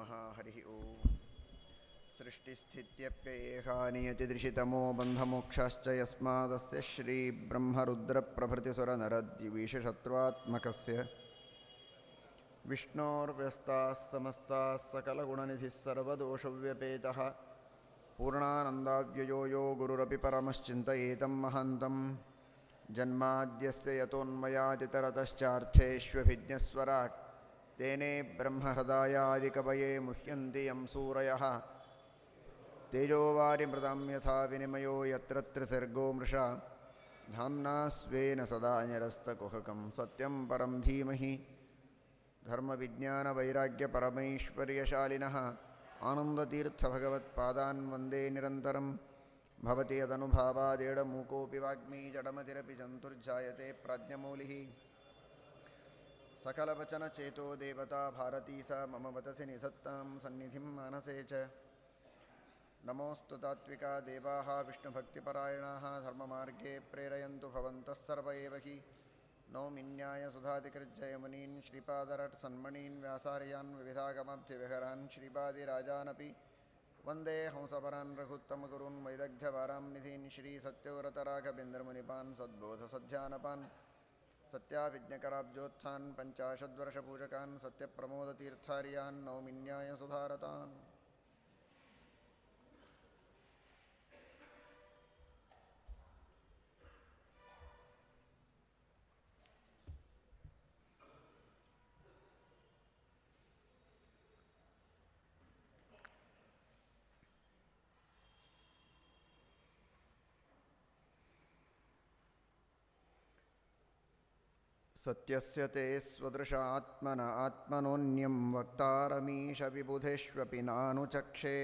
नमः, हरिः ओम्। सृष्टिस्थित्यप्ययेहानियतिदृशितमो बन्धमोक्षाश्च यस्मादस्य श्रीब्रह्मरुद्रप्रभृतिसुरनरद्विषशत्रुवात्मकस्य विष्णोर्व्यस्ताः समस्ताः सकलगुणनिधिः सर्वदोषव्यपेतः। पूर्णानन्दाव्ययो यो गुरुरपि परमश्चिन्तयेतं महान्तं। जन्माद्यस्य यतोन्मयातितरतश्चार्थेष्वभिज्ञस्वराट् तेने ब्रह्महृदायादिकवये मुह्यन्ति यं सूरयः। तेजोवारिमृतं यथा विनिमयो यत्र त्रिसर्गो मृषा। धाम्ना स्वेन सदा निरस्तकुहकं सत्यं परं धीमहि। धर्मविज्ञानवैराग्यपरमैश्वर्यशालिनः आनन्दतीर्थभगवत्पादान् वंदे निरन्तरं। भवति यदनुभावादेडमूकोऽपि वाग्मी जडमतिरपि जन्तुर्जायते प्राज्ञमौलिः। सकलवचनचेतो देवता भारती सा मम वतसि निधत्तां सन्निधिं मानसे च। नमोऽस्तु तात्विका देवाः विष्णुभक्तिपरायणाः धर्ममार्गे प्रेरयन्तु भवन्तः सर्व एव हि। नौमिन्यायसुधादिकृज्जयमुनीन् श्रीपादरट्सन्मणीन् व्यासार्यान् विविधागमब्धिविहरान् श्रीपादिराजानपि। वंदे हंसपरान् रघुत्तमगुरून् वैदग्ध्यवारां निधीन् श्रीसत्यव्रतराघवेन्द्रमुनिपान् सद्बोधसध्यानपान् सत्याभिज्ञकराब्जोत्थान् पञ्चाशद्वर्षपूजकान् सत्यप्रमोदतीर्थार्यान् नौमिन्यायसुधारतान् सत्यस्य ते स्वदृश आत्मन आत्मनोऽन्यं वक्तारमीश विबुधेष्वपि नानुचक्षे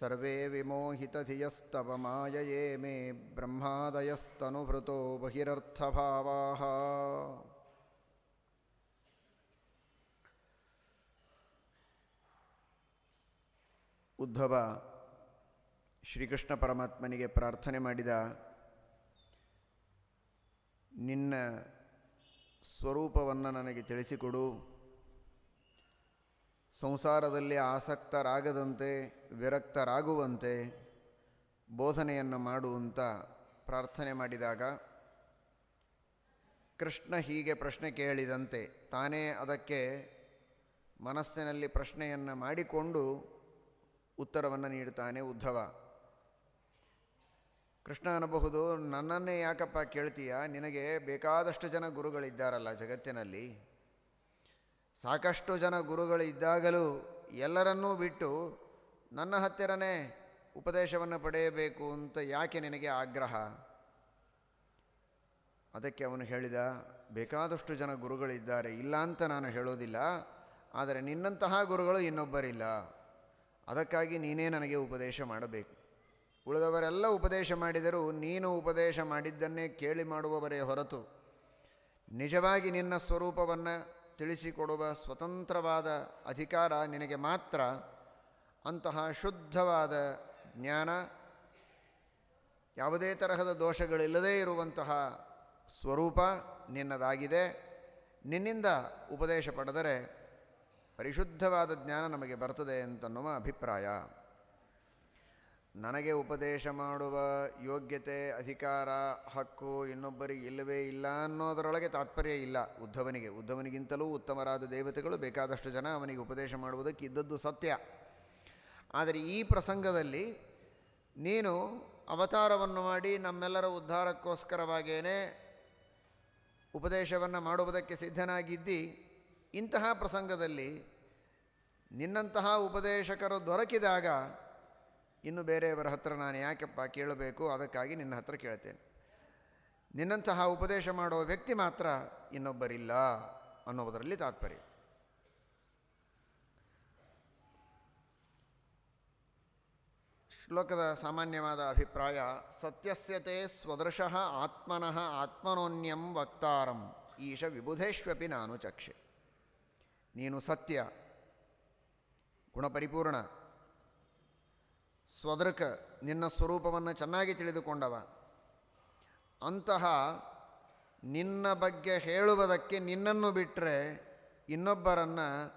सर्वे विमोहितधियस्तव मायये मे ब्रह्मादयस्तनुभृतो बहिरर्थभावाः ಉದ್ಧವ ಶ್ರೀಕೃಷ್ಣ ಪರಮಾತ್ಮನಿಗೆ ಪ್ರಾರ್ಥನೆ ಮಾಡಿದ ನಿನ್ನ ಸ್ವರೂಪವನ್ನು ನನಗೆ ತಿಳಿಸಿಕೊಡು. ಸಂಸಾರದಲ್ಲಿ ಆಸಕ್ತರಾಗದಂತೆ ವಿರಕ್ತರಾಗುವಂತೆ ಬೋಧನೆಯನ್ನು ಮಾಡುವಂತ ಪ್ರಾರ್ಥನೆ ಮಾಡಿದಾಗ, ಕೃಷ್ಣ ಹೀಗೆ ಪ್ರಶ್ನೆ ಕೇಳಿದಂತೆ ತಾನೇ ಅದಕ್ಕೆ ಮನಸ್ಸಿನಲ್ಲಿ ಪ್ರಶ್ನೆಯನ್ನು ಮಾಡಿಕೊಂಡು ಉತ್ತರವನ್ನು ನೀಡುತ್ತಾನೆ ಉದ್ಧವ. ಕೃಷ್ಣ ಅನ್ನಬಹುದು, ನನ್ನನ್ನೇ ಯಾಕಪ್ಪ ಕೇಳ್ತೀಯ? ನಿನಗೆ ಬೇಕಾದಷ್ಟು ಜನ ಗುರುಗಳಿದ್ದಾರಲ್ಲ ಜಗತ್ತಿನಲ್ಲಿ. ಸಾಕಷ್ಟು ಜನ ಗುರುಗಳಿದ್ದಾಗಲೂ ಎಲ್ಲರನ್ನೂ ಬಿಟ್ಟು ನನ್ನ ಹತ್ತಿರನೇ ಉಪದೇಶವನ್ನು ಪಡೆಯಬೇಕು ಅಂತ ಯಾಕೆ ನಿನಗೆ ಆಗ್ರಹ? ಅದಕ್ಕೆ ಅವನು ಹೇಳಿದ, ಬೇಕಾದಷ್ಟು ಜನ ಗುರುಗಳಿದ್ದಾರೆ, ಇಲ್ಲ ಅಂತ ನಾನು ಹೇಳೋದಿಲ್ಲ, ಆದರೆ ನಿನ್ನಂತಹ ಗುರುಗಳು ಇನ್ನೊಬ್ಬರಿಲ್ಲ. ಅದಕ್ಕಾಗಿ ನೀನೇ ನನಗೆ ಉಪದೇಶ ಮಾಡಬೇಕು. ಉಳಿದವರೆಲ್ಲ ಉಪದೇಶ ಮಾಡಿದರೂ ನೀನು ಉಪದೇಶ ಮಾಡಿದ್ದನ್ನೇ ಕೇಳಿ ಮಾಡುವವರೇ ಹೊರತು ನಿಜವಾಗಿ ನಿನ್ನ ಸ್ವರೂಪವನ್ನು ತಿಳಿಸಿಕೊಡುವ ಸ್ವತಂತ್ರವಾದ ಅಧಿಕಾರ ನಿನಗೆ ಮಾತ್ರ. ಅಂತಹ ಶುದ್ಧವಾದ ಜ್ಞಾನ ಯಾವುದೇ ತರಹದ ದೋಷಗಳಿಲ್ಲದೇ ಇರುವಂತಹ ಸ್ವರೂಪ ನಿನ್ನದಾಗಿದೆ. ನಿನ್ನಿಂದ ಉಪದೇಶ ಪಡೆದರೆ ಪರಿಶುದ್ಧವಾದ ಜ್ಞಾನ ನಮಗೆ ಬರ್ತದೆ ಅಂತನ್ನುವ ಅಭಿಪ್ರಾಯ. ನನಗೆ ಉಪದೇಶ ಮಾಡುವ ಯೋಗ್ಯತೆ, ಅಧಿಕಾರ, ಹಕ್ಕು ಇನ್ನೊಬ್ಬರಿಗೆ ಇಲ್ಲವೇ ಇಲ್ಲ ಅನ್ನೋದರೊಳಗೆ ತಾತ್ಪರ್ಯ ಇಲ್ಲ ಉದ್ಧವನಿಗೆ. ಉದ್ಧವನಿಗಿಂತಲೂ ಉತ್ತಮರಾದ ದೇವತೆಗಳು ಬೇಕಾದಷ್ಟು ಜನ ಅವನಿಗೆ ಉಪದೇಶ ಮಾಡುವುದಕ್ಕೆ ಇದ್ದದ್ದು ಸತ್ಯ. ಆದರೆ ಈ ಪ್ರಸಂಗದಲ್ಲಿ ನೀನು ಅವತಾರವನ್ನು ಮಾಡಿ ನಮ್ಮೆಲ್ಲರ ಉದ್ಧಾರಕ್ಕೋಸ್ಕರವಾಗೇನೆ ಉಪದೇಶವನ್ನು ಮಾಡುವುದಕ್ಕೆ ಸಿದ್ಧನಾಗಿದ್ದಿ, ಇಂತಹ ಪ್ರಸಂಗದಲ್ಲಿ ನಿನ್ನಂತಹ ಉಪದೇಶಕರು ದೊರಕಿದಾಗ ಇನ್ನು ಬೇರೆಯವರ ಹತ್ರ ನಾನು ಯಾಕೆಪ್ಪ ಕೇಳಬೇಕು? ಅದಕ್ಕಾಗಿ ನಿನ್ನ ಹತ್ರ ಕೇಳ್ತೇನೆ. ನಿನ್ನಂತಹ ಉಪದೇಶ ಮಾಡುವ ವ್ಯಕ್ತಿ ಮಾತ್ರ ಇನ್ನೊಬ್ಬರಿಲ್ಲ ಅನ್ನೋದರಲ್ಲಿ ತಾತ್ಪರ್ಯ. ಶ್ಲೋಕದ ಸಾಮಾನ್ಯವಾದ ಅಭಿಪ್ರಾಯ, ಸತ್ಯಸ್ಯತೆ ಸ್ವದೃಶಃ ಆತ್ಮನಃ ಆತ್ಮನೋನ್ಯಂ ವಕ್ತಾರಂ, ಈಶ ವಿಬುಧೇಶ್ವಪಿ ನಾನು ಚಕ್ಷೆ ನೀನು ಸತ್ಯ, ಗುಣಪರಿಪೂರ್ಣ ಸ್ವದೃಕ ನಿನ್ನ ಸ್ವರೂಪವನ್ನು ಚೆನ್ನಾಗಿ ತಿಳಿದುಕೊಂಡವ. ಅಂತಹ ನಿನ್ನ ಬಗ್ಗೆ ಹೇಳುವುದಕ್ಕೆ ನಿನ್ನನ್ನು ಬಿಟ್ಟರೆ ಇನ್ನೊಬ್ಬರನ್ನು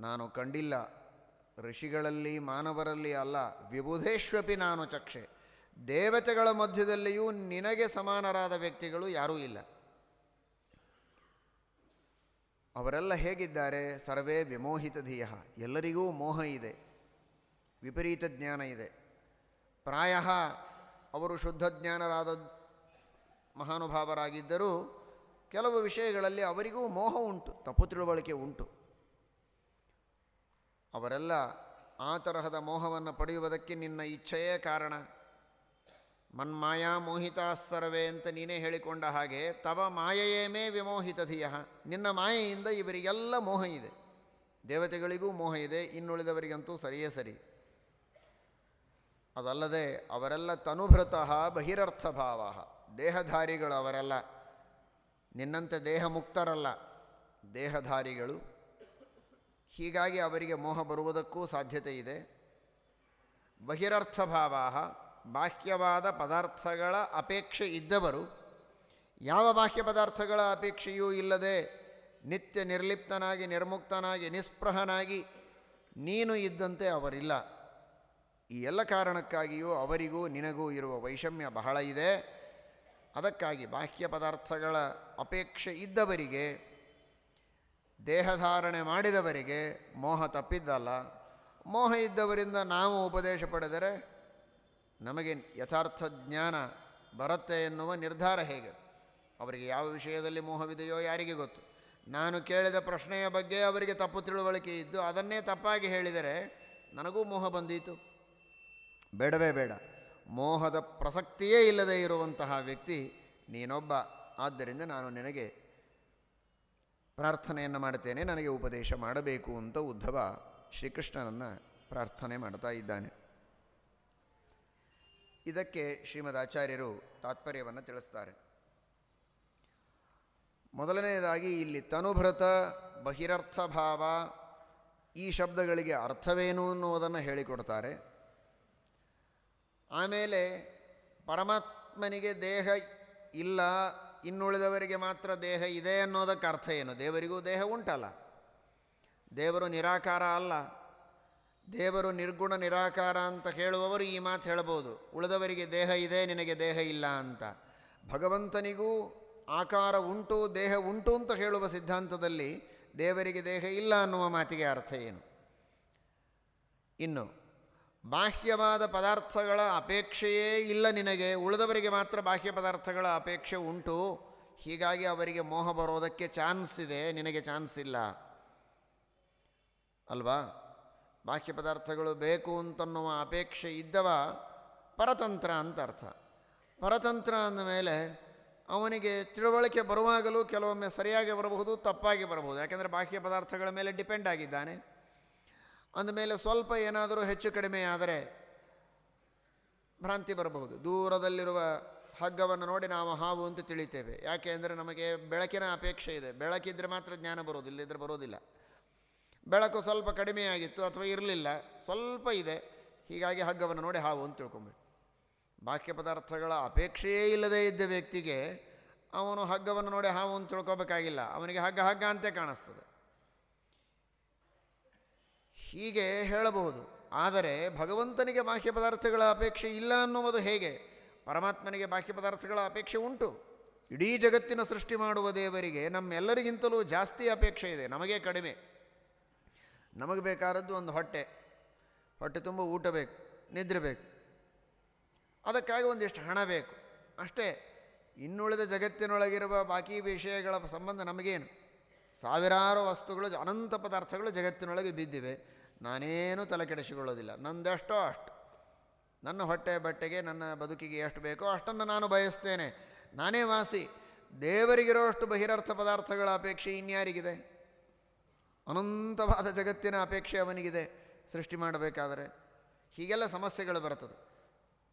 ನಾನು ಕಂಡಿಲ್ಲ. ಋಷಿಗಳಲ್ಲಿ, ಮಾನವರಲ್ಲಿ ಅಲ್ಲ, ವಿಬುಧೇಶ್ವಪಿ ನಾನು ಚಕ್ಷೆ. ದೇವತೆಗಳ ಮಧ್ಯದಲ್ಲಿಯೂ ನಿನಗೆ ಸಮಾನರಾದ ವ್ಯಕ್ತಿಗಳು ಯಾರೂ ಇಲ್ಲ. ಅವರೆಲ್ಲ ಹೇಗಿದ್ದಾರೆ? ಸರ್ವೇ ವಿಮೋಹಿತ ಧೀಯ ಎಲ್ಲರಿಗೂ ಮೋಹ ಇದೆ. ವಿಪರೀತ ಜ್ಞಾನ ಇದೆ. ಪ್ರಾಯ ಅವರು ಶುದ್ಧ ಜ್ಞಾನರಾದ ಮಹಾನುಭಾವರಾಗಿದ್ದರೂ ಕೆಲವು ವಿಷಯಗಳಲ್ಲಿ ಅವರಿಗೂ ಮೋಹ ಉಂಟು, ತಪ್ಪು ತಿಳುವಳಿಕೆ ಉಂಟು. ಅವರೆಲ್ಲ ಆ ತರಹದ ಮೋಹವನ್ನು ಪಡೆಯುವುದಕ್ಕೆ ನಿನ್ನ ಇಚ್ಛೆಯೇ ಕಾರಣ. ಮನ್ಮಾಯಾ ಮೋಹಿತಾ ಸರ್ವೇ ಅಂತ ನೀನೇ ಹೇಳಿಕೊಂಡ ಹಾಗೆ ತವ ಮಾಯೆಯೇಮೇ ವಿಮೋಹಿತ ಧಿಯ ನಿನ್ನ ಮಾಯೆಯಿಂದ ಇವರಿಗೆಲ್ಲ ಮೋಹ ಇದೆ. ದೇವತೆಗಳಿಗೂ ಮೋಹ ಇದೆ, ಇನ್ನುಳಿದವರಿಗಂತೂ ಸರಿಯೇ ಸರಿ. ಅದಲ್ಲದೆ ಅವರೆಲ್ಲ ತನುಭೃತಃ ಬಹಿರರ್ಥ ಭಾವ ದೇಹಧಾರಿಗಳು ಅವರೆಲ್ಲ. ನಿನ್ನಂತೆ ದೇಹ ಮುಕ್ತರಲ್ಲ ದೇಹಧಾರಿಗಳು. ಹೀಗಾಗಿ ಅವರಿಗೆ ಮೋಹ ಬರುವುದಕ್ಕೂ ಸಾಧ್ಯತೆ ಇದೆ. ಬಹಿರರ್ಥ ಭಾವ ಬಾಹ್ಯವಾದ ಪದಾರ್ಥಗಳ ಅಪೇಕ್ಷೆ ಇದ್ದವರು. ಯಾವ ಬಾಹ್ಯ ಪದಾರ್ಥಗಳ ಅಪೇಕ್ಷೆಯೂ ಇಲ್ಲದೆ ನಿತ್ಯ ನಿರ್ಲಿಪ್ತನಾಗಿ, ನಿರ್ಮುಕ್ತನಾಗಿ, ನಿಸ್ಪೃಹನಾಗಿ ನೀನು ಇದ್ದಂತೆ ಅವರಿಲ್ಲ. ಈ ಎಲ್ಲ ಕಾರಣಕ್ಕಾಗಿಯೂ ಅವರಿಗೂ ನಿನಗೂ ಇರುವ ವೈಷಮ್ಯ ಬಹಳ ಇದೆ. ಅದಕ್ಕಾಗಿ ಬಾಹ್ಯ ಪದಾರ್ಥಗಳ ಅಪೇಕ್ಷೆ ಇದ್ದವರಿಗೆ ದೇಹಧಾರಣೆ ಮಾಡಿದವರಿಗೆ ಮೋಹ ತಪ್ಪಿದ್ದಲ್ಲ. ಮೋಹ ಇದ್ದವರಿಂದ ನಾವು ಉಪದೇಶ ಪಡೆದರೆ ನಮಗೆ ಯಥಾರ್ಥ ಜ್ಞಾನ ಬರುತ್ತೆ ಎನ್ನುವ ನಿರ್ಧಾರ ಹೇಗೆ? ಅವರಿಗೆ ಯಾವ ವಿಷಯದಲ್ಲಿ ಮೋಹವಿದೆಯೋ ಯಾರಿಗೆ ಗೊತ್ತು? ನಾನು ಕೇಳಿದ ಪ್ರಶ್ನೆಯ ಬಗ್ಗೆ ಅವರಿಗೆ ತಪ್ಪು ತಿಳುವಳಿಕೆ ಇದ್ದು ಅದನ್ನೇ ತಪ್ಪಾಗಿ ಹೇಳಿದರೆ ನನಗೂ ಮೋಹ ಬಂದೀತು. ಬೇಡವೇ ಬೇಡ. ಮೋಹದ ಪ್ರಸಕ್ತಿಯೇ ಇಲ್ಲದೆ ಇರುವಂತಹ ವ್ಯಕ್ತಿ ನೀನೊಬ್ಬ. ಆದ್ದರಿಂದ ನಾನು ನಿನಗೆ ಪ್ರಾರ್ಥನೆಯನ್ನು ಮಾಡ್ತೇನೆ ನನಗೆ ಉಪದೇಶ ಮಾಡಬೇಕು ಅಂತ ಉದ್ಧವ ಶ್ರೀಕೃಷ್ಣನನ್ನು ಪ್ರಾರ್ಥನೆ ಮಾಡ್ತಾ ಇದ್ದಾನೆ. ಇದಕ್ಕೆ ಶ್ರೀಮದ್ ಆಚಾರ್ಯರು ತಾತ್ಪರ್ಯವನ್ನು ತಿಳಿಸ್ತಾರೆ. ಮೊದಲನೆಯದಾಗಿ ಇಲ್ಲಿ ತನುಭೃತ ಬಹಿರರ್ಥ ಭಾವ ಈ ಶಬ್ದಗಳಿಗೆ ಅರ್ಥವೇನು ಅನ್ನುವುದನ್ನು ಹೇಳಿಕೊಡ್ತಾರೆ. ಆಮೇಲೆ ಪರಮಾತ್ಮನಿಗೆ ದೇಹ ಇಲ್ಲ, ಇನ್ನುಳಿದವರಿಗೆ ಮಾತ್ರ ದೇಹ ಇದೆ ಅನ್ನೋದಕ್ಕೆ ಅರ್ಥ ಏನು? ದೇವರಿಗೂ ದೇಹ ಉಂಟಲ್ಲ. ದೇವರು ನಿರಾಕಾರ ಅಲ್ಲ. ದೇವರು ನಿರ್ಗುಣ ನಿರಾಕಾರ ಅಂತ ಹೇಳುವವರು ಈ ಮಾತು ಹೇಳ್ಬೋದು. ಉಳಿದವರಿಗೆ ದೇಹ ಇದೆ, ನಿನಗೆ ದೇಹ ಇಲ್ಲ ಅಂತ. ಭಗವಂತನಿಗೂ ಆಕಾರ ಉಂಟು, ದೇಹ ಉಂಟು ಅಂತ ಹೇಳುವ ಸಿದ್ಧಾಂತದಲ್ಲಿ ದೇವರಿಗೆ ದೇಹ ಇಲ್ಲ ಅನ್ನುವ ಮಾತಿಗೆ ಅರ್ಥ ಏನು? ಇನ್ನು ಬಾಹ್ಯವಾದ ಪದಾರ್ಥಗಳ ಅಪೇಕ್ಷೆಯೇ ಇಲ್ಲ ನಿನಗೆ. ಉಳಿದವರಿಗೆ ಮಾತ್ರ ಬಾಹ್ಯ ಪದಾರ್ಥಗಳ ಅಪೇಕ್ಷೆ ಉಂಟು. ಹೀಗಾಗಿ ಅವರಿಗೆ ಮೋಹ ಬರೋದಕ್ಕೆ ಚಾನ್ಸ್ ಇದೆ. ನಿನಗೆ ಚಾನ್ಸ್ ಇಲ್ಲ. ಅಲ್ವಾ? ಬಾಹ್ಯ ಪದಾರ್ಥಗಳು ಬೇಕು ಅಂತನ್ನುವ ಅಪೇಕ್ಷೆ ಇದ್ದವ ಪರತಂತ್ರ ಅಂತ ಅರ್ಥ. ಪರತಂತ್ರ ಅಂದಮೇಲೆ ಅವನಿಗೆ ತಿಳುವಳಿಕೆ ಬರುವಾಗಲೂ ಕೆಲವೊಮ್ಮೆ ಸರಿಯಾಗಿ ಬರಬಹುದು, ತಪ್ಪಾಗಿ ಬರಬಹುದು. ಯಾಕೆಂದರೆ ಬಾಹ್ಯ ಪದಾರ್ಥಗಳ ಮೇಲೆ ಡಿಪೆಂಡ್ ಆಗಿದ್ದಾನೆ. ಅಂದಮೇಲೆ ಸ್ವಲ್ಪ ಏನಾದರೂ ಹೆಚ್ಚು ಕಡಿಮೆ ಆದರೆ ಭ್ರಾಂತಿ ಬರಬಹುದು. ದೂರದಲ್ಲಿರುವ ಹಗ್ಗವನ್ನು ನೋಡಿ ನಾವು ಹಾವು ಅಂತ ತಿಳಿತೇವೆ. ಯಾಕೆ ಅಂದರೆ ನಮಗೆ ಬೆಳಕಿನ ಅಪೇಕ್ಷೆ ಇದೆ. ಬೆಳಕಿದ್ರೆ ಮಾತ್ರ ಜ್ಞಾನ ಬರೋದು ಇಲ್ಲದಿದ್ದರೆ ಬರೋದಿಲ್ಲ. ಬೆಳಕು ಸ್ವಲ್ಪ ಕಡಿಮೆಯಾಗಿತ್ತು ಅಥವಾ ಇರಲಿಲ್ಲ, ಸ್ವಲ್ಪ ಇದೆ. ಹೀಗಾಗಿ ಹಗ್ಗವನ್ನು ನೋಡಿ ಹಾವು ಅಂತ ತಿಳ್ಕೊಂಬಿಟ್ಟು ಬಾಹ್ಯ ಪದಾರ್ಥಗಳ ಅಪೇಕ್ಷೆಯೇ ಇಲ್ಲದೇ ಇದ್ದ ವ್ಯಕ್ತಿಗೆ ಅವನು ಹಗ್ಗವನ್ನು ನೋಡಿ ಹಾವು ಅಂತ ತಿಳ್ಕೊಬೇಕಾಗಿಲ್ಲ. ಅವನಿಗೆ ಹಗ್ಗ ಹಗ್ಗ ಅಂತೆ ಕಾಣಿಸ್ತದೆ. ಹೀಗೆ ಹೇಳಬಹುದು. ಆದರೆ ಭಗವಂತನಿಗೆ ಬಾಹ್ಯ ಪದಾರ್ಥಗಳ ಅಪೇಕ್ಷೆ ಇಲ್ಲ ಅನ್ನುವುದು ಹೇಗೆ? ಪರಮಾತ್ಮನಿಗೆ ಬಾಹ್ಯ ಪದಾರ್ಥಗಳ ಅಪೇಕ್ಷೆ ಉಂಟು. ಇಡೀ ಜಗತ್ತಿನ ಸೃಷ್ಟಿ ಮಾಡುವ ದೇವರಿಗೆ ನಮ್ಮೆಲ್ಲರಿಗಿಂತಲೂ ಜಾಸ್ತಿ ಅಪೇಕ್ಷೆ ಇದೆ, ನಮಗೆ ಕಡಿಮೆ. ನಮಗೆ ಬೇಕಾದದ್ದು ಒಂದು ಹೊಟ್ಟೆ. ಹೊಟ್ಟೆ ತುಂಬ ಊಟ ಬೇಕು, ನಿದ್ರೆ ಬೇಕು. ಅದಕ್ಕಾಗಿ ಒಂದಿಷ್ಟು ಹಣ ಬೇಕು. ಅಷ್ಟೇ, ಇನ್ನುಳಿದ ಜಗತ್ತಿನೊಳಗಿರುವ ಬಾಕಿ ವಿಷಯಗಳ ಸಂಬಂಧ ನಮಗೇನು? ಸಾವಿರಾರು ವಸ್ತುಗಳು, ಅನಂತ ಪದಾರ್ಥಗಳು ಜಗತ್ತಿನೊಳಗೆ ಬಿದ್ದಿವೆ. ನಾನೇನು ತಲೆ ಕೆಡಿಸಿಕೊಳ್ಳೋದಿಲ್ಲ. ನಂದೆಷ್ಟೋ ಅಷ್ಟು. ನನ್ನ ಹೊಟ್ಟೆ ಬಟ್ಟೆಗೆ ನನ್ನ ಬದುಕಿಗೆ ಎಷ್ಟು ಬೇಕೋ ಅಷ್ಟನ್ನು ನಾನು ಬಯಸ್ತೇನೆ. ನಾನೇ ವಾಸಿ. ದೇವರಿಗಿರೋಷ್ಟು ಬಹಿರರ್ಥ ಪದಾರ್ಥಗಳ ಅಪೇಕ್ಷೆ ಇನ್ಯಾರಿಗಿದೆ? ಅನಂತವಾದ ಜಗತ್ತಿನ ಅಪೇಕ್ಷೆ ಅವನಿಗಿದೆ ಸೃಷ್ಟಿ ಮಾಡಬೇಕಾದರೆ. ಹೀಗೆಲ್ಲ ಸಮಸ್ಯೆಗಳು ಬರ್ತದೆ.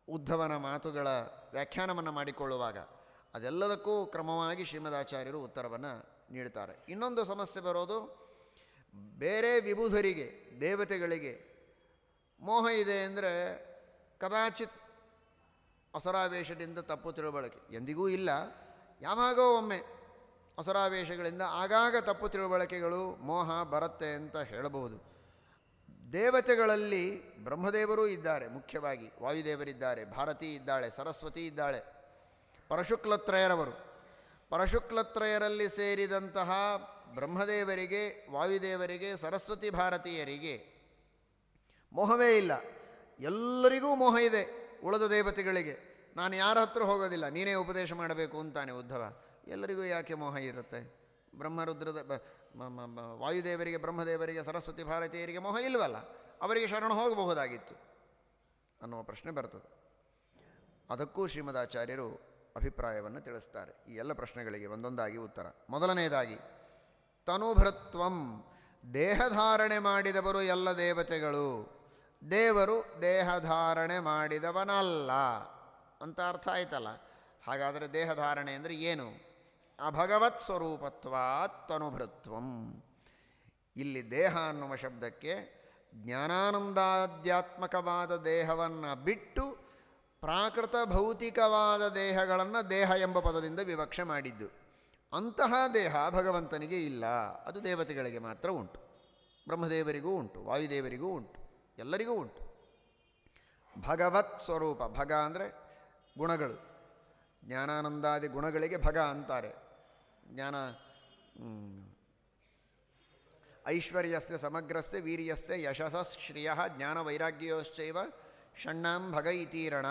ಉದ್ಧವನ ಮಾತುಗಳ ವ್ಯಾಖ್ಯಾನವನ್ನು ಮಾಡಿಕೊಳ್ಳುವಾಗ ಅದೆಲ್ಲದಕ್ಕೂ ಕ್ರಮವಾಗಿ ಶ್ರೀಮದಾಚಾರ್ಯರು ಉತ್ತರವನ್ನು ನೀಡುತ್ತಾರೆ ಇನ್ನೊಂದು ಸಮಸ್ಯೆ ಬರೋದು ಬೇರೆ ವಿಭುಧರಿಗೆ ದೇವತೆಗಳಿಗೆ ಮೋಹ ಇದೆ ಅಂದರೆ ಕದಾಚಿತ್ ಅಸರಾವೇಶದಿಂದ ತಪ್ಪು ತಿಳುವಳಿಕೆ. ಎಂದಿಗೂ ಇಲ್ಲ. ಯಾವಾಗೋ ಒಮ್ಮೆ ಅಸರಾವೇಶಗಳಿಂದ ಆಗಾಗ ತಪ್ಪು ತಿಳುವಳಿಕೆಗಳು ಮೋಹ ಬರುತ್ತೆ ಅಂತ ಹೇಳಬಹುದು. ದೇವತೆಗಳಲ್ಲಿ ಬ್ರಹ್ಮದೇವರೂ ಇದ್ದಾರೆ, ಮುಖ್ಯವಾಗಿ ವಾಯುದೇವರಿದ್ದಾರೆ, ಭಾರತಿ ಇದ್ದಾಳೆ, ಸರಸ್ವತಿ ಇದ್ದಾಳೆ, ಪರಶುಕ್ಲತ್ರಯರವರು. ಪರಶುಕ್ಲತ್ರಯರಲ್ಲಿ ಸೇರಿದಂತಹ ಬ್ರಹ್ಮದೇವರಿಗೆ, ವಾಯುದೇವರಿಗೆ, ಸರಸ್ವತಿ ಭಾರತೀಯರಿಗೆ ಮೋಹವೇ ಇಲ್ಲ. ಎಲ್ಲರಿಗೂ ಮೋಹ ಇದೆ ಉಳಿದ ದೇವತೆಗಳಿಗೆ. ನಾನು ಯಾರ ಹತ್ರ ಹೋಗೋದಿಲ್ಲ, ನೀನೇ ಉಪದೇಶ ಮಾಡಬೇಕು ಅಂತಾನೆ ಉದ್ಧವ. ಎಲ್ಲರಿಗೂ ಯಾಕೆ ಮೋಹ ಇರುತ್ತೆ? ಬ್ರಹ್ಮರುದ್ರದ ವಾಯುದೇವರಿಗೆ, ಬ್ರಹ್ಮದೇವರಿಗೆ, ಸರಸ್ವತಿ ಭಾರತೀಯರಿಗೆ ಮೋಹ ಇಲ್ವಲ್ಲ? ಅವರಿಗೆ ಶರಣ ಹೋಗಬಹುದಾಗಿತ್ತು ಅನ್ನುವ ಪ್ರಶ್ನೆ ಬರ್ತದೆ. ಅದಕ್ಕೂ ಶ್ರೀಮದಾಚಾರ್ಯರು ಅಭಿಪ್ರಾಯವನ್ನು ತಿಳಿಸ್ತಾರೆ. ಈ ಎಲ್ಲ ಪ್ರಶ್ನೆಗಳಿಗೆ ಒಂದೊಂದಾಗಿ ಉತ್ತರ. ಮೊದಲನೆಯದಾಗಿ ತನುಭೃತ್ವಂ ದೇಹಧಾರಣೆ ಮಾಡಿದವರು ಎಲ್ಲ ದೇವತೆಗಳು. ದೇವರು ದೇಹಧಾರಣೆ ಮಾಡಿದವನಲ್ಲ. ಅಂತ ಅರ್ಥ ಆಯ್ತಲ್ಲ? ಹಾಗಾದರೆ ದೇಹಧಾರಣೆ ಅಂದರೆ ಏನು? ಅಭಗವತ್ ಸ್ವರೂಪತ್ವಾತ್ ತನುಭೃತ್ವಂ ಇಲ್ಲಿ ದೇಹ ಅನ್ನುವ ಶಬ್ದಕ್ಕೆ ಜ್ಞಾನಾನಂದಾಧ್ಯಾತ್ಮಕವಾದ ದೇಹವನ್ನು ಬಿಟ್ಟು ಪ್ರಾಕೃತ ಭೌತಿಕವಾದ ದೇಹಗಳನ್ನು ದೇಹ ಎಂಬ ಪದದಿಂದ ವಿವಕ್ಷೆ ಮಾಡಿದ್ದು. ಅಂತಹ ದೇಹ ಭಗವಂತನಿಗೆ ಇಲ್ಲ. ಅದು ದೇವತೆಗಳಿಗೆ ಮಾತ್ರ ಉಂಟು. ಬ್ರಹ್ಮದೇವರಿಗೂ ಉಂಟು, ವಾಯುದೇವರಿಗೂ ಉಂಟು, ಎಲ್ಲರಿಗೂ ಉಂಟು. ಭಗವತ್ ಸ್ವರೂಪ, ಭಗ ಅಂದರೆ ಗುಣಗಳು. ಜ್ಞಾನಾನಂದಾದಿ ಗುಣಗಳಿಗೆ ಭಗ ಅಂತಾರೆ. ಜ್ಞಾನ ಐಶ್ವರ್ಯಸ್ಯ, ಸಮಗ್ರಸ್ಯ, ವೀರ್ಯಸ್ಯ, ಯಶಸ, ಶ್ರಿಯ, ಜ್ಞಾನ ವೈರಾಗ್ಯೋಶ್ಚೈವ, ಷಣ್ಣಾಂ ಭಗ ಇತೀರಣ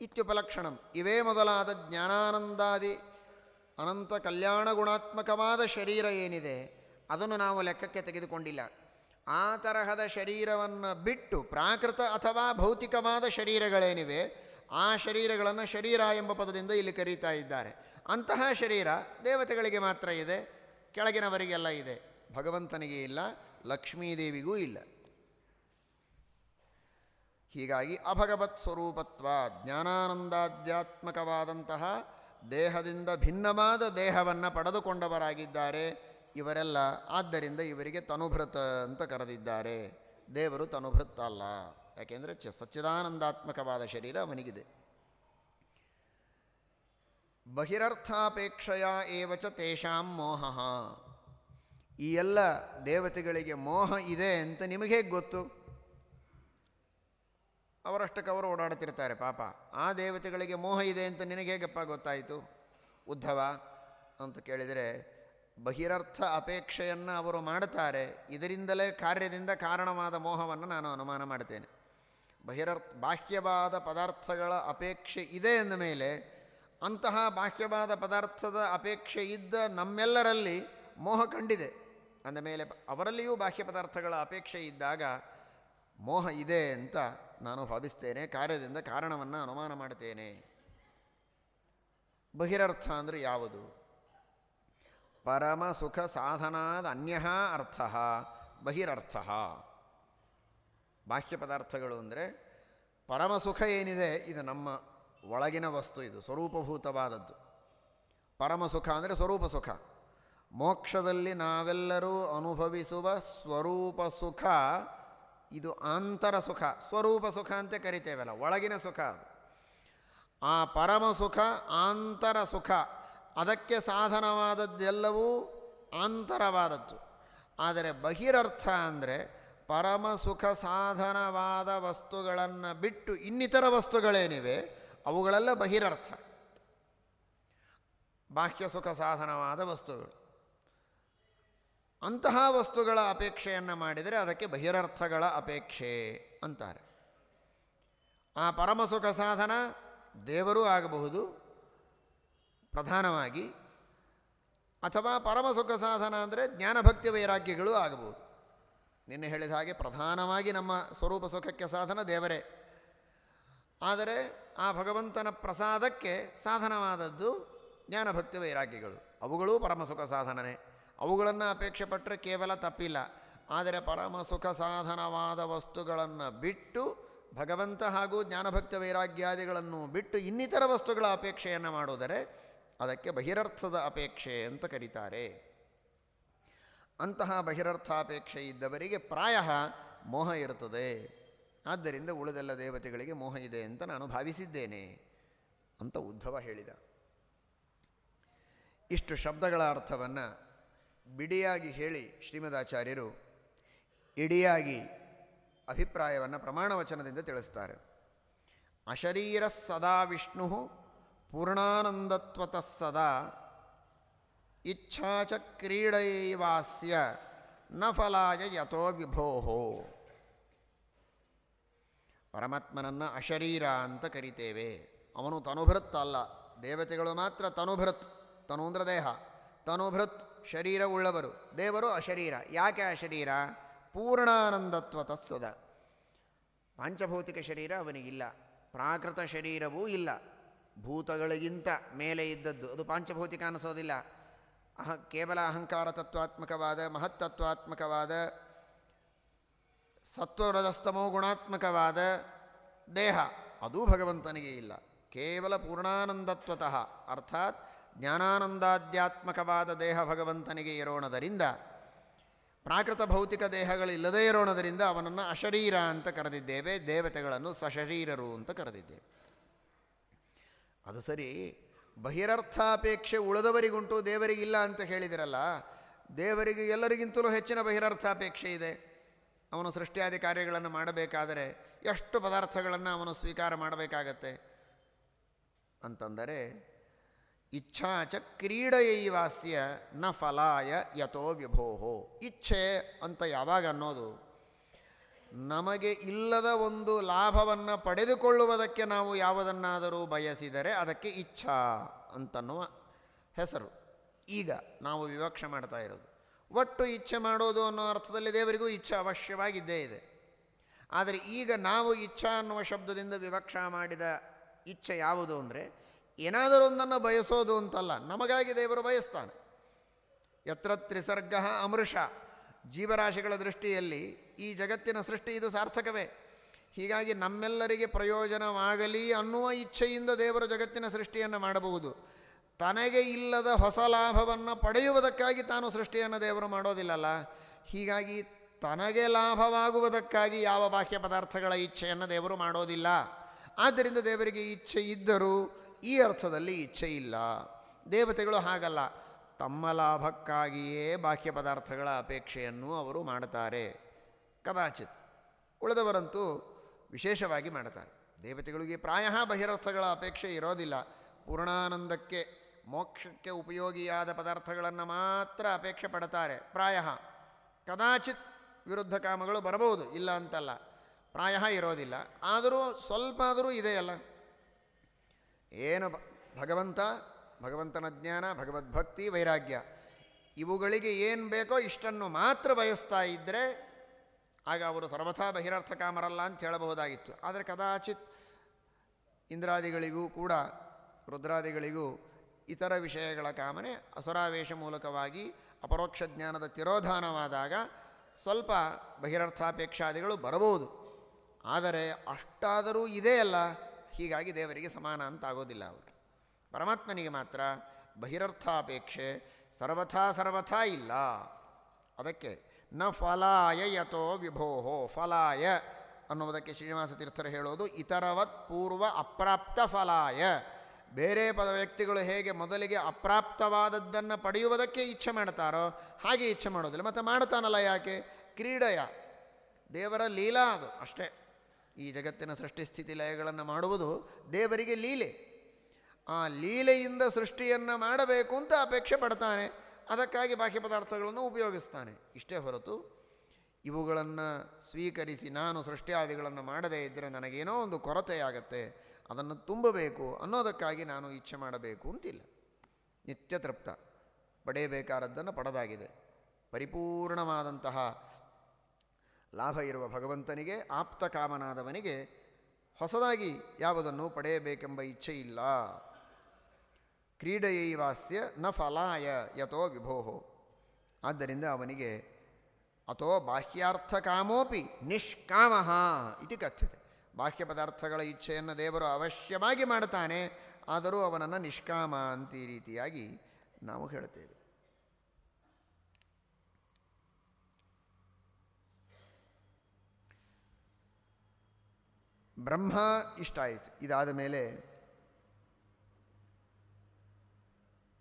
ಇತ್ಯುಪಲಕ್ಷಣಂ. ಇವೇ ಮೊದಲಾದ ಜ್ಞಾನಾನಂದಾದಿ ಅನಂತ ಕಲ್ಯಾಣ ಗುಣಾತ್ಮಕವಾದ ಶರೀರ ಏನಿದೆ, ಅದನ್ನು ನಾವು ಲೆಕ್ಕಕ್ಕೆ ತೆಗೆದುಕೊಂಡಿಲ್ಲ. ಆ ತರಹದ ಶರೀರವನ್ನು ಬಿಟ್ಟು ಪ್ರಾಕೃತ ಅಥವಾ ಭೌತಿಕವಾದ ಶರೀರಗಳೇನಿವೆ, ಆ ಶರೀರಗಳನ್ನು ಶರೀರ ಎಂಬ ಪದದಿಂದ ಇಲ್ಲಿ ಕರೀತಾ ಇದ್ದಾರೆ. ಅಂತಹ ಶರೀರ ದೇವತೆಗಳಿಗೆ ಮಾತ್ರ ಇದೆ, ಕೆಳಗಿನವರಿಗೆಲ್ಲ ಇದೆ. ಭಗವಂತನಿಗೆ ಇಲ್ಲ, ಲಕ್ಷ್ಮೀದೇವಿಗೂ ಇಲ್ಲ. ಹೀಗಾಗಿ ಅಭಗವತ್ ಸ್ವರೂಪತ್ವ, ಜ್ಞಾನಾನಂದಾಧ್ಯಾತ್ಮಕವಾದಂತಹ ದೇಹದಿಂದ ಭಿನ್ನವಾದ ದೇಹವನ್ನು ಪಡೆದುಕೊಂಡವರಾಗಿದ್ದಾರೆ. ಇವರೆಲ್ಲ ಆದ್ದರಿಂದ ಇವರಿಗೆ ತನುಭೃತ ಅಂತ ಕರೆದಿದ್ದಾರೆ. ದೇವರು ತನುಭೃತ ಅಲ್ಲ. ಯಾಕೆಂದರೆ ಚ ಸಚ್ಚಿದಾನಂದಾತ್ಮಕವಾದ ಶರೀರ ಅವನಿಗಿದೆ. ಬಹಿರರ್ಥಾಪೇಕ್ಷೆಯ ಏವಚ ತೇಷಾಂ ಮೋಹ. ಈ ಎಲ್ಲ ದೇವತೆಗಳಿಗೆ ಮೋಹ ಇದೆ ಅಂತ ನಿಮಗೆ ಗೊತ್ತು? ಅವರಷ್ಟಕ್ಕೆ ಅವರು ಓಡಾಡ್ತಿರ್ತಾರೆ ಪಾಪ. ಆ ದೇವತೆಗಳಿಗೆ ಮೋಹ ಇದೆ ಅಂತ ನಿನಗೆ ಹೇಗಪ್ಪ ಗೊತ್ತಾಯಿತು? ಉದ್ಧವ ಅಂತ ಕೇಳಿದರೆ, ಬಹಿರರ್ಥ ಅಪೇಕ್ಷೆಯನ್ನು ಅವರು ಮಾಡುತ್ತಾರೆ, ಇದರಿಂದಲೇ ಕಾರ್ಯದಿಂದ ಕಾರಣವಾದ ಮೋಹವನ್ನು ನಾನು ಅನುಮಾನ ಮಾಡ್ತೇನೆ ಬಹಿರರ್ಥ, ಬಾಹ್ಯವಾದ ಪದಾರ್ಥಗಳ ಅಪೇಕ್ಷೆ ಇದೆ ಎಂದ ಮೇಲೆ, ಅಂತಹ ಬಾಹ್ಯವಾದ ಪದಾರ್ಥದ ಅಪೇಕ್ಷೆ ಇದ್ದ ನಮ್ಮೆಲ್ಲರಲ್ಲಿ ಮೋಹ ಕಂಡಿದೆ. ಅಂದ ಮೇಲೆ ಅವರಲ್ಲಿಯೂ ಬಾಹ್ಯ ಪದಾರ್ಥಗಳ ಅಪೇಕ್ಷೆ ಇದ್ದಾಗ ಮೋಹ ಇದೆ ಅಂತ ನಾನು ಭಾವಿಸ್ತೇನೆ, ಕಾರ್ಯದಿಂದ ಕಾರಣವನ್ನು ಅನುಮಾನ ಮಾಡ್ತೇನೆ. ಬಹಿರರ್ಥ ಅಂದರೆ ಯಾವುದು? ಪರಮ ಸುಖ ಸಾಧನಾದ ಅನ್ಯ ಅರ್ಥ, ಬಹಿರರ್ಥ. ಬಾಹ್ಯ ಪದಾರ್ಥಗಳು ಅಂದರೆ ಪರಮ ಸುಖ ಏನಿದೆ, ಇದು ನಮ್ಮ ಒಳಗಿನ ವಸ್ತು, ಇದು ಸ್ವರೂಪಭೂತವಾದದ್ದು. ಪರಮ ಸುಖ ಅಂದರೆ ಸ್ವರೂಪ ಸುಖ. ಮೋಕ್ಷದಲ್ಲಿ ನಾವೆಲ್ಲರೂ ಅನುಭವಿಸುವ ಸ್ವರೂಪ ಸುಖ ಇದು ಆಂತರ ಸುಖ, ಸ್ವರೂಪ ಸುಖ ಅಂತ ಕರಿತೇವಲ್ಲ, ಒಳಗಿನ ಸುಖ ಅದು. ಆ ಪರಮ ಸುಖ ಆಂತರ ಸುಖ, ಅದಕ್ಕೆ ಸಾಧನವಾದದ್ದೆಲ್ಲವೂ ಆಂತರವಾದದ್ದು ಆದರೆ ಬಹಿರರ್ಥ ಅಂದರೆ ಪರಮ ಸುಖ ಸಾಧನವಾದ ವಸ್ತುಗಳನ್ನು ಬಿಟ್ಟು ಇನ್ನಿತರ ವಸ್ತುಗಳೇನಿವೆ, ಅವುಗಳೆಲ್ಲ ಬಹಿರರ್ಥ. ಬಾಹ್ಯ ಸುಖ ಸಾಧನವಾದ ವಸ್ತುಗಳು. ಅಂತಹ ವಸ್ತುಗಳ ಅಪೇಕ್ಷೆಯನ್ನು ಮಾಡಿದರೆ ಅದಕ್ಕೆ ಬಹಿರರ್ಥಗಳ ಅಪೇಕ್ಷೆ ಅಂತಾರೆ. ಆ ಪರಮಸುಖ ಸಾಧನ ದೇವರೂ ಆಗಬಹುದು, ಪ್ರಧಾನವಾಗಿ, ಅಥವಾ ಪರಮಸುಖ ಸಾಧನ ಅಂದರೆ ಜ್ಞಾನಭಕ್ತಿ ವೈರಾಗ್ಯಗಳು ಆಗಬಹುದು. ನಿನ್ನೆ ಹೇಳಿದ ಹಾಗೆ ಪ್ರಧಾನವಾಗಿ ನಮ್ಮ ಸ್ವರೂಪ ಸುಖಕ್ಕೆ ಸಾಧನ ದೇವರೇ. ಆದರೆ ಆ ಭಗವಂತನ ಪ್ರಸಾದಕ್ಕೆ ಸಾಧನವಾದದ್ದು ಜ್ಞಾನಭಕ್ತಿ ವೈರಾಗ್ಯಗಳು. ಅವುಗಳೂ ಪರಮಸುಖ ಸಾಧನನೇ. ಅವುಗಳನ್ನು ಅಪೇಕ್ಷೆ ಪಟ್ಟರೆ ಕೇವಲ ತಪ್ಪಿಲ್ಲ. ಆದರೆ ಪರಮ ಸುಖ ಸಾಧನವಾದ ವಸ್ತುಗಳನ್ನು ಬಿಟ್ಟು, ಭಗವಂತ ಹಾಗೂ ಜ್ಞಾನಭಕ್ತ ವೈರಾಗ್ಯಾದಿಗಳನ್ನು ಬಿಟ್ಟು ಇನ್ನಿತರ ವಸ್ತುಗಳ ಅಪೇಕ್ಷೆಯನ್ನು ಮಾಡೋದರೆ ಅದಕ್ಕೆ ಬಹಿರರ್ಥದ ಅಪೇಕ್ಷೆ ಅಂತ ಕರೀತಾರೆ. ಅಂತಹ ಬಹಿರರ್ಥಾಪೇಕ್ಷೆ ಇದ್ದವರಿಗೆ ಪ್ರಾಯ ಮೋಹ ಇರುತ್ತದೆ ಆದ್ದರಿಂದ ಉಳಿದೆಲ್ಲ ದೇವತೆಗಳಿಗೆ ಮೋಹ ಇದೆ ಅಂತ ನಾನು ಭಾವಿಸಿದ್ದೇನೆ ಅಂತ ಉದ್ಧವ ಹೇಳಿದ. ಇಷ್ಟು ಶಬ್ದಗಳ ಅರ್ಥವನ್ನು ಬಿಡಿಯಾಗಿ ಹೇಳಿ ಶ್ರೀಮದಾಚಾರ್ಯರು ಇಡಿಯಾಗಿ ಅಭಿಪ್ರಾಯವನ್ನು ಪ್ರಮಾಣವಚನದಿಂದ ತಿಳಿಸ್ತಾರೆ. ಅಶರೀರ ಸದಾ ವಿಷ್ಣು ಪೂರ್ಣಾನಂದತ್ವತಃ ಸದಾ ಇಚ್ಛಾಚ ಕ್ರೀಡೈವಾಸ್ಯ ನ ಫಲಾಯ ಯಥೋ ವಿಭೋಹೋ ಪರಮಾತ್ಮನನ್ನು ಅಶರೀರ ಅಂತ ಕರಿತೇವೆ. ಅವನು ತನುಭೃತ್ ಅಲ್ಲ ದೇವತೆಗಳು ಮಾತ್ರ ತನುಭೃತ್ ತನು ಅಂದ್ರ ದೇಹ ತನುಭೃತ್ ಶರೀರ ಉಳ್ಳವರು ದೇವರು ಅಶರೀರ. ಯಾಕೆ ಅಶರೀರ? ಪೂರ್ಣಾನಂದತ್ವ ತತ್ಸದ. ಪಾಂಚಭೌತಿಕ ಶರೀರ ಅವನಿಗಿಲ್ಲ. ಪ್ರಾಕೃತ ಶರೀರವೂ ಇಲ್ಲ. ಭೂತಗಳಿಗಿಂತ ಮೇಲೆ ಇದ್ದದ್ದು. ಅದು ಪಾಂಚಭೌತಿಕ ಅನಿಸೋದಿಲ್ಲ. ಅಹ, ಕೇವಲ ಅಹಂಕಾರ ತತ್ವಾತ್ಮಕವಾದ, ಮಹತ್ತತ್ವಾತ್ಮಕವಾದ, ಸತ್ವರಜಸ್ತಮೋ ಗುಣಾತ್ಮಕವಾದ ದೇಹ. ಅದೂ ಭಗವಂತನಿಗೆ ಇಲ್ಲ. ಕೇವಲ ಪೂರ್ಣಾನಂದತ್ವತಃ. ಅರ್ಥಾತ್ ಜ್ಞಾನಾನಂದಾಧ್ಯಾತ್ಮಕವಾದ ದೇಹ ಭಗವಂತನಿಗೆ ಇರೋಣದರಿಂದ, ಪ್ರಾಕೃತ ಭೌತಿಕ ದೇಹಗಳಿಲ್ಲದೇ ಇರೋಣದರಿಂದ ಅವನನ್ನು ಅಶರೀರ ಅಂತ ಕರೆದಿದ್ದೇವೆ, ದೇವತೆಗಳನ್ನು ಸಶರೀರರು ಅಂತ ಕರೆದಿದ್ದೇವೆ. ಅದು ಸರಿ, ಬಹಿರರ್ಥಾಪೇಕ್ಷೆ ಉಳಿದವರಿಗುಂಟು ದೇವರಿಗಿಲ್ಲ ಅಂತ ಹೇಳಿದಿರಲ್ಲ, ದೇವರಿಗೆ ಎಲ್ಲರಿಗಿಂತಲೂ ಹೆಚ್ಚಿನ ಬಹಿರರ್ಥಾಪೇಕ್ಷೆ ಇದೆ. ಅವನು ಸೃಷ್ಟಿಯಾದಿ ಕಾರ್ಯಗಳನ್ನು ಮಾಡಬೇಕಾದರೆ ಎಷ್ಟು ಪದಾರ್ಥಗಳನ್ನು ಅವನು ಸ್ವೀಕಾರ ಮಾಡಬೇಕಾಗತ್ತೆ? ಅಂತಂದರೆ ಇಚ್ಛಾ ಚ ಕ್ರೀಡೆಯೈವಾಸ್ಯ ನ ಫಲಾಯ ಯಥೋ ವಿಭೋಹೋ ಇಚ್ಛೆ ಅಂತ ಯಾವಾಗ ಅನ್ನೋದು? ನಮಗೆ ಇಲ್ಲದ ಒಂದು ಲಾಭವನ್ನು ಪಡೆದುಕೊಳ್ಳುವುದಕ್ಕೆ ನಾವು ಯಾವುದನ್ನಾದರೂ ಬಯಸಿದರೆ ಅದಕ್ಕೆ ಇಚ್ಛಾ ಅಂತನ್ನುವ ಹೆಸರು. ಈಗ ನಾವು ವಿವಕ್ಷೆ ಮಾಡ್ತಾ ಇರೋದು. ಒಟ್ಟು ಇಚ್ಛೆ ಮಾಡೋದು ಅನ್ನೋ ಅರ್ಥದಲ್ಲಿ ದೇವರಿಗೂ ಇಚ್ಛೆ ಅವಶ್ಯವಾಗಿದ್ದೇ ಇದೆ. ಆದರೆ ಈಗ ನಾವು ಇಚ್ಛಾ ಅನ್ನುವ ಶಬ್ದದಿಂದ ವಿವಕ್ಷ ಮಾಡಿದ ಇಚ್ಛೆ ಯಾವುದು ಅಂದರೆ ಏನಾದರೂ ಒಂದನ್ನು ಬಯಸೋದು ಅಂತಲ್ಲ, ನಮಗಾಗಿ ದೇವರು ಬಯಸ್ತಾನೆ. ಯತ್ರ ತ್ರಿಸರ್ಗ ಅಮೃಷ. ಜೀವರಾಶಿಗಳ ದೃಷ್ಟಿಯಲ್ಲಿ ಈ ಜಗತ್ತಿನ ಸೃಷ್ಟಿ ಇದು ಸಾರ್ಥಕವೇ. ಹೀಗಾಗಿ ನಮ್ಮೆಲ್ಲರಿಗೆ ಪ್ರಯೋಜನವಾಗಲಿ ಅನ್ನುವ ಇಚ್ಛೆಯಿಂದ ದೇವರು ಜಗತ್ತಿನ ಸೃಷ್ಟಿಯನ್ನು ಮಾಡಬಹುದು. ತನಗೆ ಇಲ್ಲದ ಹೊಸ ಲಾಭವನ್ನು ಪಡೆಯುವುದಕ್ಕಾಗಿ ತಾನು ಸೃಷ್ಟಿಯನ್ನು ದೇವರು ಮಾಡೋದಿಲ್ಲಲ್ಲ. ಹೀಗಾಗಿ ತನಗೆ ಲಾಭವಾಗುವುದಕ್ಕಾಗಿ ಯಾವ ಬಾಹ್ಯ ಪದಾರ್ಥಗಳ ಇಚ್ಛೆಯನ್ನು ದೇವರು ಮಾಡೋದಿಲ್ಲ. ಆದ್ದರಿಂದ ದೇವರಿಗೆ ಇಚ್ಛೆ ಇದ್ದರೂ ಈ ಅರ್ಥದಲ್ಲಿ ಇಚ್ಛೆ ಇಲ್ಲ. ದೇವತೆಗಳು ಹಾಗಲ್ಲ. ತಮ್ಮ ಲಾಭಕ್ಕಾಗಿಯೇ ಬಾಹ್ಯ ಪದಾರ್ಥಗಳ ಅಪೇಕ್ಷೆಯನ್ನು ಅವರು ಮಾಡುತ್ತಾರೆ. ಕದಾಚಿತ್. ಉಳಿದವರಂತೂ ವಿಶೇಷವಾಗಿ ಮಾಡುತ್ತಾರೆ. ದೇವತೆಗಳಿಗೆ ಪ್ರಾಯ ಬಹಿರರ್ಥಗಳ ಅಪೇಕ್ಷೆ ಇರೋದಿಲ್ಲ. ಪೂರ್ಣಾನಂದಕ್ಕೆ, ಮೋಕ್ಷಕ್ಕೆ ಉಪಯೋಗಿಯಾದ ಪದಾರ್ಥಗಳನ್ನು ಮಾತ್ರ ಅಪೇಕ್ಷೆ ಪಡ್ತಾರೆ ಪ್ರಾಯ. ಕದಾಚಿತ್ ವಿರುದ್ಧ ಕಾಮಗಳು ಬರಬಹುದು. ಇಲ್ಲ ಅಂತಲ್ಲ. ಪ್ರಾಯ ಇರೋದಿಲ್ಲ. ಆದರೂ ಸ್ವಲ್ಪ ಆದರೂ ಇದೆಯಲ್ಲ. ಏನು ಭಗವಂತ, ಭಗವಂತನ ಜ್ಞಾನ, ಭಗವದ್ಭಕ್ತಿ, ವೈರಾಗ್ಯ. ಇವುಗಳಿಗೆ ಏನು ಬೇಕೋ ಇಷ್ಟನ್ನು ಮಾತ್ರ ಬಯಸ್ತಾ ಇದ್ದರೆ ಆಗ ಅವರು ಸರ್ವಥಾ ಬಹಿರರ್ಥ ಕಾಮರಲ್ಲ ಅಂತ ಹೇಳಬಹುದಾಗಿತ್ತು. ಆದರೆ ಕದಾಚಿತ್ ಇಂದ್ರಾದಿಗಳಿಗೂ ಕೂಡ, ರುದ್ರಾದಿಗಳಿಗೂ ಇತರ ವಿಷಯಗಳ ಕಾಮನೆ ಅಸುರಾವೇಶ ಮೂಲಕವಾಗಿ ಅಪರೋಕ್ಷ ಜ್ಞಾನದ ತಿರೋಧಾನವಾದಾಗ ಸ್ವಲ್ಪ ಬಹಿರರ್ಥಾಪೇಕ್ಷಾದಿಗಳು ಬರಬಹುದು. ಆದರೆ ಅಷ್ಟಾದರೂ ಇದೆ ಅಲ್ಲ. ಹೀಗಾಗಿ ದೇವರಿಗೆ ಸಮಾನ ಅಂತ ಆಗೋದಿಲ್ಲ ಅವರು. ಪರಮಾತ್ಮನಿಗೆ ಮಾತ್ರ ಬಹಿರರ್ಥಾಪೇಕ್ಷೆ ಸರ್ವಥಾ ಸರ್ವಥಾ ಇಲ್ಲ. ಅದಕ್ಕೆ ನ ಫಲಾಯ ಯಥೋ ವಿಭೋಹೋ ಫಲಾಯ ಅನ್ನುವುದಕ್ಕೆ ಶ್ರೀನಿವಾಸ ತೀರ್ಥರು ಹೇಳೋದು ಇತರವತ್ ಪೂರ್ವ ಅಪ್ರಾಪ್ತ ಫಲಾಯ. ಬೇರೆ ಪದ ವ್ಯಕ್ತಿಗಳು ಹೇಗೆ ಮೊದಲಿಗೆ ಅಪ್ರಾಪ್ತವಾದದ್ದನ್ನು ಪಡೆಯುವುದಕ್ಕೆ ಇಚ್ಛೆ ಮಾಡ್ತಾರೋ ಹಾಗೆ ಇಚ್ಛೆ ಮಾಡೋದಿಲ್ಲ. ಮತ್ತು ಮಾಡ್ತಾನಲ್ಲ ಯಾಕೆ? ಕ್ರೀಡೆಯ. ದೇವರ ಲೀಲಾ ಅದು ಅಷ್ಟೇ. ಈ ಜಗತ್ತಿನ ಸೃಷ್ಟಿ ಸ್ಥಿತಿ ಲಯಗಳನ್ನು ಮಾಡುವುದು ದೇವರಿಗೆ ಲೀಲೆ. ಆ ಲೀಲೆಯಿಂದ ಸೃಷ್ಟಿಯನ್ನು ಮಾಡಬೇಕು ಅಂತ ಅಪೇಕ್ಷೆ ಪಡ್ತಾನೆ. ಅದಕ್ಕಾಗಿ ಬಾಹ್ಯ ಪದಾರ್ಥಗಳನ್ನು ಉಪಯೋಗಿಸ್ತಾನೆ. ಇಷ್ಟೇ ಹೊರತು ಇವುಗಳನ್ನು ಸ್ವೀಕರಿಸಿ ನಾನು ಸೃಷ್ಟಿಯಾದಿಗಳನ್ನು ಮಾಡದೇ ಇದ್ದರೆ ನನಗೇನೋ ಒಂದು ಕೊರತೆಯಾಗತ್ತೆ. ಅದನ್ನು ತುಂಬಬೇಕು ಅನ್ನೋದಕ್ಕಾಗಿ ನಾನು ಇಚ್ಛೆ ಮಾಡಬೇಕು ಅಂತಿಲ್ಲ. ನಿತ್ಯ ತೃಪ್ತ. ಪಡೆಯಬೇಕಾದದ್ದನ್ನು ಪಡೆದಾಗಿದೆ. ಪರಿಪೂರ್ಣವಾದಂತಹ ಲಾಭ ಇರುವ ಭಗವಂತನಿಗೆ, ಆಪ್ತ ಕಾಮನಾದವನಿಗೆ ಹೊಸದಾಗಿ ಯಾವುದನ್ನು ಪಡೆಯಬೇಕೆಂಬ ಇಚ್ಛೆ ಇಲ್ಲ. ಕ್ರೀಡೆಯೈವಾಸ್ಯ ನ ಫಲಾಯ ಯಥೋ ವಿಭೋಹೋ. ಆದ್ದರಿಂದ ಅವನಿಗೆ, ಅಥೋ ಬಾಹ್ಯಾರ್ಥ ಕಾಮೋಪಿ ನಿಷ್ಕಾಮ ಇತಿ ಕಥ್ಯತೆ. ಬಾಹ್ಯ ಪದಾರ್ಥಗಳ ಇಚ್ಛೆಯನ್ನು ದೇವರು ಅವಶ್ಯವಾಗಿ ಮಾಡುತ್ತಾನೆ, ಆದರೂ ಅವನನ್ನು ನಿಷ್ಕಾಮ ಅಂತ ರೀತಿಯಾಗಿ ನಾವು ಹೇಳ್ತೇವೆ. ಬ್ರಹ್ಮ ಇಷ್ಟ ಆಯಿತು. ಇದಾದ ಮೇಲೆ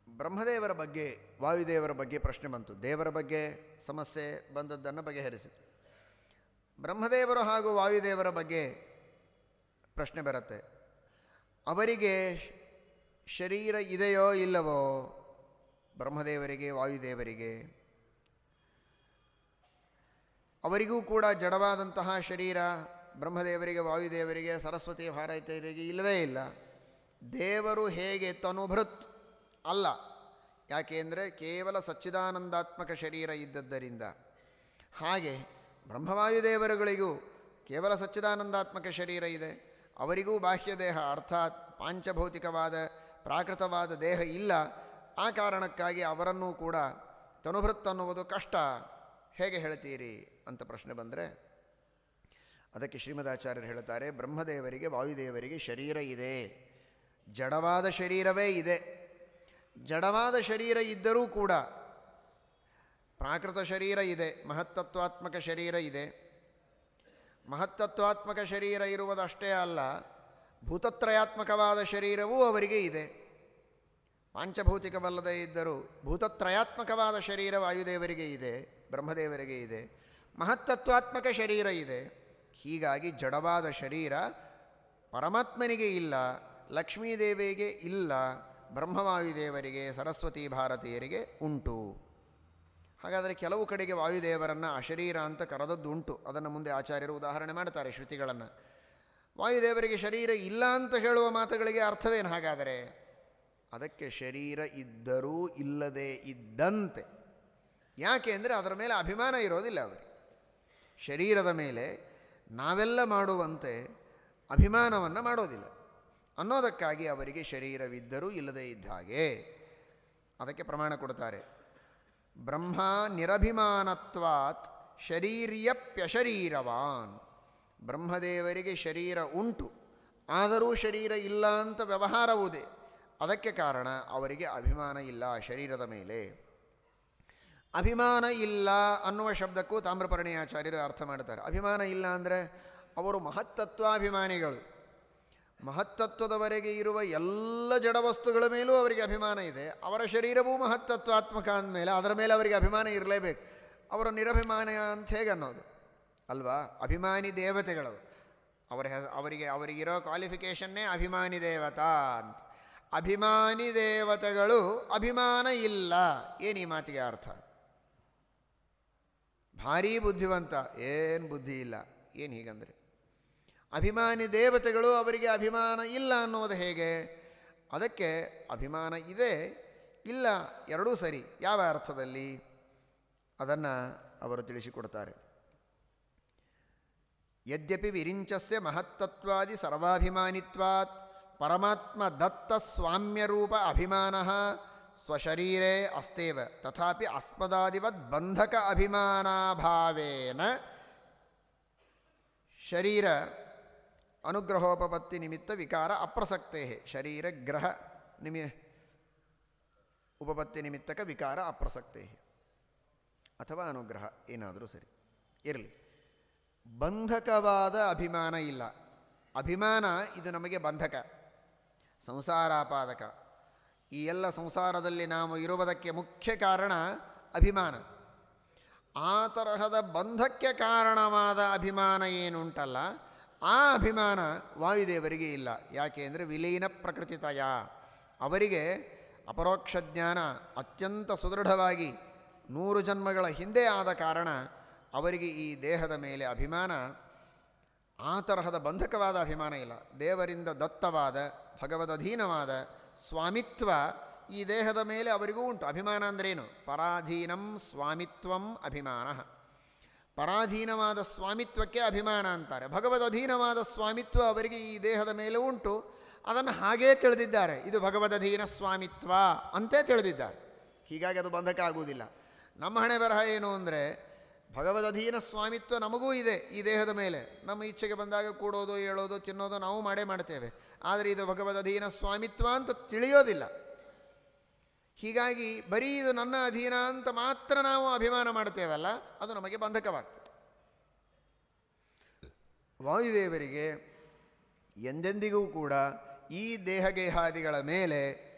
ಬ್ರಹ್ಮದೇವರ ಬಗ್ಗೆ, ವಾಯುದೇವರ ಬಗ್ಗೆ ಪ್ರಶ್ನೆ ಬಂತು. ದೇವರ ಬಗ್ಗೆ ಸಮಸ್ಯೆ ಬಂದದ್ದನ್ನು ಬಗೆಹರಿಸಿತು. ಬ್ರಹ್ಮದೇವರು ಹಾಗೂ ವಾಯುದೇವರ ಬಗ್ಗೆ ಪ್ರಶ್ನೆ ಬರುತ್ತೆ. ಅವರಿಗೆ ಶರೀರ ಇದೆಯೋ ಇಲ್ಲವೋ ಬ್ರಹ್ಮದೇವರಿಗೆ, ವಾಯುದೇವರಿಗೆ, ಅವರಿಗೂ ಕೂಡ ಜಡವಾದಂತಹ ಶರೀರ ಬ್ರಹ್ಮದೇವರಿಗೆ, ವಾಯುದೇವರಿಗೆ, ಸರಸ್ವತಿ ಭಾರತೀಯರಿಗೆ ಇಲ್ಲವೇ ಇಲ್ಲ. ದೇವರು ಹೇಗೆ ತನುಭೃತ್? ಅಲ್ಲ. ಯಾಕೆಂದರೆ ಕೇವಲ ಸಚ್ಚಿದಾನಂದಾತ್ಮಕ ಶರೀರ ಇದ್ದದ್ದರಿಂದ. ಹಾಗೆ ಬ್ರಹ್ಮವಾಯುದೇವರುಗಳಿಗೂ ಕೇವಲ ಸಚ್ಚಿದಾನಂದಾತ್ಮಕ ಶರೀರ ಇದೆ. ಅವರಿಗೂ ಬಾಹ್ಯ ದೇಹ ಅರ್ಥಾತ್ ಪಾಂಚಭೌತಿಕವಾದ, ಪ್ರಾಕೃತವಾದ ದೇಹ ಇಲ್ಲ. ಆ ಕಾರಣಕ್ಕಾಗಿ ಅವರನ್ನೂ ಕೂಡ ತನುಭೃತ್ ಅನ್ನುವುದು ಕಷ್ಟ. ಹೇಗೆ ಹೇಳ್ತೀರಿ? ಅಂತ ಪ್ರಶ್ನೆ ಬಂದರೆ ಅದಕ್ಕೆ ಶ್ರೀಮದಾಚಾರ್ಯರು ಹೇಳ್ತಾರೆ ಬ್ರಹ್ಮದೇವರಿಗೆ, ವಾಯುದೇವರಿಗೆ ಶರೀರ ಇದೆ. ಜಡವಾದ ಶರೀರವೇ ಇದೆ. ಜಡವಾದ ಶರೀರ ಇದ್ದರೂ ಕೂಡ ಪ್ರಾಕೃತ ಶರೀರ ಇದೆ, ಮಹತ್ತತ್ವಾತ್ಮಕ ಶರೀರ ಇದೆ. ಮಹತ್ತತ್ವಾತ್ಮಕ ಶರೀರ ಇರುವುದಷ್ಟೇ ಅಲ್ಲ, ಭೂತತ್ರಯಾತ್ಮಕವಾದ ಶರೀರವೂ ಅವರಿಗೆ ಇದೆ. ಪಾಂಚಭೌತಿಕವಲ್ಲದೇ ಇದ್ದರೂ ಭೂತತ್ರಯಾತ್ಮಕವಾದ ಶರೀರ ವಾಯುದೇವರಿಗೆ ಇದೆ, ಬ್ರಹ್ಮದೇವರಿಗೆ ಇದೆ. ಮಹತ್ತತ್ವಾತ್ಮಕ ಶರೀರ ಇದೆ. ಹೀಗಾಗಿ ಜಡವಾದ ಶರೀರ ಪರಮಾತ್ಮನಿಗೆ ಇಲ್ಲ, ಲಕ್ಷ್ಮೀದೇವಿಗೆ ಇಲ್ಲ, ಬ್ರಹ್ಮವಾಯುದೇವರಿಗೆ, ಸರಸ್ವತಿ ಭಾರತೀಯರಿಗೆ ಉಂಟು. ಹಾಗಾದರೆ ಕೆಲವು ಕಡೆಗೆ ವಾಯುದೇವರನ್ನು ಅಶರೀರ ಅಂತ ಕರೆದದ್ದು ಉಂಟು. ಅದನ್ನು ಮುಂದೆ ಆಚಾರ್ಯರು ಉದಾಹರಣೆ ಮಾಡ್ತಾರೆ ಶ್ರುತಿಗಳನ್ನು. ವಾಯುದೇವರಿಗೆ ಶರೀರ ಇಲ್ಲ ಅಂತ ಹೇಳುವ ಮಾತುಗಳಿಗೆ ಅರ್ಥವೇನು? ಹಾಗಾದರೆ ಅದಕ್ಕೆ ಶರೀರ ಇದ್ದರೂ ಇಲ್ಲದೆ ಇದ್ದಂತೆ. ಯಾಕೆ ಅಂದರೆ ಅದರ ಮೇಲೆ ಅಭಿಮಾನ ಇರೋದಿಲ್ಲ ಅವರಿಗೆ. ಶರೀರದ ಮೇಲೆ ನಾವೆಲ್ಲ ಮಾಡುವಂತೆ ಅಭಿಮಾನವನ್ನು ಮಾಡೋದಿಲ್ಲ. ಅನ್ನೋದಕ್ಕಾಗಿ ಅವರಿಗೆ ಶರೀರವಿದ್ದರೂ ಇಲ್ಲದೇ ಇದ್ದ ಹಾಗೆ. ಅದಕ್ಕೆ ಪ್ರಮಾಣ ಕೊಡ್ತಾರೆ. ಬ್ರಹ್ಮ ನಿರಭಿಮಾನತ್ವಾತ್ ಶರೀರ್ಯಪ್ಯಶರೀರವಾನ್. ಬ್ರಹ್ಮದೇವರಿಗೆ ಶರೀರ ಉಂಟು. ಆದರೂ ಶರೀರ ಇಲ್ಲ ಅಂತ ವ್ಯವಹಾರವುದೇ. ಅದಕ್ಕೆ ಕಾರಣ ಅವರಿಗೆ ಅಭಿಮಾನ ಇಲ್ಲ ಶರೀರದ ಮೇಲೆ. ಅಭಿಮಾನ ಇಲ್ಲ ಅನ್ನುವ ಶಬ್ದಕ್ಕೂ ತಾಮ್ರಪರ್ಣಿಯಾಚಾರ್ಯರು ಅರ್ಥ ಮಾಡ್ತಾರೆ. ಅಭಿಮಾನ ಇಲ್ಲ ಅಂದರೆ ಅವರು ಮಹತ್ತತ್ವಾಭಿಮಾನಿಗಳು. ಮಹತ್ತತ್ವದವರೆಗೆ ಇರುವ ಎಲ್ಲ ಜಡ ವಸ್ತುಗಳ ಮೇಲೂ ಅವರಿಗೆ ಅಭಿಮಾನ ಇದೆ. ಅವರ ಶರೀರವೂ ಮಹತ್ತತ್ವಾತ್ಮಕ ಅಂದಮೇಲೆ ಅದರ ಮೇಲೆ ಅವರಿಗೆ ಅಭಿಮಾನ ಇರಲೇಬೇಕು. ಅವರ ನಿರಭಿಮಾನ ಅಂತ ಹೇಗೆ ಅನ್ನೋದು ಅಲ್ವಾ? ಅಭಿಮಾನಿ ದೇವತೆಗಳು. ಅವರ ಹೆಸ, ಅವರಿಗೆ, ಅವರಿಗಿರೋ ಕ್ವಾಲಿಫಿಕೇಷನ್ನೇ ಅಭಿಮಾನಿ ದೇವತಾ ಅಂತ. ಅಭಿಮಾನಿ ದೇವತೆಗಳು ಅಭಿಮಾನ ಇಲ್ಲ. ಏನು ಈ ಮಾತಿಗೆ ಅರ್ಥ? ಭಾರೀ ಬುದ್ಧಿವಂತ. ಏನು ಬುದ್ಧಿ ಇಲ್ಲ. ಏನು ಹೀಗಂದರೆ? ಅಭಿಮಾನಿ ದೇವತೆಗಳು ಅವರಿಗೆ ಅಭಿಮಾನ ಇಲ್ಲ ಅನ್ನೋದು ಹೇಗೆ? ಅದಕ್ಕೆ ಅಭಿಮಾನ ಇದೆ, ಇಲ್ಲ ಎರಡೂ ಸರಿ. ಯಾವ ಅರ್ಥದಲ್ಲಿ? ಅದನ್ನು ಅವರು ತಿಳಿಸಿಕೊಡ್ತಾರೆ. ಯದ್ಯಪಿ ವಿರಿಂಚಸ್ಯ ಮಹತ್ತತ್ವಾದಿ ಸರ್ವಾಭಿಮಾನಿತ್ವಾತ್ ಪರಮಾತ್ಮ ದತ್ತ ಸ್ವಾಮ್ಯರೂಪ ಅಭಿಮಾನ ಸ್ವಶರೀರೇ ಅಸ್ತೇವ ತಥಾಪಿ ಅಸ್ಮದಾದಿವತ್ ಬಂಧಕ ಅಭಿಮಾನಾಭಾವೇನ ಶರೀರ ಅನುಗ್ರಹೋಪಪತ್ತಿ ನಿಮಿತ್ತ ವಿಕಾರ ಅಪ್ರಸಕ್ತೇ ಶರೀರ ಗ್ರಹ ನಿಮಿ ಉಪಪತ್ತಿ ನಿಮಿತ್ತಕ ವಿಕಾರ ಅಪ್ರಸಕ್ತೇ ಅಥವಾ ಅನುಗ್ರಹ ಏನಾದರೂ ಸರಿ। ಇರಲಿ। ಬಂಧಕವಾದ ಅಭಿಮಾನ ಇಲ್ಲ। ಅಭಿಮಾನ ಇದು ನಮಗೆ ಬಂಧಕ। ಸಂಸಾರಾಪಾದಕ। ಈ ಎಲ್ಲ ಸಂಸಾರದಲ್ಲಿ ನಾವು ಇರುವುದಕ್ಕೆ ಮುಖ್ಯ ಕಾರಣ ಅಭಿಮಾನ. ಆ ತರಹದ ಬಂಧಕ್ಕೆ ಕಾರಣವಾದ ಅಭಿಮಾನ ಏನುಂಟಲ್ಲ, ಆ ಅಭಿಮಾನ ವಾಯುದೇವರಿಗೆ ಇಲ್ಲ. ಯಾಕೆ ಅಂದರೆ ವಿಲೀನ ಪ್ರಕೃತಿತಯ. ಅವರಿಗೆ ಅಪರೋಕ್ಷ ಜ್ಞಾನ ಅತ್ಯಂತ ಸುದೃಢವಾಗಿ ನೂರು ಜನ್ಮಗಳ ಹಿಂದೆ ಆದ ಕಾರಣ ಅವರಿಗೆ ಈ ದೇಹದ ಮೇಲೆ ಅಭಿಮಾನ, ಆ ತರಹದ ಬಂಧಕವಾದ ಅಭಿಮಾನ ಇಲ್ಲ. ದೇವರಿಂದ ದತ್ತವಾದ ಭಗವದಧೀನವಾದ ಸ್ವಾಮಿತ್ವ ಈ ದೇಹದ ಮೇಲೆ ಅವರಿಗೂ ಉಂಟು. ಅಭಿಮಾನ ಅಂದ್ರೇನು? ಪರಾಧೀನಂ ಸ್ವಾಮಿತ್ವಂ ಅಭಿಮಾನ. ಪರಾಧೀನವಾದ ಸ್ವಾಮಿತ್ವಕ್ಕೆ ಅಭಿಮಾನ ಅಂತಾರೆ. ಭಗವದಧೀನವಾದ ಸ್ವಾಮಿತ್ವ ಅವರಿಗೆ ಈ ದೇಹದ ಮೇಲೆ ಉಂಟು. ಅದನ್ನು ಹಾಗೇ ತಿಳಿದಿದ್ದಾರೆ. ಇದು ಭಗವದಧೀನ ಸ್ವಾಮಿತ್ವ ಅಂತೇ ತಿಳಿದಿದ್ದಾರೆ. ಹೀಗಾಗಿ ಅದು ಬಂಧಕ ಆಗುವುದಿಲ್ಲ ನಮ್ಮ ಹಣೆ ಬರಹ ಏನು ಅಂದರೆ ಭಗವದಧೀನ ಸ್ವಾಮಿತ್ವ ನಮಗೂ ಇದೆ ಈ ದೇಹದ ಮೇಲೆ. ನಮ್ಮ ಇಚ್ಛೆಗೆ ಬಂದಾಗ ಕೂಡೋದು, ಹೇಳೋದು, ತಿನ್ನೋದು ನಾವು ಮಾಡೇ ಮಾಡ್ತೇವೆ. ಆದರೆ ಇದು ಭಗವದಧೀನ ಸ್ವಾಮಿತ್ವ ಅಂತ ತಿಳಿಯೋದಿಲ್ಲ. ಹೀಗಾಗಿ ಬರೀ ಇದು ನನ್ನ ಅಧೀನ ಅಂತ ಮಾತ್ರ ನಾವು ಅಭಿಮಾನ ಮಾಡ್ತೇವಲ್ಲ ಅದು ನಮಗೆ ಬಂಧಕವಾಗ್ತದೆ. ವಾಯುದೇವರಿಗೆ ಎಂದೆಂದಿಗೂ ಕೂಡ ಈ ದೇಹಗೇಹಾದಿಗಳ ಮೇಲೆ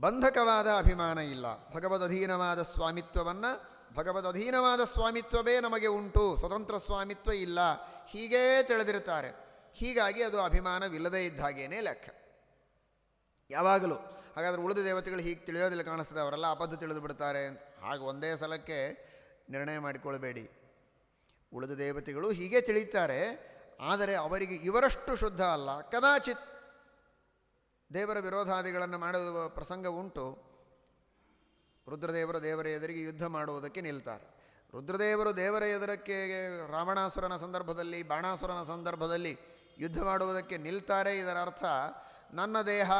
ಬಂಧಕವಾದ ಅಭಿಮಾನ ಇಲ್ಲ. ಭಗವದಧೀನವಾದ ಸ್ವಾಮಿತ್ವವನ್ನು ಭಗವದ್ ಅಧೀನವಾದ ಸ್ವಾಮಿತ್ವವೇ ನಮಗೆ ಉಂಟು, ಸ್ವತಂತ್ರ ಸ್ವಾಮಿತ್ವ ಇಲ್ಲ. ಹೀಗೇ ತಿಳಿದಿರ್ತಾರೆ ಹೀಗಾಗಿ ಅದು ಅಭಿಮಾನವಿಲ್ಲದೇ ಇದ್ದ ಹಾಗೇನೇ ಲೆಕ್ಕ. ಯಾವಾಗಲೂ, ಹಾಗಾದರೆ ಉಳಿದ ದೇವತೆಗಳು ಹೀಗೆ ತಿಳಿಯೋದಿಲ್ಲ ಕಾಣಿಸ್ತದೆ, ಅವರೆಲ್ಲ ಅಬದ್ಧ ತಿಳಿದು ಬಿಡ್ತಾರೆ ಹಾಗೆ ಒಂದೇ ಸಲಕ್ಕೆ ನಿರ್ಣಯ ಮಾಡಿಕೊಳ್ಳಬೇಡಿ. ಉಳಿದ ದೇವತೆಗಳು ಹೀಗೆ ತಿಳಿಯುತ್ತಾರೆ, ಆದರೆ ಅವರಿಗೆ ಇವರಷ್ಟು ಶುದ್ಧ ಅಲ್ಲ. ಕದಾಚಿತ್ ದೇವರ ವಿರೋಧಾದಿಗಳನ್ನು ಮಾಡುವ ಪ್ರಸಂಗ ಉಂಟು. ರುದ್ರದೇವರು ದೇವರ ಎದುರಿಗೆ ಯುದ್ಧ ಮಾಡುವುದಕ್ಕೆ ನಿಲ್ತಾರೆ. ರುದ್ರದೇವರು ದೇವರ ಎದುರಕ್ಕೆ ರಾವಣಾಸುರನ ಸಂದರ್ಭದಲ್ಲಿ, ಬಾಣಾಸುರನ ಸಂದರ್ಭದಲ್ಲಿ ಯುದ್ಧ ಮಾಡುವುದಕ್ಕೆ ನಿಲ್ತಾರೆ. ಇದರ ಅರ್ಥ ನನ್ನ ದೇಹ,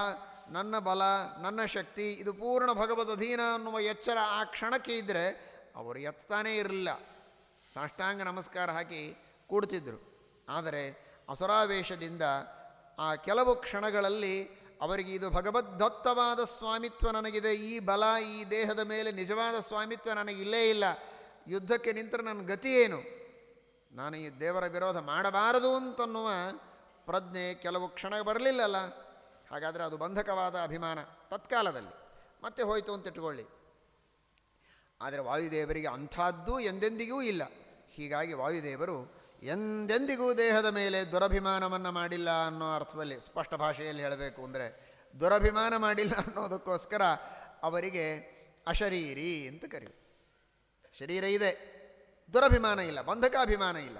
ನನ್ನ ಬಲ, ನನ್ನ ಶಕ್ತಿ, ಇದು ಪೂರ್ಣ ಭಗವದ್ ಅಧೀನ ಅನ್ನುವ ಎಚ್ಚರ ಆ ಕ್ಷಣಕ್ಕೆ ಇದ್ದರೆ ಅವರು ಎತ್ತಾನೇ ಇರಲಿಲ್ಲ. ಸಾಷ್ಟಾಂಗ ನಮಸ್ಕಾರ ಹಾಕಿ ಕೂಡ್ತಿದ್ರು. ಆದರೆ ಅಸುರಾವೇಶದಿಂದ ಆ ಕೆಲವು ಕ್ಷಣಗಳಲ್ಲಿ ಅವರಿಗೆ ಇದು ಭಗವದ್ದತ್ತವಾದ ಸ್ವಾಮಿತ್ವ ನನಗಿದೆ. ಈ ಬಲ, ಈ ದೇಹದ ಮೇಲೆ ನಿಜವಾದ ಸ್ವಾಮಿತ್ವ ನನಗಿಲ್ಲೇ ಇಲ್ಲ. ಯುದ್ಧಕ್ಕೆ ನಿಂತರೆ ನನ್ನ ಗತಿ ಏನು? ನಾನು ಈ ದೇವರ ವಿರೋಧ ಮಾಡಬಾರದು ಅಂತನ್ನುವ ಪ್ರಜ್ಞೆ ಕೆಲವು ಕ್ಷಣ ಬರಲಿಲ್ಲಲ್ಲ? ಹಾಗಾದರೆ ಅದು ಬಂಧಕವಾದ ಅಭಿಮಾನ ತತ್ಕಾಲದಲ್ಲಿ. ಮತ್ತೆ ಹೋಯಿತು ಅಂತ ಇಟ್ಕೊಳ್ಳಿ. ಆದರೆ ವಾಯುದೇವರಿಗೆ ಅಂಥದ್ದು ಎಂದೆಂದಿಗೂ ಇಲ್ಲ. ಹೀಗಾಗಿ ವಾಯುದೇವರು ಎಂದೆಂದಿಗೂ ದೇಹದ ಮೇಲೆ ದುರಭಿಮಾನವನ್ನು ಮಾಡಿಲ್ಲ ಅನ್ನೋ ಅರ್ಥದಲ್ಲಿ ಸ್ಪಷ್ಟ ಭಾಷೆಯಲ್ಲಿ ಹೇಳಬೇಕು ಅಂದರೆ ದುರಭಿಮಾನ ಮಾಡಿಲ್ಲ ಅನ್ನೋದಕ್ಕೋಸ್ಕರ ಅವರಿಗೆ ಅಶರೀರಿ ಅಂತ ಕರೆಯುವುದು ಶರೀರ ಇದೆ, ದುರಭಿಮಾನ ಇಲ್ಲ ಬಂಧಕಾಭಿಮಾನ ಇಲ್ಲ.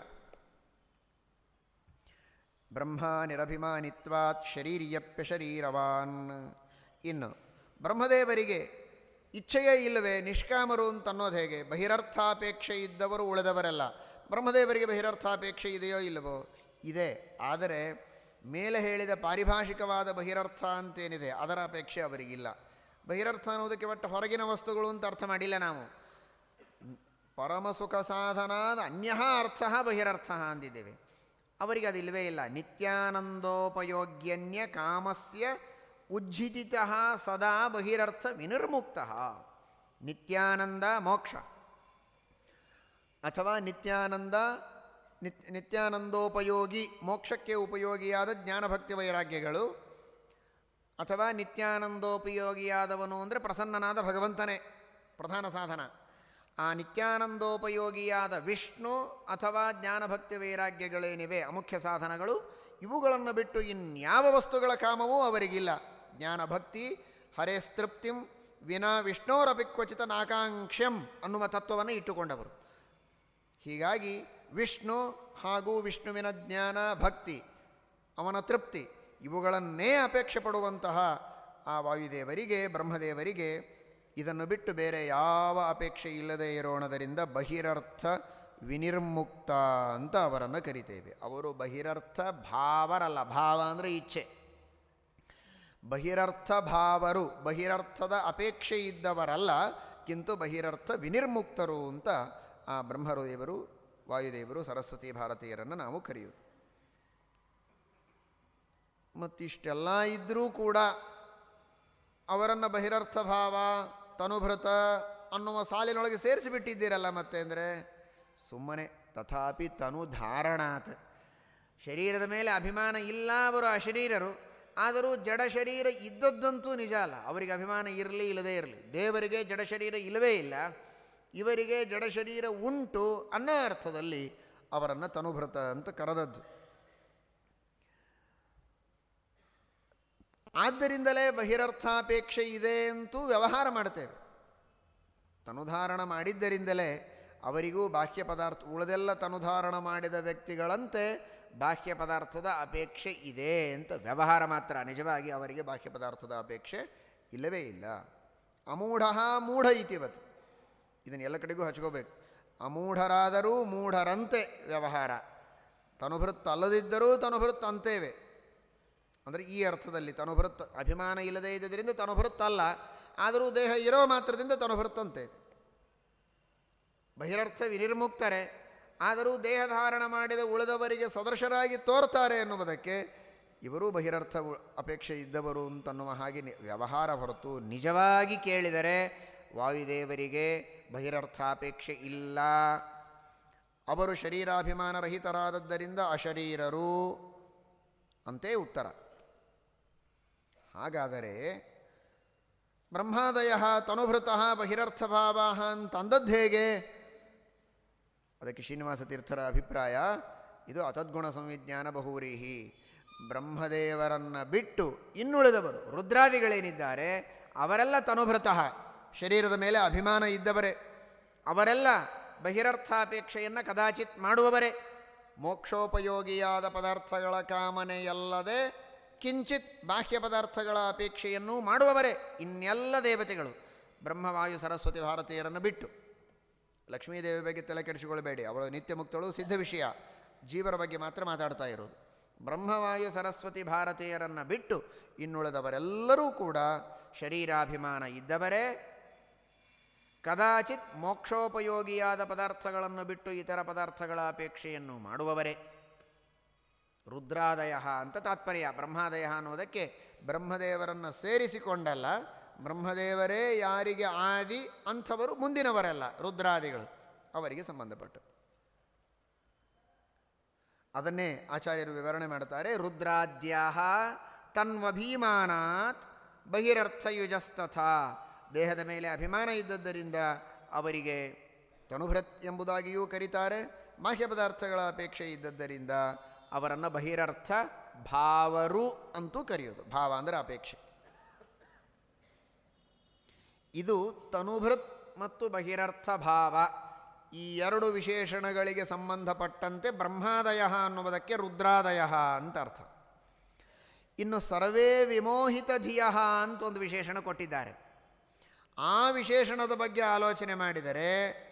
ಬ್ರಹ್ಮ ನಿರಭಿಮಾನಿತ್ವಾತ್ ಶರೀರಿಯಪ್ಪ ಶರೀರವಾನ್. ಇನ್ನು, ಬ್ರಹ್ಮದೇವರಿಗೆ ಇಚ್ಛೆಯೇ ಇಲ್ಲವೇ ನಿಷ್ಕಾಮರು ಅಂತ ಅನ್ನೋದು ಹೇಗೆ? ಬಹಿರರ್ಥಾಪೇಕ್ಷೆ ಇದ್ದವರು ಉಳಿದವರೆಲ್ಲ. ಬ್ರಹ್ಮದೇವರಿಗೆ ಬಹಿರರ್ಥಾಪೇಕ್ಷೆ ಇದೆಯೋ ಇಲ್ಲವೋ? ಇದೆ. ಆದರೆ, ಮೇಲೆ ಹೇಳಿದ ಪಾರಿಭಾಷಿಕವಾದ ಬಹಿರರ್ಥ ಅಂತೇನಿದೆ, ಅದರ ಅಪೇಕ್ಷೆ ಅವರಿಗಿಲ್ಲ. ಬಹಿರರ್ಥ ಅನ್ನೋದಕ್ಕೆ ಒಟ್ಟು ಹೊರಗಿನ ವಸ್ತುಗಳು ಅಂತ ಅರ್ಥ ಮಾಡಿಲ್ಲ ನಾವು. ಪರಮಸುಖ ಸಾಧನಾದ ಅನ್ಯ ಅರ್ಥ ಬಹಿರರ್ಥ ಅಂದಿದ್ದೇವೆ. ಅವರಿಗೆ ಅದಿಲ್ವೇ ಇಲ್ಲ. ನಿತ್ಯಾನಂದೋಪಯೋಗ್ಯನ್ಯ ಕಾಮಸ್ಯ ಉಜ್ಜಿತ ಸದಾ ಬಹಿರರ್ಥ ವಿನಿರ್ಮುಕ್ತ. ನಿತ್ಯಾನಂದ ಮೋಕ್ಷ. ಅಥವಾ ನಿತ್ಯಾನಂದ, ನಿತ್, ನಿತ್ಯಾನಂದೋಪಯೋಗಿ ಮೋಕ್ಷಕ್ಕೆ ಉಪಯೋಗಿಯಾದ ಜ್ಞಾನಭಕ್ತಿ ವೈರಾಗ್ಯಗಳು, ಅಥವಾ ನಿತ್ಯಾನಂದೋಪಯೋಗಿಯಾದವನು ಅಂದರೆ ಪ್ರಸನ್ನನಾದ ಭಗವಂತನೇ ಪ್ರಧಾನ ಸಾಧನ. ಆ ನಿತ್ಯಾನಂದೋಪಯೋಗಿಯಾದ ವಿಷ್ಣು ಅಥವಾ ಜ್ಞಾನಭಕ್ತಿ ವೈರಾಗ್ಯಗಳೇನಿವೆ, ಅಮುಖ್ಯ ಸಾಧನಗಳು, ಇವುಗಳನ್ನು ಬಿಟ್ಟು ಇನ್ಯಾವ ವಸ್ತುಗಳ ಕಾಮವೂ ಅವರಿಗಿಲ್ಲ. ಜ್ಞಾನಭಕ್ತಿ ಹರೇಸ್ತೃಪ್ತಿಂ ವಿನಾ ವಿಷ್ಣೋರಪಿ ಕ್ವಚಿತ ನಾಕಾಂಕ್ಷ್ಯಂ ಅನ್ನುವ ತತ್ವವನ್ನು ಇಟ್ಟುಕೊಂಡವರು. ಹೀಗಾಗಿ ವಿಷ್ಣು ಹಾಗೂ ವಿಷ್ಣುವಿನ ಜ್ಞಾನ ಭಕ್ತಿ ಅವನ ತೃಪ್ತಿ, ಇವುಗಳನ್ನೇ ಅಪೇಕ್ಷೆ ಪಡುವಂತಹ ಆ ವಾಯುದೇವರಿಗೆ, ಬ್ರಹ್ಮದೇವರಿಗೆ ಇದನ್ನು ಬಿಟ್ಟು ಬೇರೆ ಯಾವ ಅಪೇಕ್ಷೆ ಇಲ್ಲದೆ ಇರೋಣದರಿಂದ ಬಹಿರರ್ಥ ವಿನಿರ್ಮುಕ್ತ ಅಂತ ಅವರನ್ನು ಕರಿತೇವೆ. ಅವರು ಬಹಿರರ್ಥ ಭಾವರಲ್ಲ, ಭಾವ ಅಂದರೆ ಇಚ್ಛೆ. ಬಹಿರರ್ಥ ಭಾವರು, ಬಹಿರರ್ಥದ ಅಪೇಕ್ಷೆ ಇದ್ದವರಲ್ಲ, ಕಿಂತು ಬಹಿರರ್ಥ ವಿನಿರ್ಮುಕ್ತರು ಅಂತ ಆ ಬ್ರಹ್ಮರುದೇವರು, ವಾಯುದೇವರು, ಸರಸ್ವತಿ ಭಾರತೀಯರನ್ನು ನಾವು ಕರೆಯುವುದು ಮತ್ತಿಷ್ಟೆಲ್ಲ ಇದ್ದರೂ ಕೂಡ ಅವರನ್ನು ಬಹಿರರ್ಥ ಭಾವ ತನುಭೃತ ಅನ್ನುವ ಸಾಲಿನೊಳಗೆ ಸೇರಿಸಿಬಿಟ್ಟಿದ್ದೀರಲ್ಲ ಮತ್ತೆ ಅಂದರೆ? ಸುಮ್ಮನೆ. ತಥಾಪಿ ತನು ಧಾರಣಾತ್. ಶರೀರದ ಮೇಲೆ ಅಭಿಮಾನ ಇಲ್ಲ ಅವರು ಅಶರೀರರು. ಆದರೂ ಜಡ ಶರೀರ ಇದ್ದದ್ದಂತೂ ನಿಜ ಅಲ್ಲ. ಅವರಿಗೆ ಅಭಿಮಾನ ಇರಲಿ, ಇಲ್ಲದೇ ಇರಲಿ. ದೇವರಿಗೆ ಜಡ ಶರೀರ ಇಲ್ಲವೇ ಇಲ್ಲ. ಇವರಿಗೆ ಜಡ ಶರೀರ ಉಂಟು ಅನ್ನೋ ಅರ್ಥದಲ್ಲಿ ಅವರನ್ನು ತನುಭೃತ ಅಂತ ಕರೆದದ್ದು. ಆದ್ದರಿಂದಲೇ ಬಹಿರರ್ಥಾಪೇಕ್ಷೆ ಇದೆ ಅಂತೂ ವ್ಯವಹಾರ ಮಾಡ್ತೇವೆ ತನುಧಾರಣ ಮಾಡಿದ್ದರಿಂದಲೇ ಅವರಿಗೂ ಬಾಹ್ಯ ಪದಾರ್ಥ, ಉಳಿದೆಲ್ಲ ತನುಧಾರಣ ಮಾಡಿದ ವ್ಯಕ್ತಿಗಳಂತೆ ಬಾಹ್ಯ ಪದಾರ್ಥದ ಅಪೇಕ್ಷೆ ಇದೆ ಅಂತ ವ್ಯವಹಾರ ಮಾತ್ರ. ನಿಜವಾಗಿ ಅವರಿಗೆ ಬಾಹ್ಯ ಪದಾರ್ಥದ ಅಪೇಕ್ಷೆ ಇಲ್ಲವೇ ಇಲ್ಲ. ಅಮೂಢ ಮೂಢ ಇತಿವತ್ತು ಇದನ್ನು ಎಲ್ಲ ಕಡೆಗೂ ಹಚ್ಕೋಬೇಕು. ಅಮೂಢರಾದರೂ ಮೂಢರಂತೆ ವ್ಯವಹಾರ. ತನುಭೃತ್ ಅಲ್ಲದಿದ್ದರೂ ತನುಭೃತ್ ಅಂತೇವೆ. ಅಂದರೆ ಈ ಅರ್ಥದಲ್ಲಿ ತನು ಬರುತ್ತ, ಅಭಿಮಾನ ಇಲ್ಲದೇ ಇದ್ದರಿಂದ ತನು ಬರುತ್ತಲ್ಲ, ಆದರೂ ದೇಹ ಇರೋ ಮಾತ್ರದಿಂದ ತನು ಬರುತ್ತಂತೆ. ಬಹಿರರ್ಥ ವಿನಿರ್ಮುಕ್ತರೆ, ಆದರೂ ದೇಹ ಧಾರಣ ಮಾಡಿದ ಉಳಿದವರಿಗೆ ಸದೃಶರಾಗಿ ತೋರ್ತಾರೆ ಎನ್ನುವುದಕ್ಕೆ ಇವರು ಬಹಿರರ್ಥ ಅಪೇಕ್ಷೆ ಇದ್ದವರು ಅಂತನ್ನುವ ಹಾಗೆ ವ್ಯವಹಾರ ಹೊರತು ನಿಜವಾಗಿ ಕೇಳಿದರೆ ವಾಯುದೇವರಿಗೆ ಬಹಿರರ್ಥಾಪೇಕ್ಷೆ ಇಲ್ಲ. ಅವರು ಶರೀರಾಭಿಮಾನರಹಿತರಾದದ್ದರಿಂದ ಅಶರೀರರು ಅಂತೇ ಉತ್ತರ. ಹಾಗಾದರೆ ಬ್ರಹ್ಮಾದಯ ತನುಭೃತಃ ಬಹಿರರ್ಥಭಾವ ಅಂತ ಹೇಗೆ? ಅದಕ್ಕೆ ಶ್ರೀನಿವಾಸ ತೀರ್ಥರ ಅಭಿಪ್ರಾಯ, ಇದು ಅತದ್ಗುಣ ಸಂವಿಜ್ಞಾನ ಬಹುರೀಹಿ ಬ್ರಹ್ಮದೇವರನ್ನು ಬಿಟ್ಟು ಇನ್ನುಳಿದವರು, ರುದ್ರಾದಿಗಳೇನಿದ್ದಾರೆ, ಅವರೆಲ್ಲ ತನುಭೃತಃ. ಶರೀರದ ಮೇಲೆ ಅಭಿಮಾನ ಇದ್ದವರೇ. ಅವರೆಲ್ಲ ಬಹಿರರ್ಥಾಪೇಕ್ಷೆಯನ್ನು ಕದಾಚಿತ್ ಮಾಡುವವರೇ. ಮೋಕ್ಷೋಪಯೋಗಿಯಾದ ಪದಾರ್ಥಗಳ ಕಾಮನೆಯಲ್ಲದೆ ಕಿಂಚಿತ್ ಬಾಹ್ಯ ಪದಾರ್ಥಗಳ ಅಪೇಕ್ಷೆಯನ್ನು ಮಾಡುವವರೇ ಇನ್ನೆಲ್ಲ ದೇವತೆಗಳು. ಬ್ರಹ್ಮವಾಯು ಸರಸ್ವತಿ ಭಾರತೀಯರನ್ನು ಬಿಟ್ಟು. ಲಕ್ಷ್ಮೀದೇವಿ ಬಗ್ಗೆ ತಲೆ ಕೆಡಿಸಿಕೊಳ್ಳಬೇಡಿ. ಅವಳು ನಿತ್ಯ ಮುಕ್ತಳು, ಸಿದ್ಧ ವಿಷಯ. ಜೀವರ ಬಗ್ಗೆ ಮಾತ್ರ ಮಾತಾಡ್ತಾ ಇರೋದು. ಬ್ರಹ್ಮವಾಯು ಸರಸ್ವತಿ ಭಾರತೀಯರನ್ನು ಬಿಟ್ಟು ಇನ್ನುಳಿದವರೆಲ್ಲರೂ ಕೂಡ ಶರೀರಾಭಿಮಾನ ಇದ್ದವರೇ. ಕದಾಚಿತ್ ಮೋಕ್ಷೋಪಯೋಗಿಯಾದ ಪದಾರ್ಥಗಳನ್ನು ಬಿಟ್ಟು ಇತರ ಪದಾರ್ಥಗಳ ಅಪೇಕ್ಷೆಯನ್ನು ಮಾಡುವವರೇ. ರುದ್ರಾದಯ ಅಂತ ತಾತ್ಪರ್ಯ. ಬ್ರಹ್ಮಾದಯ ಅನ್ನೋದಕ್ಕೆ ಬ್ರಹ್ಮದೇವರನ್ನು ಸೇರಿಸಿಕೊಂಡಲ್ಲ, ಬ್ರಹ್ಮದೇವರೇ ಯಾರಿಗೆ ಆದಿ ಅಂಥವರು ಮುಂದಿನವರಲ್ಲ, ರುದ್ರಾದಿಗಳು. ಅವರಿಗೆ ಸಂಬಂಧಪಟ್ಟು. ಅದನ್ನೇ ಆಚಾರ್ಯರು ವಿವರಣೆ ಮಾಡುತ್ತಾರೆ ರುದ್ರಾದ್ಯಾಹ ತನ್ವಭಿಮಾನಾತ್ ಬಹಿರರ್ಥಯುಜಸ್ತಥಾ. ದೇಹದ ಮೇಲೆ ಅಭಿಮಾನ ಇದ್ದದ್ದರಿಂದ ಅವರಿಗೆ ತನುಭೃತ್ ಎಂಬುದಾಗಿಯೂ ಕರೀತಾರೆ. ಬಾಹ್ಯ ಪದಾರ್ಥಗಳ ಅಪೇಕ್ಷೆ ಇದ್ದದ್ದರಿಂದ ಅವರನ್ನು ಬಹಿರರ್ಥ ಭಾವರು ಅಂತೂ ಕರೆಯೋದು. ಭಾವ ಅಂದರೆ ಅಪೇಕ್ಷೆ. ಇದು ತನುಭೃತ್ ಮತ್ತು ಬಹಿರರ್ಥ ಭಾವ. ಈ ಎರಡು ವಿಶೇಷಣಗಳಿಗೆ ಸಂಬಂಧಪಟ್ಟಂತೆ ಬ್ರಹ್ಮಾದಯ ಅನ್ನುವುದಕ್ಕೆ ರುದ್ರಾದಯ ಅಂತ ಅರ್ಥ. ಇನ್ನು ಸರ್ವೇ ವಿಮೋಹಿತ ಧಿಯ ಅಂತ ಒಂದು ವಿಶೇಷಣ ಕೊಟ್ಟಿದ್ದಾರೆ. ಆ ವಿಶೇಷಣದ ಬಗ್ಗೆ ಆಲೋಚನೆ ಮಾಡಿದರೆ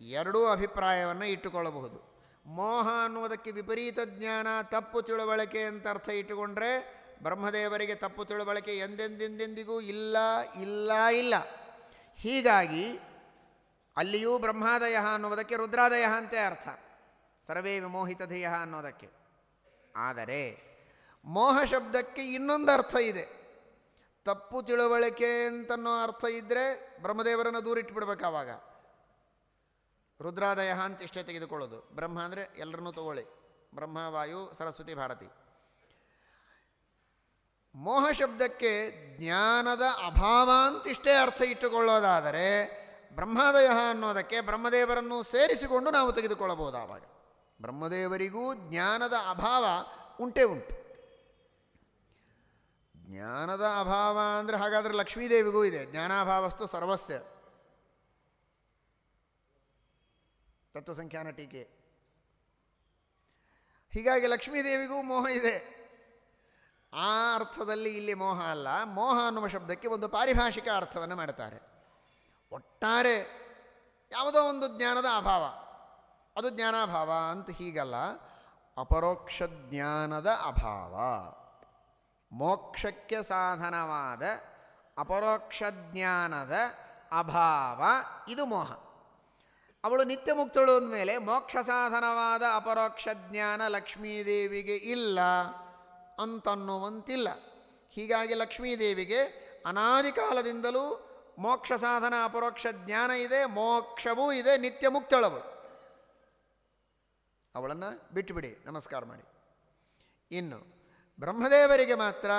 ಎರಡೂ ಅಭಿಪ್ರಾಯವನ್ನು ಇಟ್ಟುಕೊಳ್ಳಬಹುದು. ಮೋಹ ಅನ್ನುವುದಕ್ಕೆ ವಿಪರೀತ ಜ್ಞಾನ, ತಪ್ಪು ತಿಳುವಳಿಕೆ ಅಂತ ಅರ್ಥ ಇಟ್ಟುಕೊಂಡ್ರೆ ಬ್ರಹ್ಮದೇವರಿಗೆ ತಪ್ಪು ತಿಳುವಳಿಕೆ ಎಂದೆಂದೆಂದೆಂದಿಗೂ ಇಲ್ಲ ಇಲ್ಲ ಇಲ್ಲ. ಹೀಗಾಗಿ ಅಲ್ಲಿಯೂ ಬ್ರಹ್ಮಾದಯ ಅನ್ನುವುದಕ್ಕೆ ರುದ್ರಾದಯ ಅಂತೆ ಅರ್ಥ. ಸರ್ವೇ ವಿಮೋಹಿತ ಧೇಯ ಅನ್ನೋದಕ್ಕೆ. ಆದರೆ ಮೋಹ ಶಬ್ದಕ್ಕೆ ಇನ್ನೊಂದು ಅರ್ಥ ಇದೆ. ತಪ್ಪು ತಿಳುವಳಿಕೆ ಅಂತನ್ನೋ ಅರ್ಥ ಇದ್ದರೆ ಬ್ರಹ್ಮದೇವರನ್ನು ದೂರಿಟ್ಬಿಡ್ಬೇಕು ಆವಾಗ. ರುದ್ರಾದಯ ಅಂತ ಇಷ್ಟೇ ತೆಗೆದುಕೊಳ್ಳೋದು. ಬ್ರಹ್ಮ ಅಂದರೆ ಎಲ್ಲರನ್ನೂ ತಗೊಳ್ಳಿ. ಬ್ರಹ್ಮ, ವಾಯು, ಸರಸ್ವತಿ, ಭಾರತಿ. ಮೋಹ ಶಬ್ದಕ್ಕೆ ಜ್ಞಾನದ ಅಭಾವ ಅಂತಿಷ್ಟೇ ಅರ್ಥ ಇಟ್ಟುಕೊಳ್ಳೋದಾದರೆ ಬ್ರಹ್ಮಾದಯ ಅನ್ನೋದಕ್ಕೆ ಬ್ರಹ್ಮದೇವರನ್ನು ಸೇರಿಸಿಕೊಂಡು ನಾವು ತೆಗೆದುಕೊಳ್ಳಬಹುದು ಆವಾಗ ಬ್ರಹ್ಮದೇವರಿಗೂ ಜ್ಞಾನದ ಅಭಾವ ಉಂಟೇ ಉಂಟು. ಜ್ಞಾನದ ಅಭಾವ ಅಂದರೆ ಹಾಗಾದರೆ ಲಕ್ಷ್ಮೀದೇವಿಗೂ ಇದೆ. ಜ್ಞಾನಾಭಾವಸ್ತು ಸರ್ವಸ್ಯ. ತತ್ವಸಂಖ್ಯಾನ ಟೀಕೆ ಹೀಗಾಗಿ ಲಕ್ಷ್ಮೀದೇವಿಗೂ ಮೋಹ ಇದೆ. ಆ ಅರ್ಥದಲ್ಲಿ ಇಲ್ಲಿ ಮೋಹ ಅಲ್ಲ. ಮೋಹ ಅನ್ನುವ ಶಬ್ದಕ್ಕೆ ಒಂದು ಪಾರಿಭಾಷಿಕ ಅರ್ಥವನ್ನು ಮಾಡ್ತಾರೆ. ಒಟ್ಟಾರೆ ಯಾವುದೋ ಒಂದು ಜ್ಞಾನದ ಅಭಾವ. ಅದು ಜ್ಞಾನಾಭಾವ ಅಂತ ಹೀಗಲ್ಲ. ಅಪರೋಕ್ಷ ಜ್ಞಾನದ ಅಭಾವ. ಮೋಕ್ಷಕ್ಕೆ ಸಾಧನವಾದ ಅಪರೋಕ್ಷ ಜ್ಞಾನದ ಅಭಾವ. ಇದು ಮೋಹ. ಅವಳು ನಿತ್ಯ ಮುಕ್ತಳು ಅಂದಮೇಲೆ ಮೋಕ್ಷ ಸಾಧನವಾದ ಅಪರೋಕ್ಷ ಜ್ಞಾನ ಲಕ್ಷ್ಮೀದೇವಿಗೆ ಇಲ್ಲ ಅಂತನ್ನುವಂತಿಲ್ಲ. ಹೀಗಾಗಿ ಲಕ್ಷ್ಮೀದೇವಿಗೆ ಅನಾದಿ ಕಾಲದಿಂದಲೂ ಮೋಕ್ಷ ಸಾಧನ, ಅಪರೋಕ್ಷ ಜ್ಞಾನ ಇದೆ, ಮೋಕ್ಷವೂ ಇದೆ ನಿತ್ಯ ಮುಕ್ತಳವಳು ಅವಳನ್ನು ಬಿಟ್ಟುಬಿಡಿ, ನಮಸ್ಕಾರ ಮಾಡಿ. ಇನ್ನು ಬ್ರಹ್ಮದೇವರಿಗೆ ಮಾತ್ರ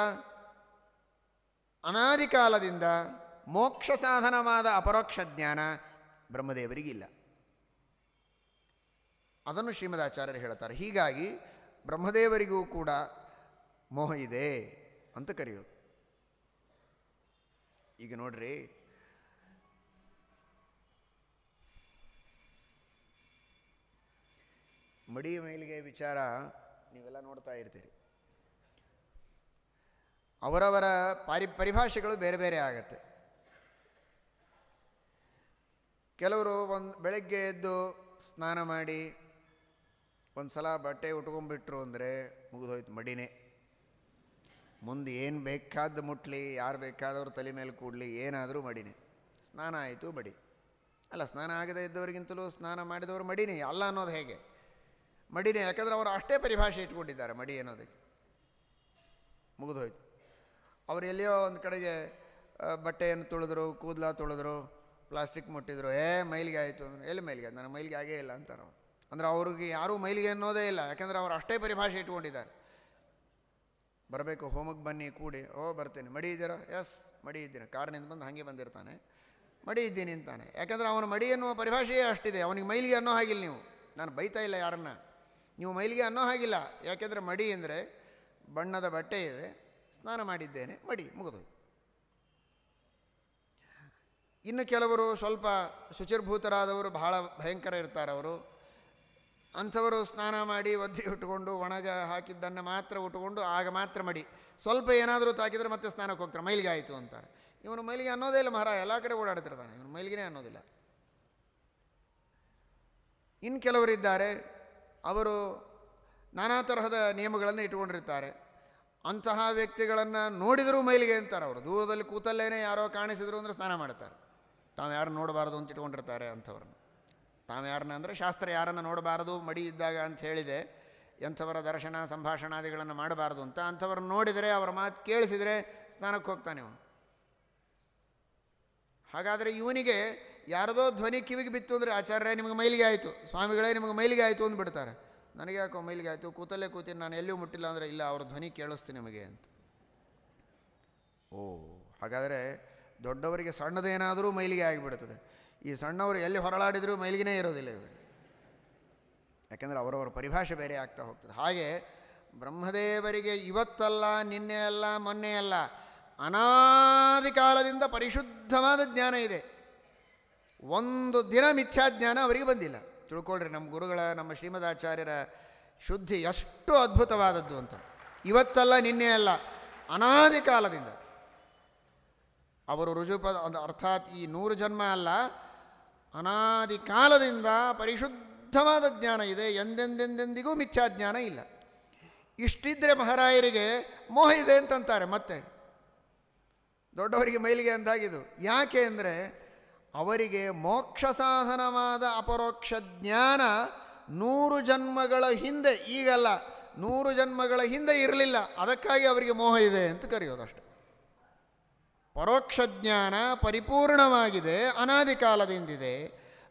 ಅನಾದಿ ಕಾಲದಿಂದ ಮೋಕ್ಷ ಸಾಧನವಾದ ಅಪರೋಕ್ಷ ಜ್ಞಾನ ಬ್ರಹ್ಮದೇವರಿಗಿಲ್ಲ. ಅದನ್ನು ಶ್ರೀಮದಾಚಾರ್ಯರು ಹೇಳ್ತಾರೆ. ಹೀಗಾಗಿ ಬ್ರಹ್ಮದೇವರಿಗೂ ಕೂಡ ಮೋಹ ಇದೆ ಅಂತ ಕರೆಯೋದು. ಈಗ ನೋಡ್ರಿ. ಮಡಿ ಮೇಲಿಗೆ ವಿಚಾರ ನೀವೆಲ್ಲ ನೋಡ್ತಾ ಇರ್ತೀರಿ. ಅವರವರ ಪಾರಿ ಪರಿಭಾಷೆಗಳು ಬೇರೆ ಬೇರೆ ಆಗತ್ತೆ. ಕೆಲವರು ಒಂದು ಬೆಳಗ್ಗೆ ಎದ್ದು ಸ್ನಾನ ಮಾಡಿ ಒಂದು ಸಲ ಬಟ್ಟೆ ಉಟ್ಕೊಂಡ್ಬಿಟ್ರು ಅಂದರೆ ಮುಗಿದೋಯ್ತು ಮಡಿನೇ. ಮುಂದೆ ಏನು ಬೇಕಾದ್ದು ಮುಟ್ಲಿ, ಯಾರು ಬೇಕಾದವ್ರು ತಲೆ ಮೇಲೆ ಕೂಡಲಿ, ಏನಾದರೂ ಮಡಿನೇ. ಸ್ನಾನ ಆಯಿತು ಮಡಿ. ಅಲ್ಲ, ಸ್ನಾನ ಆಗದೇ ಇದ್ದವರಿಗಿಂತಲೂ ಸ್ನಾನ ಮಾಡಿದವರು ಮಡಿನೇ, ಅಲ್ಲ ಅನ್ನೋದು ಹೇಗೆ? ಮಡಿನೇ, ಯಾಕಂದರೆ ಅವರು ಅಷ್ಟೇ ಪರಿಭಾಷೆ ಇಟ್ಕೊಂಡಿದ್ದಾರೆ ಮಡಿ ಅನ್ನೋದಕ್ಕೆ. ಮುಗಿದೋಯ್ತು. ಅವರು ಎಲ್ಲಿಯೋ ಒಂದು ಕಡೆಗೆ ಬಟ್ಟೆಯನ್ನು ತುಳಿದ್ರು, ಕೂದಲ ತುಳಿದ್ರು, ಪ್ಲಾಸ್ಟಿಕ್ ಮುಟ್ಟಿದ್ರು, ಏ, ಮೈಲಿಗೆ ಆಯಿತು ಅಂದ್ರೆ. ಎಲ್ಲಿ ಮೈಲಿಗೆ ಆಯ್ತು? ನನಗೆ ಮೈಲಿಗೆ ಆಗೇ ಇಲ್ಲ ಅಂತಾರೆ ಅವ್ರು ಅಂದ್ರೆ ಅವ್ರಿಗೆ ಯಾರೂ ಮೈಲಿಗೆ ಅನ್ನೋದೇ ಇಲ್ಲ. ಯಾಕೆಂದರೆ ಅವರು ಅಷ್ಟೇ ಪರಿಭಾಷೆ ಇಟ್ಕೊಂಡಿದ್ದಾರೆ. ಬರಬೇಕು ಹೋಮಕ್ಕೆ ಬನ್ನಿ, ಕೂಡಿ. ಓ, ಬರ್ತೇನೆ. ಮಡಿ ಇದ್ದೀರಾ? ಎಸ್ ಮಡಿ ಇದ್ದೀನಿ. ಕಾರ್ನಿಂದ ಬಂದು ಹಾಗೆ ಬಂದಿರ್ತಾನೆ. ಮಡಿ ಇದ್ದೀನಿ ಅಂತಾನೆ. ಯಾಕಂದರೆ ಅವನು ಮಡಿ ಅನ್ನುವ ಪರಿಭಾಷೆಯೇ ಅಷ್ಟಿದೆ. ಅವನಿಗೆ ಮೈಲಿಗೆ ಅನ್ನೋ ಹಾಗಿಲ್ಲ ನೀವು. ನಾನು ಬೈತಾ ಇಲ್ಲ ಯಾರನ್ನ. ನೀವು ಮೈಲಿಗೆ ಅನ್ನೋ ಹಾಗಿಲ್ಲ. ಯಾಕೆಂದರೆ ಮಡಿ ಅಂದರೆ ಬಣ್ಣದ ಬಟ್ಟೆ ಇದೆ. ಸ್ನಾನ ಮಾಡಿದ್ದೇನೆ. ಮಡಿ ಮುಗಿದು ಇನ್ನು ಕೆಲವರು ಸ್ವಲ್ಪ ಶುಚಿರ್ಭೂತರಾದವರು ಬಹಳ ಭಯಂಕರ ಇರ್ತಾರೆ ಅವರು. ಅಂಥವರು ಸ್ನಾನ ಮಾಡಿ ಒದ್ದಿ ಉಟ್ಕೊಂಡು ಒಣಗ ಹಾಕಿದ್ದನ್ನು ಮಾತ್ರ ಉಟ್ಕೊಂಡು ಆಗ ಮಾತ್ರ ಮಡಿ. ಸ್ವಲ್ಪ ಏನಾದರೂ ತಾಕಿದರೆ ಮತ್ತೆ ಸ್ನಾನಕ್ಕೆ ಹೋಗ್ತಾರೆ. ಮೈಲಿಗೆ ಆಯಿತು ಅಂತಾರೆ. ಇವನು ಮೈಲಿಗೆ ಅನ್ನೋದೇ ಇಲ್ಲ ಮಹಾರ ಎಲ್ಲ ಕಡೆ ಓಡಾಡ್ತಿರ್ತಾನೆ. ಇವನು ಮೈಲಿಗೆನೇ ಅನ್ನೋದಿಲ್ಲ. ಇನ್ನು ಕೆಲವರಿದ್ದಾರೆ ಅವರು ನಾನಾ ತರಹದ ನಿಯಮಗಳನ್ನು ಇಟ್ಕೊಂಡಿರ್ತಾರೆ. ಅಂತಹ ವ್ಯಕ್ತಿಗಳನ್ನು ನೋಡಿದರೂ ಮೈಲಿಗೆ ಅಂತಾರೆ. ಅವರು ದೂರದಲ್ಲಿ ಕೂತಲ್ಲೇನೆ ಯಾರೋ ಕಾಣಿಸಿದ್ರು ಅಂದರೆ ಸ್ನಾನ ಮಾಡ್ತಾರೆ. ತಾವು ಯಾರು ನೋಡಬಾರ್ದು ಅಂತ ಇಟ್ಕೊಂಡಿರ್ತಾರೆ ಅಂಥವ್ರನ್ನ. ತಾವು ಯಾರನ್ನ ಅಂದರೆ ಶಾಸ್ತ್ರ ಯಾರನ್ನು ನೋಡಬಾರದು, ಮಡಿ ಇದ್ದಾಗ ಅಂತ ಹೇಳಿದೆ, ಎಂಥವರ ದರ್ಶನ, ಸಂಭಾಷಣಾದಿಗಳನ್ನು ಮಾಡಬಾರ್ದು ಅಂತ ಅಂಥವ್ರನ್ನ ನೋಡಿದರೆ ಅವರ ಮಾತು ಕೇಳಿಸಿದರೆ ಸ್ನಾನಕ್ಕೆ ಹೋಗ್ತಾನೆ ಅವನು. ಹಾಗಾದರೆ ಇವನಿಗೆ ಯಾರದೋ ಧ್ವನಿ ಕಿವಿಗೆ ಬಿತ್ತು ಅಂದರೆ ಆಚಾರ್ಯ ನಿಮಗೆ ಮೈಲಿಗೆ ಆಯಿತು, ಸ್ವಾಮಿಗಳೇ, ನಿಮಗೆ ಮೈಲಿಗೆ ಆಯಿತು ಅಂದ್ಬಿಡ್ತಾರೆ. ನನಗೆ ಯಾಕೋ ಮೈಲಿಗೆ ಆಯಿತು, ಕೂತಲ್ಲೇ ಕೂತೀನಿ, ನಾನು ಎಲ್ಲಿಯೂ ಮುಟ್ಟಿಲ್ಲ ಅಂದರೆ ಇಲ್ಲ, ಅವ್ರ ಧ್ವನಿ ಕೇಳಿಸ್ತೀನಿ ನಿಮಗೆ ಅಂತ. ಓ, ಹಾಗಾದರೆ ದೊಡ್ಡವರಿಗೆ ಸಣ್ಣದೇನಾದರೂ ಮೈಲಿಗೆ ಆಗಿಬಿಡ್ತದೆ. ಈ ಸಣ್ಣವರು ಎಲ್ಲಿ ಹೊರಳಾಡಿದರೂ ಮೈಲಿಗೆನೇ ಇರೋದಿಲ್ಲ ಇವರು. ಯಾಕೆಂದರೆ ಅವರವರ ಪರಿಭಾಷೆ ಬೇರೆ ಆಗ್ತಾ ಹೋಗ್ತದೆ. ಹಾಗೆ ಬ್ರಹ್ಮದೇವರಿಗೆ ಇವತ್ತಲ್ಲ, ನಿನ್ನೆ ಅಲ್ಲ, ಮೊನ್ನೆ ಅಲ್ಲ ಅನಾದಿ ಕಾಲದಿಂದ ಪರಿಶುದ್ಧವಾದ ಜ್ಞಾನ ಇದೆ. ಒಂದು ದಿನ ಮಿಥ್ಯಾಜ್ಞಾನ ಅವರಿಗೆ ಬಂದಿಲ್ಲ. ತಿಳ್ಕೊಳ್ರಿ, ನಮ್ಮ ಗುರುಗಳ, ನಮ್ಮ ಶ್ರೀಮದಾಚಾರ್ಯರ ಶುದ್ಧಿ ಎಷ್ಟು ಅದ್ಭುತವಾದದ್ದು ಅಂತ. ಇವತ್ತಲ್ಲ, ನಿನ್ನೆ ಅಲ್ಲ ಅನಾದಿ ಕಾಲದಿಂದ ಅವರು ರುಜುಪದ ಒಂದು ಅರ್ಥಾತ್ ಈ ನೂರು ಜನ್ಮ ಅಲ್ಲ ಅನಾದಿ ಕಾಲದಿಂದ ಪರಿಶುದ್ಧವಾದ ಜ್ಞಾನ ಇದೆ, ಎಂದೆಂದೆಂದೆಂದಿಗೂ ಮಿಥ್ಯಾಜ್ಞಾನ ಇಲ್ಲ. ಇಷ್ಟಿದ್ರೆ ಮಹಾರಾಯರಿಗೆ ಮೋಹ ಇದೆ ಅಂತಂತಾರೆ, ಮತ್ತೆ. ದೊಡ್ಡವರಿಗೆ ಮೈಲಿಗೆ ಅಂದಾಗಿದು ಯಾಕೆ ಅಂದರೆ, ಅವರಿಗೆ ಮೋಕ್ಷ ಸಾಧನವಾದ ಅಪರೋಕ್ಷ ಜ್ಞಾನ ನೂರು ಜನ್ಮಗಳ ಹಿಂದೆ, ಈಗಲ್ಲ, ನೂರು ಜನ್ಮಗಳ ಹಿಂದೆ ಇರಲಿಲ್ಲ. ಅದಕ್ಕಾಗಿ ಅವರಿಗೆ ಮೋಹ ಇದೆ ಅಂತ ಕರೆಯೋದಷ್ಟೆ ಪರೋಕ್ಷ ಜ್ಞಾನ ಪರಿಪೂರ್ಣವಾಗಿದೆ, ಅನಾದಿ ಕಾಲದಿಂದಿದೆ.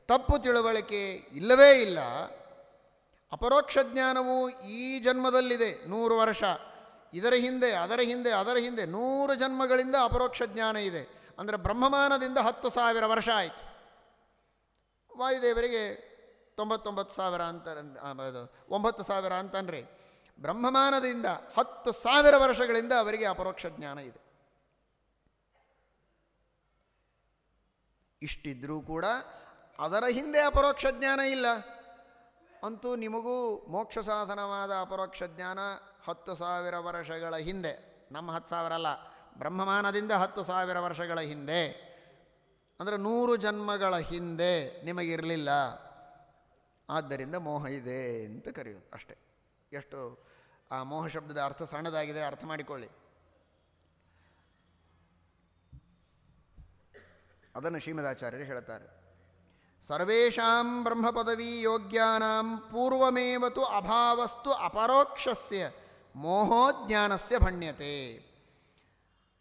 ತಪ್ಪು ತಿಳುವಳಿಕೆ ಇಲ್ಲವೇ ಇಲ್ಲ. ಅಪರೋಕ್ಷ ಜ್ಞಾನವು ಈ ಜನ್ಮದಲ್ಲಿದೆ, ನೂರು ವರ್ಷ. ಇದರ ಹಿಂದೆ, ಅದರ ಹಿಂದೆ ಅದರ ಹಿಂದೆ ನೂರು ಜನ್ಮಗಳಿಂದ ಅಪರೋಕ್ಷ ಜ್ಞಾನ ಇದೆ. ಅಂದರೆ ಬ್ರಹ್ಮಮಾನದಿಂದ ಹತ್ತು ಸಾವಿರ ವರ್ಷ ಆಯಿತು. ವಾಯುದೇವರಿಗೆ ತೊಂಬತ್ತೊಂಬತ್ತು ಸಾವಿರ ಅಂತ ಅದು ಒಂಬತ್ತು ಸಾವಿರ ಅಂತನ್ರಿ. ಬ್ರಹ್ಮಮಾನದಿಂದ ಹತ್ತು ಸಾವಿರ ವರ್ಷಗಳಿಂದ ಅವರಿಗೆ ಅಪರೋಕ್ಷ ಜ್ಞಾನ ಇದೆ. ಇಷ್ಟಿದ್ರೂ ಕೂಡ ಅದರ ಹಿಂದೆ ಅಪರೋಕ್ಷ ಜ್ಞಾನ ಇಲ್ಲ. ಅಂತೂ ನಿಮಗೂ ಮೋಕ್ಷ ಸಾಧನವಾದ ಅಪರೋಕ್ಷ ಜ್ಞಾನ ಹತ್ತು ಸಾವಿರ ವರ್ಷಗಳ ಹಿಂದೆ, ನಮ್ಮ ಹತ್ತು ಸಾವಿರ ಅಲ್ಲ, ಬ್ರಹ್ಮಮಾನದಿಂದ ಹತ್ತು ಸಾವಿರ ವರ್ಷಗಳ ಹಿಂದೆ, ಅಂದರೆ ನೂರು ಜನ್ಮಗಳ ಹಿಂದೆ ನಿಮಗಿರಲಿಲ್ಲ. ಆದ್ದರಿಂದ ಮೋಹ ಇದೆ ಅಂತ ಕರೆಯೋದು ಅಷ್ಟೇ. ಎಷ್ಟು ಆ ಮೋಹ ಶಬ್ದದ ಅರ್ಥ ಸಣ್ಣದಾಗಿದೆ, ಅರ್ಥ ಮಾಡಿಕೊಳ್ಳಿ. ಅದನ್ನು ಶ್ರೀಮದಾಚಾರ್ಯರು ಹೇಳ್ತಾರೆ ಸರ್ವೇಷಾಂ ಬ್ರಹ್ಮಪದವಿ ಯೋಗ್ಯಾನಾಂ ಪೂರ್ವಮೇವತು ಅಭಾವಸ್ತು ಅಪರೋಕ್ಷಸ್ಯ ಮೋಹೋ ಜ್ಞಾನಸ್ಯ ಭಣ್ಯತೆ.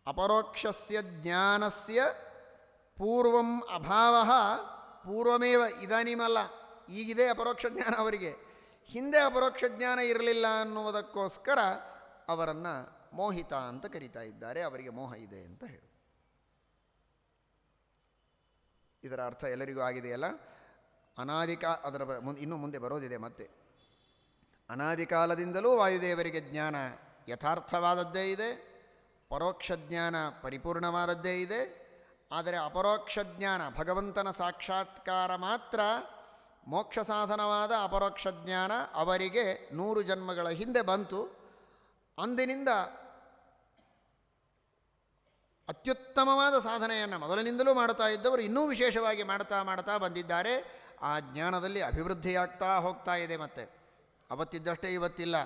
ಅಪರೋಕ್ಷಸ್ಯ ಜ್ಞಾನಸ್ಯ ಪೂರ್ವಂ ಅಭಾವ ಪೂರ್ವಮೇವ ಇದಾನಿಮಲ್ಲ, ಈಗಿದೆ ಅಪರೋಕ್ಷ ಜ್ಞಾನ ಅವರಿಗೆ. ಹಿಂದೆ ಅಪರೋಕ್ಷ ಜ್ಞಾನ ಇರಲಿಲ್ಲ ಅನ್ನುವುದಕ್ಕೋಸ್ಕರ ಅವರನ್ನು ಮೋಹಿತ ಅಂತ ಕರೀತಾ ಇದ್ದಾರೆ, ಅವರಿಗೆ ಮೋಹ ಇದೆ ಅಂತ ಹೇಳಿ ಇದರ ಅರ್ಥ ಎಲ್ಲರಿಗೂ ಆಗಿದೆಯಲ್ಲ? ಅನಾದಿ ಕಾ ಅದರ ಮುಂದೆ ಇನ್ನೂ ಮುಂದೆ ಬರೋದಿದೆ ಮತ್ತೆ. ಅನಾದಿ ಕಾಲದಿಂದಲೂ ವಾಯುದೇವರಿಗೆ ಜ್ಞಾನ ಯಥಾರ್ಥವಾದದ್ದೇ ಇದೆ, ಪರೋಕ್ಷ ಜ್ಞಾನ ಪರಿಪೂರ್ಣವಾದದ್ದೇ ಇದೆ, ಆದರೆ ಅಪರೋಕ್ಷ ಜ್ಞಾನ ಭಗವಂತನ ಸಾಕ್ಷಾತ್ಕಾರ ಮಾತ್ರ ಮೋಕ್ಷ ಸಾಧನವಾದ ಅಪರೋಕ್ಷ ಜ್ಞಾನ ಅವರಿಗೆ ನೂರು ಜನ್ಮಗಳ ಹಿಂದೆ ಬಂತು. ಅಂದಿನಿಂದ ಅತ್ಯುತ್ತಮವಾದ ಸಾಧನೆಯನ್ನು ಮೊದಲಿನಿಂದಲೂ ಮಾಡ್ತಾ ಇದ್ದವರು ಇನ್ನೂ ವಿಶೇಷವಾಗಿ ಮಾಡ್ತಾ ಮಾಡ್ತಾ ಬಂದಿದ್ದಾರೆ. ಆ ಜ್ಞಾನದಲ್ಲಿ ಅಭಿವೃದ್ಧಿಯಾಗ್ತಾ ಹೋಗ್ತಾ ಇದೆ ಮತ್ತೆ. ಅವತ್ತಿದ್ದಷ್ಟೇ ಇವತ್ತಿಲ್ಲ.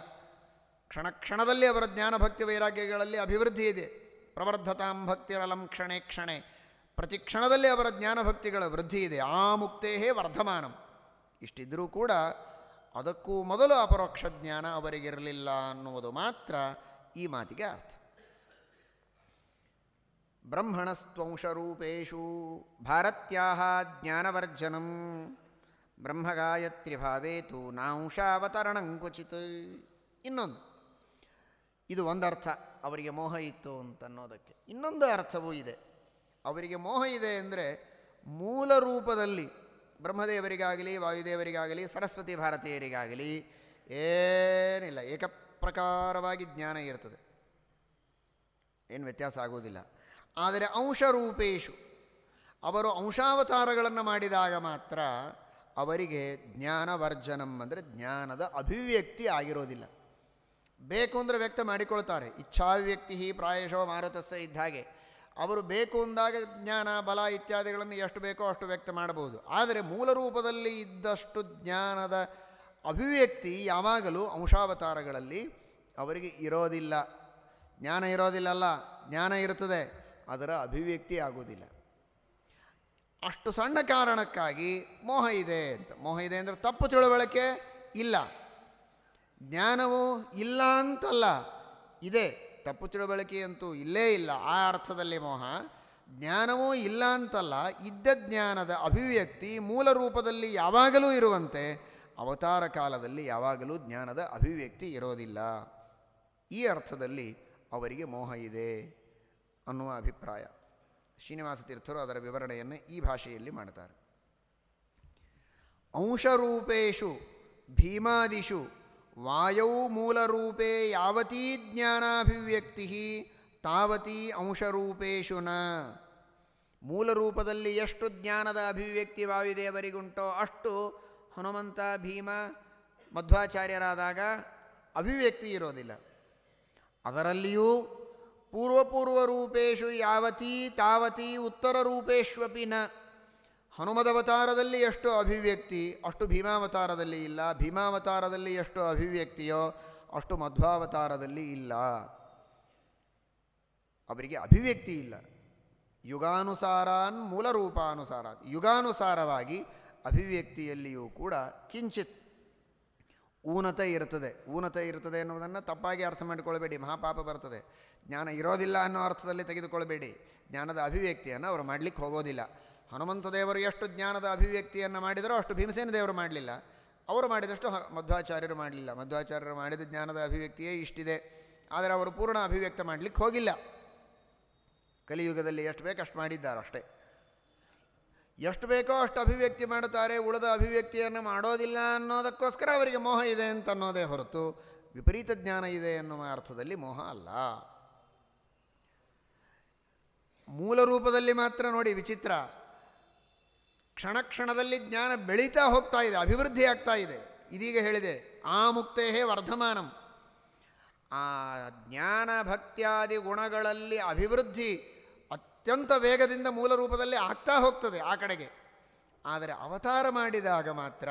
ಕ್ಷಣ ಕ್ಷಣದಲ್ಲಿ ಅವರ ಜ್ಞಾನಭಕ್ತಿ ವೈರಾಗ್ಯಗಳಲ್ಲಿ ಅಭಿವೃದ್ಧಿ ಇದೆ. ಪ್ರವರ್ಧತಾಂ ಭಕ್ತಿರಲಂ ಕ್ಷಣೆ ಕ್ಷಣೆ. ಪ್ರತಿ ಕ್ಷಣದಲ್ಲಿ ಅವರ ಜ್ಞಾನ ಭಕ್ತಿಗಳ ವೃದ್ಧಿ ಇದೆ. ಆ ಮುಕ್ತೇಹೇ ವರ್ಧಮಾನಂ. ಇಷ್ಟಿದ್ದರೂ ಕೂಡ ಅದಕ್ಕೂ ಮೊದಲು ಅಪರೋಕ್ಷ ಜ್ಞಾನ ಅವರಿಗಿರಲಿಲ್ಲ ಅನ್ನುವುದು ಮಾತ್ರ ಈ ಮಾತಿಗೆ ಅರ್ಥ. ಬ್ರಹ್ಮಣಸ್ತ್ವಂಶರೂಪೇಶು ಭಾರತ್ಯಾಹ ಜ್ಞಾನವರ್ಜನಂ. ಬ್ರಹ್ಮಗಾಯತ್ರಿ ಭಾವೇತು ನಾಂಶಾವತರಣಂಕುಚಿತ್ ಇನ್ನೊಂದು. ಇದು ಒಂದರ್ಥ, ಅವರಿಗೆ ಮೋಹ ಇತ್ತು ಅಂತನ್ನೋದಕ್ಕೆ. ಇನ್ನೊಂದು ಅರ್ಥವೂ ಇದೆ. ಅವರಿಗೆ ಮೋಹ ಇದೆ ಅಂದರೆ ಮೂಲ ರೂಪದಲ್ಲಿ ಬ್ರಹ್ಮದೇವರಿಗಾಗಲಿ, ವಾಯುದೇವರಿಗಾಗಲಿ, ಸರಸ್ವತಿ ಭಾರತೀಯರಿಗಾಗಲಿ ಏನಿಲ್ಲ, ಏಕಪ್ರಕಾರವಾಗಿ ಜ್ಞಾನ ಇರ್ತದೆ. ಏನು ವ್ಯತ್ಯಾಸ ಆಗುವುದಿಲ್ಲ ಆದರೆ ಅಂಶರೂಪೇಶು. ಅವರು ಅಂಶಾವತಾರಗಳನ್ನು ಮಾಡಿದಾಗ ಮಾತ್ರ ಅವರಿಗೆ ಜ್ಞಾನವರ್ಜನಂ ಅಂದರೆ ಜ್ಞಾನದ ಅಭಿವ್ಯಕ್ತಿ ಆಗಿರೋದಿಲ್ಲ. ಬೇಕು ಅಂದರೆ ವ್ಯಕ್ತ ಮಾಡಿಕೊಳ್ತಾರೆ. ಇಚ್ಛಾವ್ಯಕ್ತಿ ಪ್ರಾಯಶೋ ಮಾರುತಸ್ಸ ಇದ್ದ ಹಾಗೆ. ಅವರು ಬೇಕು ಅಂದಾಗ ಜ್ಞಾನ, ಬಲ ಇತ್ಯಾದಿಗಳನ್ನು ಎಷ್ಟು ಬೇಕೋ ಅಷ್ಟು ವ್ಯಕ್ತ ಮಾಡಬಹುದು. ಆದರೆ ಮೂಲ ರೂಪದಲ್ಲಿ ಇದ್ದಷ್ಟು ಜ್ಞಾನದ ಅಭಿವ್ಯಕ್ತಿ ಯಾವಾಗಲೂ ಅಂಶಾವತಾರಗಳಲ್ಲಿ ಅವರಿಗೆ ಇರೋದಿಲ್ಲ. ಜ್ಞಾನ ಇರೋದಿಲ್ಲಲ್ಲ. ಜ್ಞಾನ ಇರ್ತದೆ ಅದರ ಅಭಿವ್ಯಕ್ತಿ ಆಗೋದಿಲ್ಲ ಅಷ್ಟು ಸಣ್ಣ ಕಾರಣಕ್ಕಾಗಿ ಮೋಹ ಇದೆ ಅಂತ. ಮೋಹ ಇದೆ ಅಂದರೆ ತಪ್ಪು ತಿಳುವಳಿಕೆ ಇಲ್ಲ. ಜ್ಞಾನವು ಇಲ್ಲ ಅಂತಲ್ಲ. ಇದೆ. ತಪ್ಪು ತಿಳುವಳಿಕೆಯಂತೂ ಇಲ್ಲೇ ಇಲ್ಲ. ಆ ಅರ್ಥದಲ್ಲಿ ಮೋಹ. ಜ್ಞಾನವೂ ಇಲ್ಲ ಅಂತಲ್ಲ. ಇದ್ದ ಜ್ಞಾನದ ಅಭಿವ್ಯಕ್ತಿ ಮೂಲ ರೂಪದಲ್ಲಿ ಯಾವಾಗಲೂ ಇರುವಂತೆ ಅವತಾರ ಕಾಲದಲ್ಲಿ ಯಾವಾಗಲೂ ಜ್ಞಾನದ ಅಭಿವ್ಯಕ್ತಿ ಇರೋದಿಲ್ಲ. ಈ ಅರ್ಥದಲ್ಲಿ ಅವರಿಗೆ ಮೋಹ ಇದೆ. ಅನ್ನುವ ಅಭಿಪ್ರಾಯ. ಶ್ರೀನಿವಾಸ ತೀರ್ಥರು ಅದರ ವಿವರಣೆಯನ್ನು ಈ ಭಾಷೆಯಲ್ಲಿ ಮಾಡ್ತಾರೆ ಅಂಶರೂಪೇಶು ಭೀಮಾದಿಷು ವಾಯೌ ಮೂಲರೂಪೇ ಯಾವತೀ ಜ್ಞಾನಾಭಿವ್ಯಕ್ತಿ ತಾವತೀ ಅಂಶರೂಪೇಶು ನ. ಮೂಲರೂಪದಲ್ಲಿ ಎಷ್ಟು ಜ್ಞಾನದ ಅಭಿವ್ಯಕ್ತಿ ವಾಯುದೇವರಿಗುಂಟೋ ಅಷ್ಟು ಹನುಮಂತ, ಭೀಮ, ಮಧ್ವಾಚಾರ್ಯರಾದಾಗ ಅಭಿವ್ಯಕ್ತಿ ಇರೋದಿಲ್ಲ. ಅದರಲ್ಲಿಯೂ ಪೂರ್ವಪೂರ್ವ ರೂಪೇಶು ಯಾವತೀ ತಾವತಿ ಉತ್ತರ ರೂಪೇಶ್ವಪಿ ನ. ಹನುಮದವತಾರದಲ್ಲಿ ಎಷ್ಟು ಅಭಿವ್ಯಕ್ತಿ, ಅಷ್ಟು ಭೀಮಾವತಾರದಲ್ಲಿ ಇಲ್ಲ. ಭೀಮಾವತಾರದಲ್ಲಿ ಎಷ್ಟು ಅಭಿವ್ಯಕ್ತಿಯೋ ಅಷ್ಟು ಮಧ್ವಾವತಾರದಲ್ಲಿ ಇಲ್ಲ. ಅವರಿಗೆ ಅಭಿವ್ಯಕ್ತಿ ಇಲ್ಲ. ಯುಗಾನುಸಾರಾನ್ ಮೂಲರೂಪಾನುಸಾರ ಯುಗಾನುಸಾರವಾಗಿ ಅಭಿವ್ಯಕ್ತಿಯಲ್ಲಿಯೂ ಕೂಡ ಕಿಂಚಿತ್ ಊನತೆ ಇರ್ತದೆ ಊನತೆ ಇರ್ತದೆ ಎನ್ನುವುದನ್ನು ತಪ್ಪಾಗಿ ಅರ್ಥ ಮಾಡಿಕೊಳ್ಬೇಡಿ ಮಹಾಪಾಪ ಬರ್ತದೆ. ಜ್ಞಾನ ಇರೋದಿಲ್ಲ ಅನ್ನೋ ಅರ್ಥದಲ್ಲಿ ತೆಗೆದುಕೊಳ್ಬೇಡಿ ಜ್ಞಾನದ ಅಭಿವ್ಯಕ್ತಿಯನ್ನು ಅವರು ಮಾಡಲಿಕ್ಕೆ ಹೋಗೋದಿಲ್ಲ. ಹನುಮಂತ ದೇವರು ಎಷ್ಟು ಜ್ಞಾನದ ಅಭಿವ್ಯಕ್ತಿಯನ್ನು ಮಾಡಿದರೋ ಅಷ್ಟು ಭೀಮಸೇನ ದೇವರು ಮಾಡಲಿಲ್ಲ. ಅವರು ಮಾಡಿದಷ್ಟು ಮಧ್ವಾಚಾರ್ಯರು ಮಾಡಲಿಲ್ಲ. ಮಧ್ವಾಚಾರ್ಯರು ಮಾಡಿದ ಜ್ಞಾನದ ಅಭಿವ್ಯಕ್ತಿಯೇ ಇಷ್ಟಿದೆ. ಆದರೆ ಅವರು ಪೂರ್ಣ ಅಭಿವ್ಯಕ್ತ ಮಾಡಲಿಕ್ಕೆ ಹೋಗಿಲ್ಲ. ಕಲಿಯುಗದಲ್ಲಿ ಎಷ್ಟು ಬೇಕು ಅಷ್ಟು ಮಾಡಿದ್ದಾರೆ ಅಷ್ಟೇ ಎಷ್ಟು ಬೇಕೋ ಅಷ್ಟು ಅಭಿವ್ಯಕ್ತಿ ಮಾಡುತ್ತಾರೆ, ಉಳಿದ ಅಭಿವ್ಯಕ್ತಿಯನ್ನು ಮಾಡೋದಿಲ್ಲ ಅನ್ನೋದಕ್ಕೋಸ್ಕರ ಅವರಿಗೆ ಮೋಹ ಇದೆ ಅಂತ ಅನ್ನೋದೇ ಹೊರತು ವಿಪರೀತ ಜ್ಞಾನ ಇದೆ ಎನ್ನುವ ಅರ್ಥದಲ್ಲಿ ಮೋಹ ಅಲ್ಲ. ಮೂಲ ರೂಪದಲ್ಲಿ ಮಾತ್ರ ನೋಡಿ ವಿಚಿತ್ರ. ಕ್ಷಣ ಕ್ಷಣದಲ್ಲಿ ಜ್ಞಾನ ಬೆಳೀತಾ ಹೋಗ್ತಾ ಇದೆ, ಅಭಿವೃದ್ಧಿ ಆಗ್ತಾ ಇದೆ. ಇದೀಗ ಹೇಳಿದೆ, ಆ ಮುಕ್ತೇಹೇ ವರ್ಧಮಾನಂ. ಆ ಜ್ಞಾನ ಭಕ್ತ್ಯಾದಿ ಗುಣಗಳಲ್ಲಿ ಅಭಿವೃದ್ಧಿ ಅತ್ಯಂತ ವೇಗದಿಂದ ಮೂಲ ರೂಪದಲ್ಲಿ ಆಗ್ತಾ ಹೋಗ್ತದೆ ಆ ಕಡೆಗೆ. ಆದರೆ ಅವತಾರ ಮಾಡಿದಾಗ ಮಾತ್ರ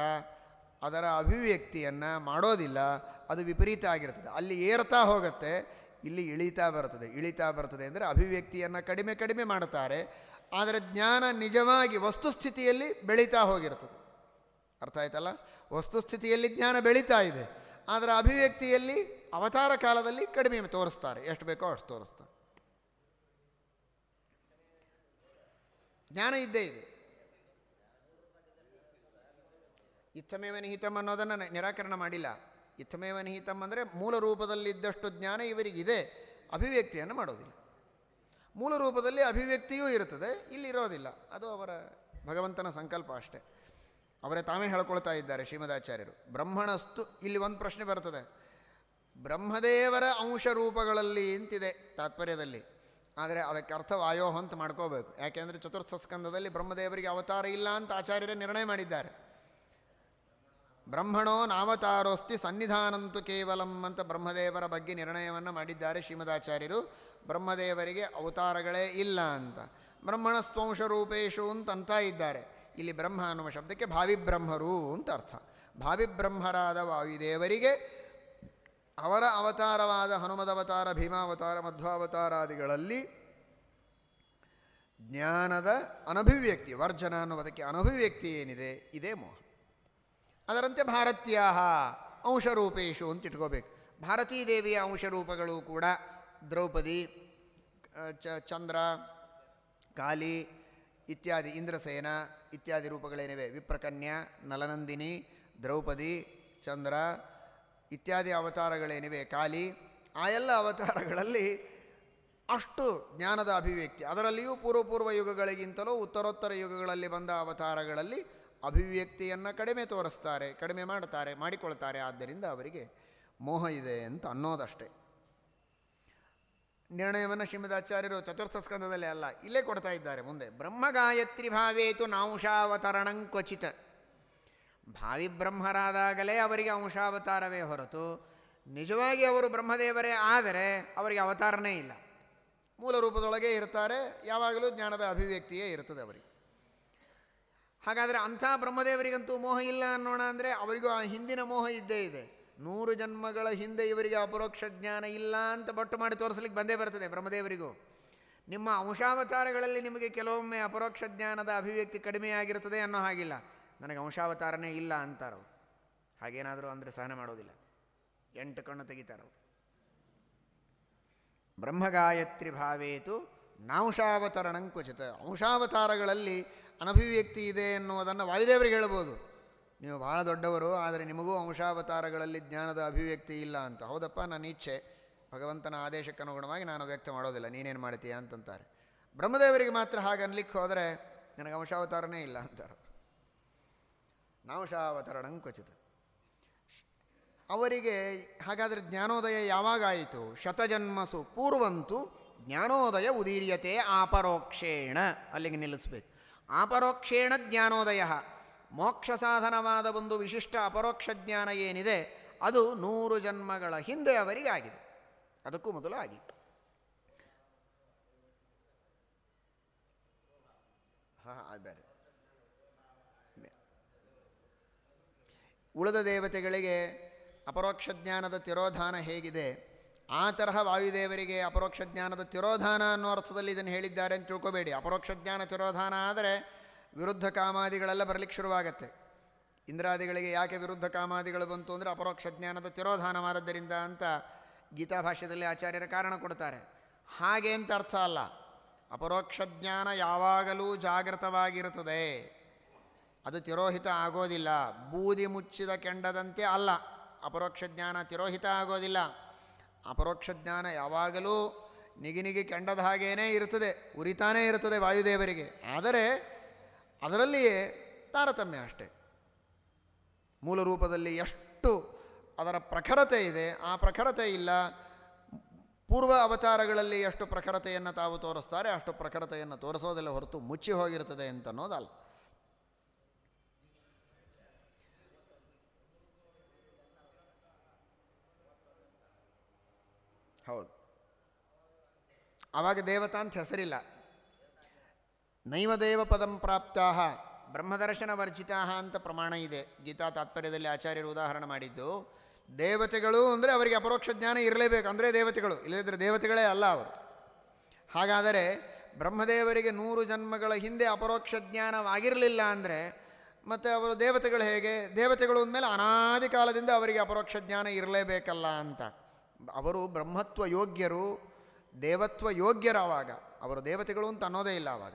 ಅದರ ಅಭಿವ್ಯಕ್ತಿಯನ್ನು ಮಾಡೋದಿಲ್ಲ, ಅದು ವಿಪರೀತ ಆಗಿರ್ತದೆ. ಅಲ್ಲಿ ಏರ್ತಾ ಹೋಗುತ್ತೆ, ಇಲ್ಲಿ ಇಳಿತಾ ಬರ್ತದೆ. ಇಳಿತಾ ಬರ್ತದೆ ಅಂದರೆ ಅಭಿವ್ಯಕ್ತಿಯನ್ನು ಕಡಿಮೆ ಕಡಿಮೆ ಮಾಡುತ್ತಾರೆ. ಆದರೆ ಜ್ಞಾನ ನಿಜವಾಗಿ ವಸ್ತುಸ್ಥಿತಿಯಲ್ಲಿ ಬೆಳೀತಾ ಹೋಗಿರ್ತದೆ. ಅರ್ಥ ಆಯ್ತಲ್ಲ? ವಸ್ತುಸ್ಥಿತಿಯಲ್ಲಿ ಜ್ಞಾನ ಬೆಳೀತಾ ಇದೆ, ಆದರೆ ಅಭಿವ್ಯಕ್ತಿಯಲ್ಲಿ ಅವತಾರ ಕಾಲದಲ್ಲಿ ಕಡಿಮೆ ತೋರಿಸ್ತಾರೆ. ಎಷ್ಟು ಬೇಕೋ ಅಷ್ಟು ತೋರಿಸ್ತಾರೆ. ಜ್ಞಾನ ಇದ್ದೇ ಇದೆ. ಇತ್ತಮೇವ ನಿಹಿತಂ ಅನ್ನೋದನ್ನು ನಿರಾಕರಣೆ ಮಾಡಿಲ್ಲ. ಇತ್ತಮೇವ ನಿಹಿತಂ ಅಂದರೆ ಮೂಲ ರೂಪದಲ್ಲಿದ್ದಷ್ಟು ಜ್ಞಾನ ಇವರಿಗಿದೆ. ಅಭಿವ್ಯಕ್ತಿಯನ್ನು ಮಾಡೋದಿಲ್ಲ. ಮೂಲ ರೂಪದಲ್ಲಿ ಅಭಿವ್ಯಕ್ತಿಯೂ ಇರುತ್ತದೆ, ಇಲ್ಲಿ ಇರೋದಿಲ್ಲ. ಅದು ಅವರ ಭಗವಂತನ ಸಂಕಲ್ಪ ಅಷ್ಟೇ. ಅವರೇ ತಾವೇ ಹೇಳ್ಕೊಳ್ತಾ ಇದ್ದಾರೆ ಶ್ರೀಮದಾಚಾರ್ಯರು. ಬ್ರಹ್ಮಣಸ್ತು, ಇಲ್ಲಿ ಒಂದು ಪ್ರಶ್ನೆ ಬರ್ತದೆ. ಬ್ರಹ್ಮದೇವರ ಅಂಶ ರೂಪಗಳಲ್ಲಿ ಅಂತಿದೆ ತಾತ್ಪರ್ಯದಲ್ಲಿ. ಆದರೆ ಅದಕ್ಕೆ ಅರ್ಥ ವಾಯೋಹ ಅಂತ ಮಾಡ್ಕೋಬೇಕು. ಯಾಕೆಂದರೆ ಚತುರ್ಥ ಸ್ಕಂದದಲ್ಲಿ ಬ್ರಹ್ಮದೇವರಿಗೆ ಅವತಾರ ಇಲ್ಲ ಅಂತ ಆಚಾರ್ಯರೇ ನಿರ್ಣಯ ಮಾಡಿದ್ದಾರೆ. ಬ್ರಹ್ಮಣೋ ನಾವತಾರೋಸ್ತಿ ಸನ್ನಿಧಾನಂತು ಕೇವಲಂ ಅಂತ ಬ್ರಹ್ಮದೇವರ ಬಗ್ಗೆ ನಿರ್ಣಯವನ್ನು ಮಾಡಿದ್ದಾರೆ ಶ್ರೀಮದಾಚಾರ್ಯರು. ಬ್ರಹ್ಮದೇವರಿಗೆ ಅವತಾರಗಳೇ ಇಲ್ಲ ಅಂತ. ಬ್ರಹ್ಮಣ ರೂಪೇಶು ಅಂತ ಅಂತ ಇದ್ದಾರೆ. ಇಲ್ಲಿ ಬ್ರಹ್ಮ ಅನ್ನುವ ಶಬ್ದಕ್ಕೆ ಭಾವಿ ಬ್ರಹ್ಮರು ಅಂತ ಅರ್ಥ. ಭಾವಿ ಬ್ರಹ್ಮರಾದ ವಾಯುದೇವರಿಗೆ ಅವರ ಅವತಾರವಾದ ಹನುಮದವತಾರ, ಭೀಮಾವತಾರ, ಮಧ್ವಾವತಾರಾದಿಗಳಲ್ಲಿ ಜ್ಞಾನದ ಅನಭಿವ್ಯಕ್ತಿ, ವರ್ಜನ ಅನ್ನುವುದಕ್ಕೆ ಅನಭಿವ್ಯಕ್ತಿ ಏನಿದೆ? ಇದೇ ಮೋಹ. ಅದರಂತೆ ಭಾರತೀಯ ಅಂಶರೂಪೇಶು ಅಂತ ಇಟ್ಕೋಬೇಕು. ಭಾರತೀ ದೇವಿಯ ಅಂಶರೂಪಗಳು ಕೂಡ ದ್ರೌಪದಿ ಚ, ಚಂದ್ರ ಕಾಲಿ ಇತ್ಯಾದಿ, ಇಂದ್ರಸೇನ ಇತ್ಯಾದಿ ರೂಪಗಳೇನಿವೆ. ವಿಪ್ರಕನ್ಯಾ, ನಲನಂದಿನಿ, ದ್ರೌಪದಿ, ಚಂದ್ರ ಇತ್ಯಾದಿ ಅವತಾರಗಳೇನಿವೆ ಕಾಲಿ ಆ ಎಲ್ಲ ಅವತಾರಗಳಲ್ಲಿ ಅಷ್ಟು ಜ್ಞಾನದ ಅಭಿವ್ಯಕ್ತಿ. ಅದರಲ್ಲಿಯೂ ಪೂರ್ವಪೂರ್ವ ಯುಗಗಳಿಗಿಂತಲೂ ಉತ್ತರೋತ್ತರ ಯುಗಗಳಲ್ಲಿ ಬಂದ ಅವತಾರಗಳಲ್ಲಿ ಅಭಿವ್ಯಕ್ತಿಯನ್ನು ಕಡಿಮೆ ತೋರಿಸ್ತಾರೆ, ಕಡಿಮೆ ಮಾಡ್ತಾರೆ, ಮಾಡಿಕೊಳ್ತಾರೆ. ಆದ್ದರಿಂದ ಅವರಿಗೆ ಮೋಹ ಇದೆ ಅಂತ ಅನ್ನೋದಷ್ಟೇ. ನಿರ್ಣಯವನ್ನು ಶ್ರೀಮದಾಚಾರ್ಯರು ಚತುರ್ಥ ಸ್ಕಂದದಲ್ಲಿ ಅಲ್ಲ, ಇಲ್ಲೇ ಕೊಡ್ತಾ ಇದ್ದಾರೆ ಮುಂದೆ. ಬ್ರಹ್ಮಗಾಯತ್ರಿ ಭಾವೇತು ನಾಂಶಾವತರಣಂ ಕ್ವಚಿತ್. ಭಾವಿ ಬ್ರಹ್ಮರಾದಾಗಲೇ ಅವರಿಗೆ ಅಂಶಾವತಾರವೇ ಹೊರತು ನಿಜವಾಗಿ ಅವರು ಬ್ರಹ್ಮದೇವರೇ ಆದರೆ ಅವರಿಗೆ ಅವತಾರನೇ ಇಲ್ಲ. ಮೂಲ ರೂಪದೊಳಗೆ ಇರ್ತಾರೆ, ಯಾವಾಗಲೂ ಜ್ಞಾನದ ಅಭಿವ್ಯಕ್ತಿಯೇ ಇರ್ತದೆ ಅವರಿಗೆ. ಹಾಗಾದರೆ ಅಂಥ ಬ್ರಹ್ಮದೇವರಿಗಂತೂ ಮೋಹ ಇಲ್ಲ ಅನ್ನೋಣ ಅಂದರೆ ಅವರಿಗೂ ಆ ಹಿಂದಿನ ಮೋಹ ಇದ್ದೇ ಇದೆ. ನೂರು ಜನ್ಮಗಳ ಹಿಂದೆ ಇವರಿಗೆ ಅಪರೋಕ್ಷ ಜ್ಞಾನ ಇಲ್ಲ ಅಂತ ಬಟ್ಟು ಮಾಡಿ ತೋರಿಸ್ಲಿಕ್ಕೆ ಬಂದೇ ಬರ್ತದೆ ಬ್ರಹ್ಮದೇವರಿಗೂ. ನಿಮ್ಮ ಅಂಶಾವತಾರಗಳಲ್ಲಿ ನಿಮಗೆ ಕೆಲವೊಮ್ಮೆ ಅಪರೋಕ್ಷ ಜ್ಞಾನದ ಅಭಿವ್ಯಕ್ತಿ ಕಡಿಮೆಯಾಗಿರುತ್ತದೆ ಅನ್ನೋ ಹಾಗಿಲ್ಲ. ನನಗೆ ಅಂಶಾವತಾರನೇ ಇಲ್ಲ ಅಂತಾರವ್ರು ಹಾಗೇನಾದರೂ ಅಂದರೆ ಸಹನೆ ಮಾಡೋದಿಲ್ಲ. ಎಂಟು ಕಣ್ಣು ತೆಗಿತಾರವು ಬ್ರಹ್ಮಗಾಯತ್ರಿ ಭಾವೇತು ನಾಂಶಾವತರಣಂಕುಚಿತ ಅಂಶಾವತಾರಗಳಲ್ಲಿ ಅನಭಿವ್ಯಕ್ತಿ ಇದೆ ಎನ್ನುವುದನ್ನು ವಾಯುದೇವರಿಗೆ ಹೇಳ್ಬೋದು. ನೀವು ಭಾಳ ದೊಡ್ಡವರು, ಆದರೆ ನಿಮಗೂ ಅಂಶಾವತಾರಗಳಲ್ಲಿ ಜ್ಞಾನದ ಅಭಿವ್ಯಕ್ತಿ ಇಲ್ಲ ಅಂತ. ಹೌದಪ್ಪ, ನನ್ನ ಇಚ್ಛೆ. ಭಗವಂತನ ಆದೇಶಕ್ಕನುಗುಣವಾಗಿ ನಾನು ವ್ಯಕ್ತ ಮಾಡೋದಿಲ್ಲ. ನೀನೇನು ಮಾಡ್ತೀಯಾ ಅಂತಂತಾರೆ. ಬ್ರಹ್ಮದೇವರಿಗೆ ಮಾತ್ರ ಹಾಗೆ ಅನ್ಲಿಕ್ಕೆ ಹೋದರೆ ನನಗೆ ಅಂಶಾವತಾರನೇ ಇಲ್ಲ ಅಂತಾರೆ. ನಾಂಶಾವತರಣಂ ಕ್ವಚಿತ. ಅವರಿಗೆ ಹಾಗಾದರೆ ಜ್ಞಾನೋದಯ ಯಾವಾಗಾಯಿತು? ಶತಜನ್ಮಸು ಪೂರ್ವಂತು ಜ್ಞಾನೋದಯ ಉದೀರ್ಯತೆ ಆಪರೋಕ್ಷೇಣ ಅಲ್ಲಿಗೆ ನಿಲ್ಲಿಸಬೇಕು. ಆಪರೋಕ್ಷೇಣ ಜ್ಞಾನೋದಯ. ಮೋಕ್ಷ ಸಾಧನವಾದ ಒಂದು ವಿಶಿಷ್ಟ ಅಪರೋಕ್ಷ ಜ್ಞಾನ ಏನಿದೆ? ಅದು ನೂರು ಜನ್ಮಗಳ ಹಿಂದೆ ಅವರಿಗೆ ಆಗಿದೆ. ಅದಕ್ಕೂ ಮೊದಲು ಆಗಿತ್ತು ಹಾಂ ಅದು ಉಳಿದ ದೇವತೆಗಳಿಗೆ ಅಪರೋಕ್ಷ ಜ್ಞಾನದ ತಿರೋಧಾನ ಹೇಗಿದೆ? ಆ ತರಹ ವಾಯುದೇವರಿಗೆ ಅಪರೋಕ್ಷ ಜ್ಞಾನದ ತಿರೋಧಾನ ಅನ್ನೋ ಅರ್ಥದಲ್ಲಿ ಇದನ್ನು ಹೇಳಿದ್ದಾರೆ ಅಂತ ತಿಳ್ಕೊಬೇಡಿ. ಅಪರೋಕ್ಷ ಜ್ಞಾನ ತಿರೋಧಾನ ಆದರೆ ವಿರುದ್ಧ ಕಾಮಾದಿಗಳೆಲ್ಲ ಬರಲಿಕ್ಕೆ ಶುರುವಾಗತ್ತೆ. ಇಂದ್ರಾದಿಗಳಿಗೆ ಯಾಕೆ ವಿರುದ್ಧ ಕಾಮಾದಿಗಳು ಬಂತು ಅಂದರೆ ಅಪರೋಕ್ಷ ಜ್ಞಾನದ ತಿರೋಧಾನ ತಿರೋಧಾನವಾದದ್ದರಿಂದ ಅಂತ ಗೀತಾಭಾಷ್ಯದಲ್ಲಿ ಆಚಾರ್ಯರ ಕಾರಣ ಕೊಡ್ತಾರೆ. ಹಾಗೆ ಅಂತ ಅರ್ಥ ಅಲ್ಲ. ಅಪರೋಕ್ಷ ಜ್ಞಾನ ಯಾವಾಗಲೂ ಜಾಗೃತವಾಗಿರುತ್ತದೆ. ಅದು ತಿರೋಹಿತ ಆಗೋದಿಲ್ಲ. ಬೂದಿ ಮುಚ್ಚಿದ ಕೆಂಡದಂತೆ ಅಲ್ಲ. ಅಪರೋಕ್ಷ ಜ್ಞಾನ ತಿರೋಹಿತ ಆಗೋದಿಲ್ಲ. ಅಪರೋಕ್ಷ ಜ್ಞಾನ ಯಾವಾಗಲೂ ನಿಗಿನಿಗಿ ಕೆಂಡದ ಹಾಗೇನೇ ಇರುತ್ತದೆ. ಉರಿತಾನೇ ಇರುತ್ತದೆ ವಾಯುದೇವರಿಗೆ. ಆದರೆ ಅದರಲ್ಲಿಯೇ ತಾರತಮ್ಯ ಅಷ್ಟೇ. ಮೂಲ ರೂಪದಲ್ಲಿ ಎಷ್ಟು ಅದರ ಪ್ರಖರತೆ ಇದೆ, ಆ ಪ್ರಖರತೆ ಇಲ್ಲ. ಪೂರ್ವ ಅವತಾರಗಳಲ್ಲಿ ಎಷ್ಟು ಪ್ರಖರತೆಯನ್ನು ತಾವು ತೋರಿಸ್ತಾರೆ, ಅಷ್ಟು ಪ್ರಖರತೆಯನ್ನು ತೋರಿಸೋದಿಲ್ಲ ಹೊರತು ಮುಚ್ಚಿ ಹೋಗಿರುತ್ತದೆ ಅಂತ ಹೌದು. ಆವಾಗ ದೇವತಾ ಅಂತ ಹೆಸರಿಲ್ಲ. ನೈವದೇವ ಪದಂ ಪ್ರಾಪ್ತಾ ಬ್ರಹ್ಮದರ್ಶನ ವರ್ಜಿತಾ ಅಂತ ಪ್ರಮಾಣ ಇದೆ. ಗೀತಾ ತಾತ್ಪರ್ಯದಲ್ಲಿ ಆಚಾರ್ಯರು ಉದಾಹರಣೆ ಮಾಡಿದ್ದು, ದೇವತೆಗಳು ಅಂದರೆ ಅವರಿಗೆ ಅಪರೋಕ್ಷ ಜ್ಞಾನ ಇರಲೇಬೇಕು. ಅಂದರೆ ದೇವತೆಗಳು ಇಲ್ಲದಿದ್ದರೆ ದೇವತೆಗಳೇ ಅಲ್ಲ ಅವರು. ಹಾಗಾದರೆ ಬ್ರಹ್ಮದೇವರಿಗೆ ನೂರು ಜನ್ಮಗಳ ಹಿಂದೆ ಅಪರೋಕ್ಷ ಜ್ಞಾನವಾಗಿರಲಿಲ್ಲ ಅಂದರೆ, ಮತ್ತು ಅವರು ದೇವತೆಗಳು ಹೇಗೆ? ದೇವತೆಗಳು ಅಂದಮೇಲೆ ಅನಾದಿ ಕಾಲದಿಂದ ಅವರಿಗೆ ಅಪರೋಕ್ಷ ಜ್ಞಾನ ಇರಲೇಬೇಕಲ್ಲ ಅಂತ. ಅವರು ಬ್ರಹ್ಮತ್ವ ಯೋಗ್ಯರು, ದೇವತ್ವ ಯೋಗ್ಯರಾವಾಗ, ಅವರು ದೇವತೆಗಳು ಅಂತ ಅನ್ನೋದೇ ಇಲ್ಲ ಆವಾಗ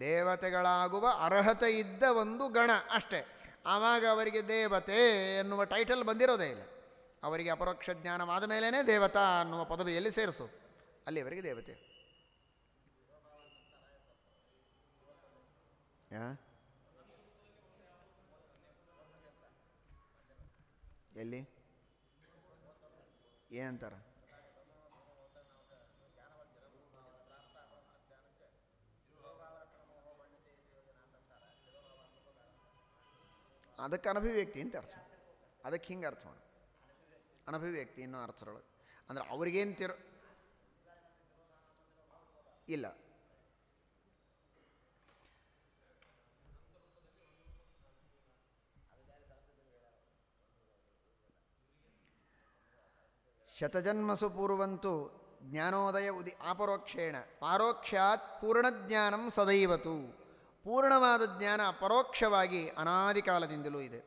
ದೇವತೆಗಳಾಗುವ ಅರ್ಹತೆ ಇದ್ದ ಒಂದು ಗಣ ಅಷ್ಟೇ. ಆವಾಗ ಅವರಿಗೆ ದೇವತೆ ಎನ್ನುವ ಟೈಟಲ್ ಬಂದಿರೋದೇ ಇಲ್ಲ. ಅವರಿಗೆ ಅಪರೋಕ್ಷ ಜ್ಞಾನವಾದ ಮೇಲೇ ದೇವತಾ ಅನ್ನುವ ಪದವಿಯಲ್ಲಿ ಅಲ್ಲಿ ಅವರಿಗೆ ದೇವತೆ. ಎಲ್ಲಿ? ಏನಂತಾರ ಅದಕ್ಕೆ ಅನಭಿವ್ಯಕ್ತಿ ಅಂತ ಅರ್ಥ ಅದಕ್ಕೆ ಹಿಂಗೆ ಅರ್ಥ ಮಾಡಿ. ಅನಭಿವ್ಯಕ್ತಿ ಅನ್ನೋ ಅರ್ಥದೊಳಗೆ. ಅಂದ್ರೆ ಅವ್ರಿಗೇನು ತಿರು ಇಲ್ಲ. ಶತಜನ್ಮಸು ಪೂರ್ವಂತು ಜ್ಞಾನೋದಯ ಉದಿ ಅಪರೋಕ್ಷೇಣ ಪಾರೋಕ್ಷಾತ್ ಪೂರ್ಣಜ್ಞಾನಂ ಸದೈವತು. ಪೂರ್ಣವಾದ ಜ್ಞಾನ ಪರೋಕ್ಷವಾಗಿ ಅನಾದಿ ಕಾಲದಿಂದಲೂ ಇದೆ.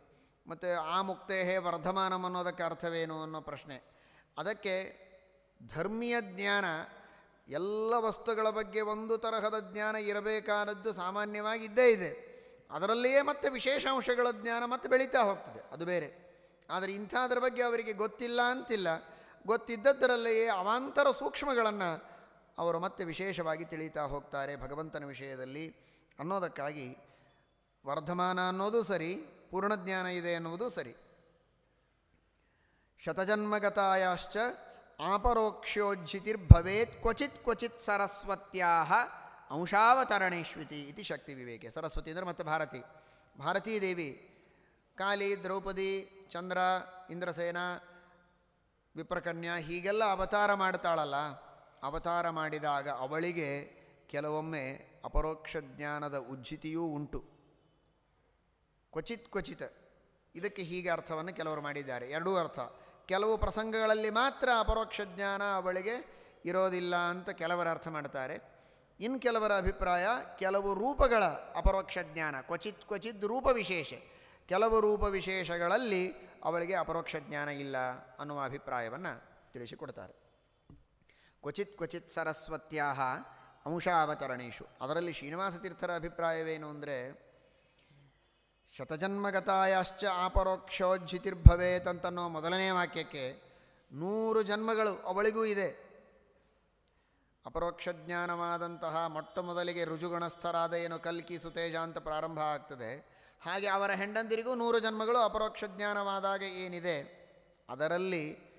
ಮತ್ತು ಆ ಮುಕ್ತೇಹೇ ವರ್ಧಮಾನಂ ಅನ್ನೋದಕ್ಕೆ ಅರ್ಥವೇನು ಅನ್ನೋ ಪ್ರಶ್ನೆ. ಅದಕ್ಕೆ ಧರ್ಮೀಯ ಜ್ಞಾನ ಎಲ್ಲ ವಸ್ತುಗಳ ಬಗ್ಗೆ ಒಂದು ತರಹದ ಜ್ಞಾನ ಇರಬೇಕಾದದ್ದು ಸಾಮಾನ್ಯವಾಗಿ ಇದ್ದೇ ಇದೆ. ಅದರಲ್ಲಿಯೇ ಮತ್ತೆ ವಿಶೇಷಾಂಶಗಳ ಜ್ಞಾನ ಮತ್ತೆ ಬೆಳೀತಾ ಹೋಗ್ತದೆ. ಅದು ಬೇರೆ. ಆದರೆ ಇಂಥದ್ರ ಬಗ್ಗೆ ಅವರಿಗೆ ಗೊತ್ತಿಲ್ಲ ಅಂತಿಲ್ಲ. ಗೊತ್ತಿದ್ದದ್ದರಲ್ಲಿಯೇ ಅವಾಂತರ ಸೂಕ್ಷ್ಮಗಳನ್ನು ಅವರು ಮತ್ತೆ ವಿಶೇಷವಾಗಿ ತಿಳಿತಾ ಹೋಗ್ತಾರೆ ಭಗವಂತನ ವಿಷಯದಲ್ಲಿ ಅನ್ನೋದಕ್ಕಾಗಿ. ವರ್ಧಮಾನ ಅನ್ನೋದು ಸರಿ, ಪೂರ್ಣಜ್ಞಾನ ಇದೆ ಅನ್ನುವುದು ಸರಿ. ಶತಜನ್ಮಗತಾಯಾಶ್ಚ ಆಪರೋಕ್ಷ್ಯೋಜ್ಜಿತಿರ್ಭವೇತ್ ಕ್ವಚಿತ್ ಕ್ವಚಿತ್ ಸರಸ್ವತ್ಯಾ ಅಂಶಾವತರಣೇಶ್ವಿತಿ ಇತಿ ಶಕ್ತಿ ವಿವೇಕೆ. ಸರಸ್ವತಿ ಅಂದರೆ ಮತ್ತೆ ಭಾರತಿ. ಭಾರತೀ ದೇವಿ ಕಾಳಿ ದ್ರೌಪದಿ, ಚಂದ್ರ, ಇಂದ್ರಸೇನ ವಿಪ್ರಕನ್ಯಾ ಹೀಗೆಲ್ಲ ಅವತಾರ ಮಾಡ್ತಾಳಲ್ಲ, ಅವತಾರ ಮಾಡಿದಾಗ ಅವಳಿಗೆ ಕೆಲವೊಮ್ಮೆ ಅಪರೋಕ್ಷ ಜ್ಞಾನದ ಉಜ್ಜಿತಿಯೂ ಉಂಟು. ಕ್ವಚಿತ್ ಕ್ವಚಿತ್ ಇದಕ್ಕೆ ಹೀಗೆ ಅರ್ಥವನ್ನು ಕೆಲವರು ಮಾಡಿದ್ದಾರೆ. ಎರಡೂ ಅರ್ಥ, ಕೆಲವು ಪ್ರಸಂಗಗಳಲ್ಲಿ ಮಾತ್ರ ಅಪರೋಕ್ಷ ಜ್ಞಾನ ಅವಳಿಗೆ ಇರೋದಿಲ್ಲ ಅಂತ ಕೆಲವರು ಅರ್ಥ ಮಾಡ್ತಾರೆ. ಇನ್ನು ಕೆಲವರ ಅಭಿಪ್ರಾಯ, ಕೆಲವು ರೂಪಗಳ ಅಪರೋಕ್ಷ ಜ್ಞಾನ, ಕ್ವಚಿತ್ ಕ್ವಚಿತ್ ರೂಪ ವಿಶೇಷ ಕೆಲವು ರೂಪ ವಿಶೇಷಗಳಲ್ಲಿ ಅವಳಿಗೆ ಅಪರೋಕ್ಷ ಜ್ಞಾನ ಇಲ್ಲ ಅನ್ನುವ ಅಭಿಪ್ರಾಯವನ್ನು ತಿಳಿಸಿಕೊಡ್ತಾರೆ. ಕ್ವಚಿತ್ ಕ್ವಚಿತ್ ಸರಸ್ವತ್ಯಾ ಅಂಶಾವತರಣೇಶು. ಅದರಲ್ಲಿ ಶ್ರೀನಿವಾಸ ತೀರ್ಥರ ಅಭಿಪ್ರಾಯವೇನು ಅಂದರೆ, ಶತಜನ್ಮಗತಾಯಶ್ಚ ಆಪರೋಕ್ಷೋಜ್ಜಿತಿರ್ಭವೇತ್ ಅಂತನ್ನೋ ಮೊದಲನೇ ವಾಕ್ಯಕ್ಕೆ ನೂರು ಜನ್ಮಗಳು ಅವಳಿಗೂ ಇದೆ. ಅಪರೋಕ್ಷ ಜ್ಞಾನವಾದಂತಹ ಮೊಟ್ಟ ಮೊದಲಿಗೆ ರುಜುಗಣಸ್ಥರಾದ ಏನು ಕಲ್ಕಿ ಸುತೇಜ ಅಂತ ಪ್ರಾರಂಭ ಆಗ್ತದೆ. ಹಾಗೆ ಅವರ ಹೆಂಡಂದಿರಿಗೂ ನೂರು ಜನ್ಮಗಳು ಅಪರೋಕ್ಷ ಜ್ಞಾನವಾದಾಗ ಏನಿದೆ? ಅದರಲ್ಲಿ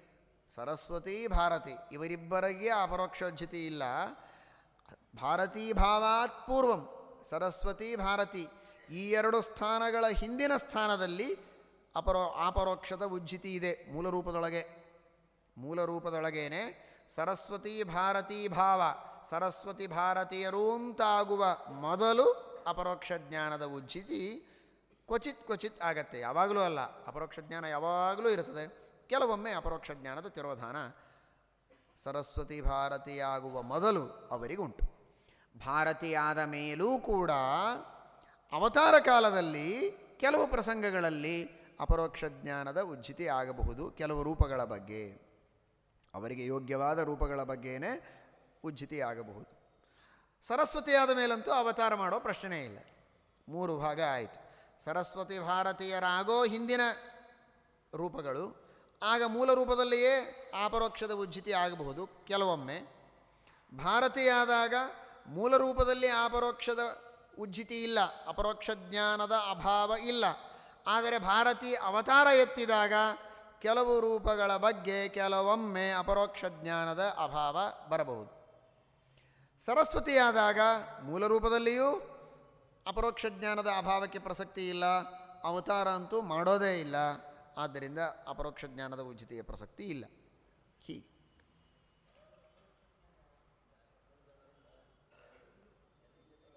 ಸರಸ್ವತಿ ಭಾರತಿ, ಇವರಿಬ್ಬರಿಗೆ ಅಪರೋಕ್ಷೋಜ್ಜತಿ ಇಲ್ಲ. ಭಾರತೀ ಭಾವಾತ್ ಪೂರ್ವಂ, ಸರಸ್ವತಿ ಭಾರತಿ, ಈ ಎರಡು ಸ್ಥಾನಗಳ ಹಿಂದಿನ ಸ್ಥಾನದಲ್ಲಿ ಅಪರೋ, ಅಪರೋಕ್ಷದ ಉಜ್ಜಿತಿ ಇದೆ ಮೂಲ ರೂಪದೊಳಗೆ. ಮೂಲ ರೂಪದೊಳಗೇನೆ ಸರಸ್ವತಿ ಭಾರತೀ ಭಾವ, ಸರಸ್ವತಿ ಭಾರತೀಯರೂಂತಾಗುವ ಮೊದಲು ಅಪರೋಕ್ಷ ಜ್ಞಾನದ ಉಜ್ಜಿತಿ ಕ್ವಚಿತ್ ಕ್ವಚಿತ್ ಆಗತ್ತೆ, ಯಾವಾಗಲೂ ಅಲ್ಲ. ಅಪರೋಕ್ಷ ಜ್ಞಾನ ಯಾವಾಗಲೂ ಇರುತ್ತದೆ. ಕೆಲವೊಮ್ಮೆ ಅಪರೋಕ್ಷ ಜ್ಞಾನದ ತಿರೋಧಾನ ಸರಸ್ವತಿ ಭಾರತಿಯಾಗುವ ಮೊದಲು ಅವರಿಗುಂಟು. ಭಾರತಿಯಾದ ಮೇಲೂ ಕೂಡ ಅವತಾರ ಕಾಲದಲ್ಲಿ ಕೆಲವು ಪ್ರಸಂಗಗಳಲ್ಲಿ ಅಪರೋಕ್ಷ ಜ್ಞಾನದ ಉಜ್ಜಿತಿ ಆಗಬಹುದು. ಕೆಲವು ರೂಪಗಳ ಬಗ್ಗೆ, ಅವರಿಗೆ ಯೋಗ್ಯವಾದ ರೂಪಗಳ ಬಗ್ಗೆಯೇ ಉಜ್ಜಿತಿ ಆಗಬಹುದು. ಸರಸ್ವತಿಯಾದ ಮೇಲಂತೂ ಅವತಾರ ಮಾಡೋ ಪ್ರಶ್ನೆ ಇಲ್ಲ. ಮೂರು ಭಾಗ ಆಯಿತು. ಸರಸ್ವತಿ ಭಾರತೀಯರಾಗೋ ಹಿಂದಿನ ರೂಪಗಳು, ಆಗ ಮೂಲ ರೂಪದಲ್ಲಿಯೇ ಆಪರೋಕ್ಷದ ಉಜ್ಜಿತಿ ಆಗಬಹುದು. ಕೆಲವೊಮ್ಮೆ ಭಾರತೀಯಾದಾಗ ಮೂಲ ರೂಪದಲ್ಲಿ ಆಪರೋಕ್ಷದ ಉಜ್ಜಿತಿ ಇಲ್ಲ, ಅಪರೋಕ್ಷ ಜ್ಞಾನದ ಅಭಾವ ಇಲ್ಲ. ಆದರೆ ಭಾರತಿ ಅವತಾರ ಎತ್ತಿದಾಗ ಕೆಲವು ರೂಪಗಳ ಬಗ್ಗೆ ಕೆಲವೊಮ್ಮೆ ಅಪರೋಕ್ಷ ಜ್ಞಾನದ ಅಭಾವ ಬರಬಹುದು. ಸರಸ್ವತಿಯಾದಾಗ ಮೂಲ ರೂಪದಲ್ಲಿಯೂ ಅಪರೋಕ್ಷ ಜ್ಞಾನದ ಅಭಾವಕ್ಕೆ ಪ್ರಸಕ್ತಿ ಇಲ್ಲ, ಅವತಾರ ಅಂತೂ ಮಾಡೋದೇ ಇಲ್ಲ. ಆದ್ದರಿಂದ ಅಪರೋಕ್ಷ ಜ್ಞಾನದ ಉಚಿತೆಯ ಪ್ರಸಕ್ತಿ ಇಲ್ಲ. ಹೀಗೆ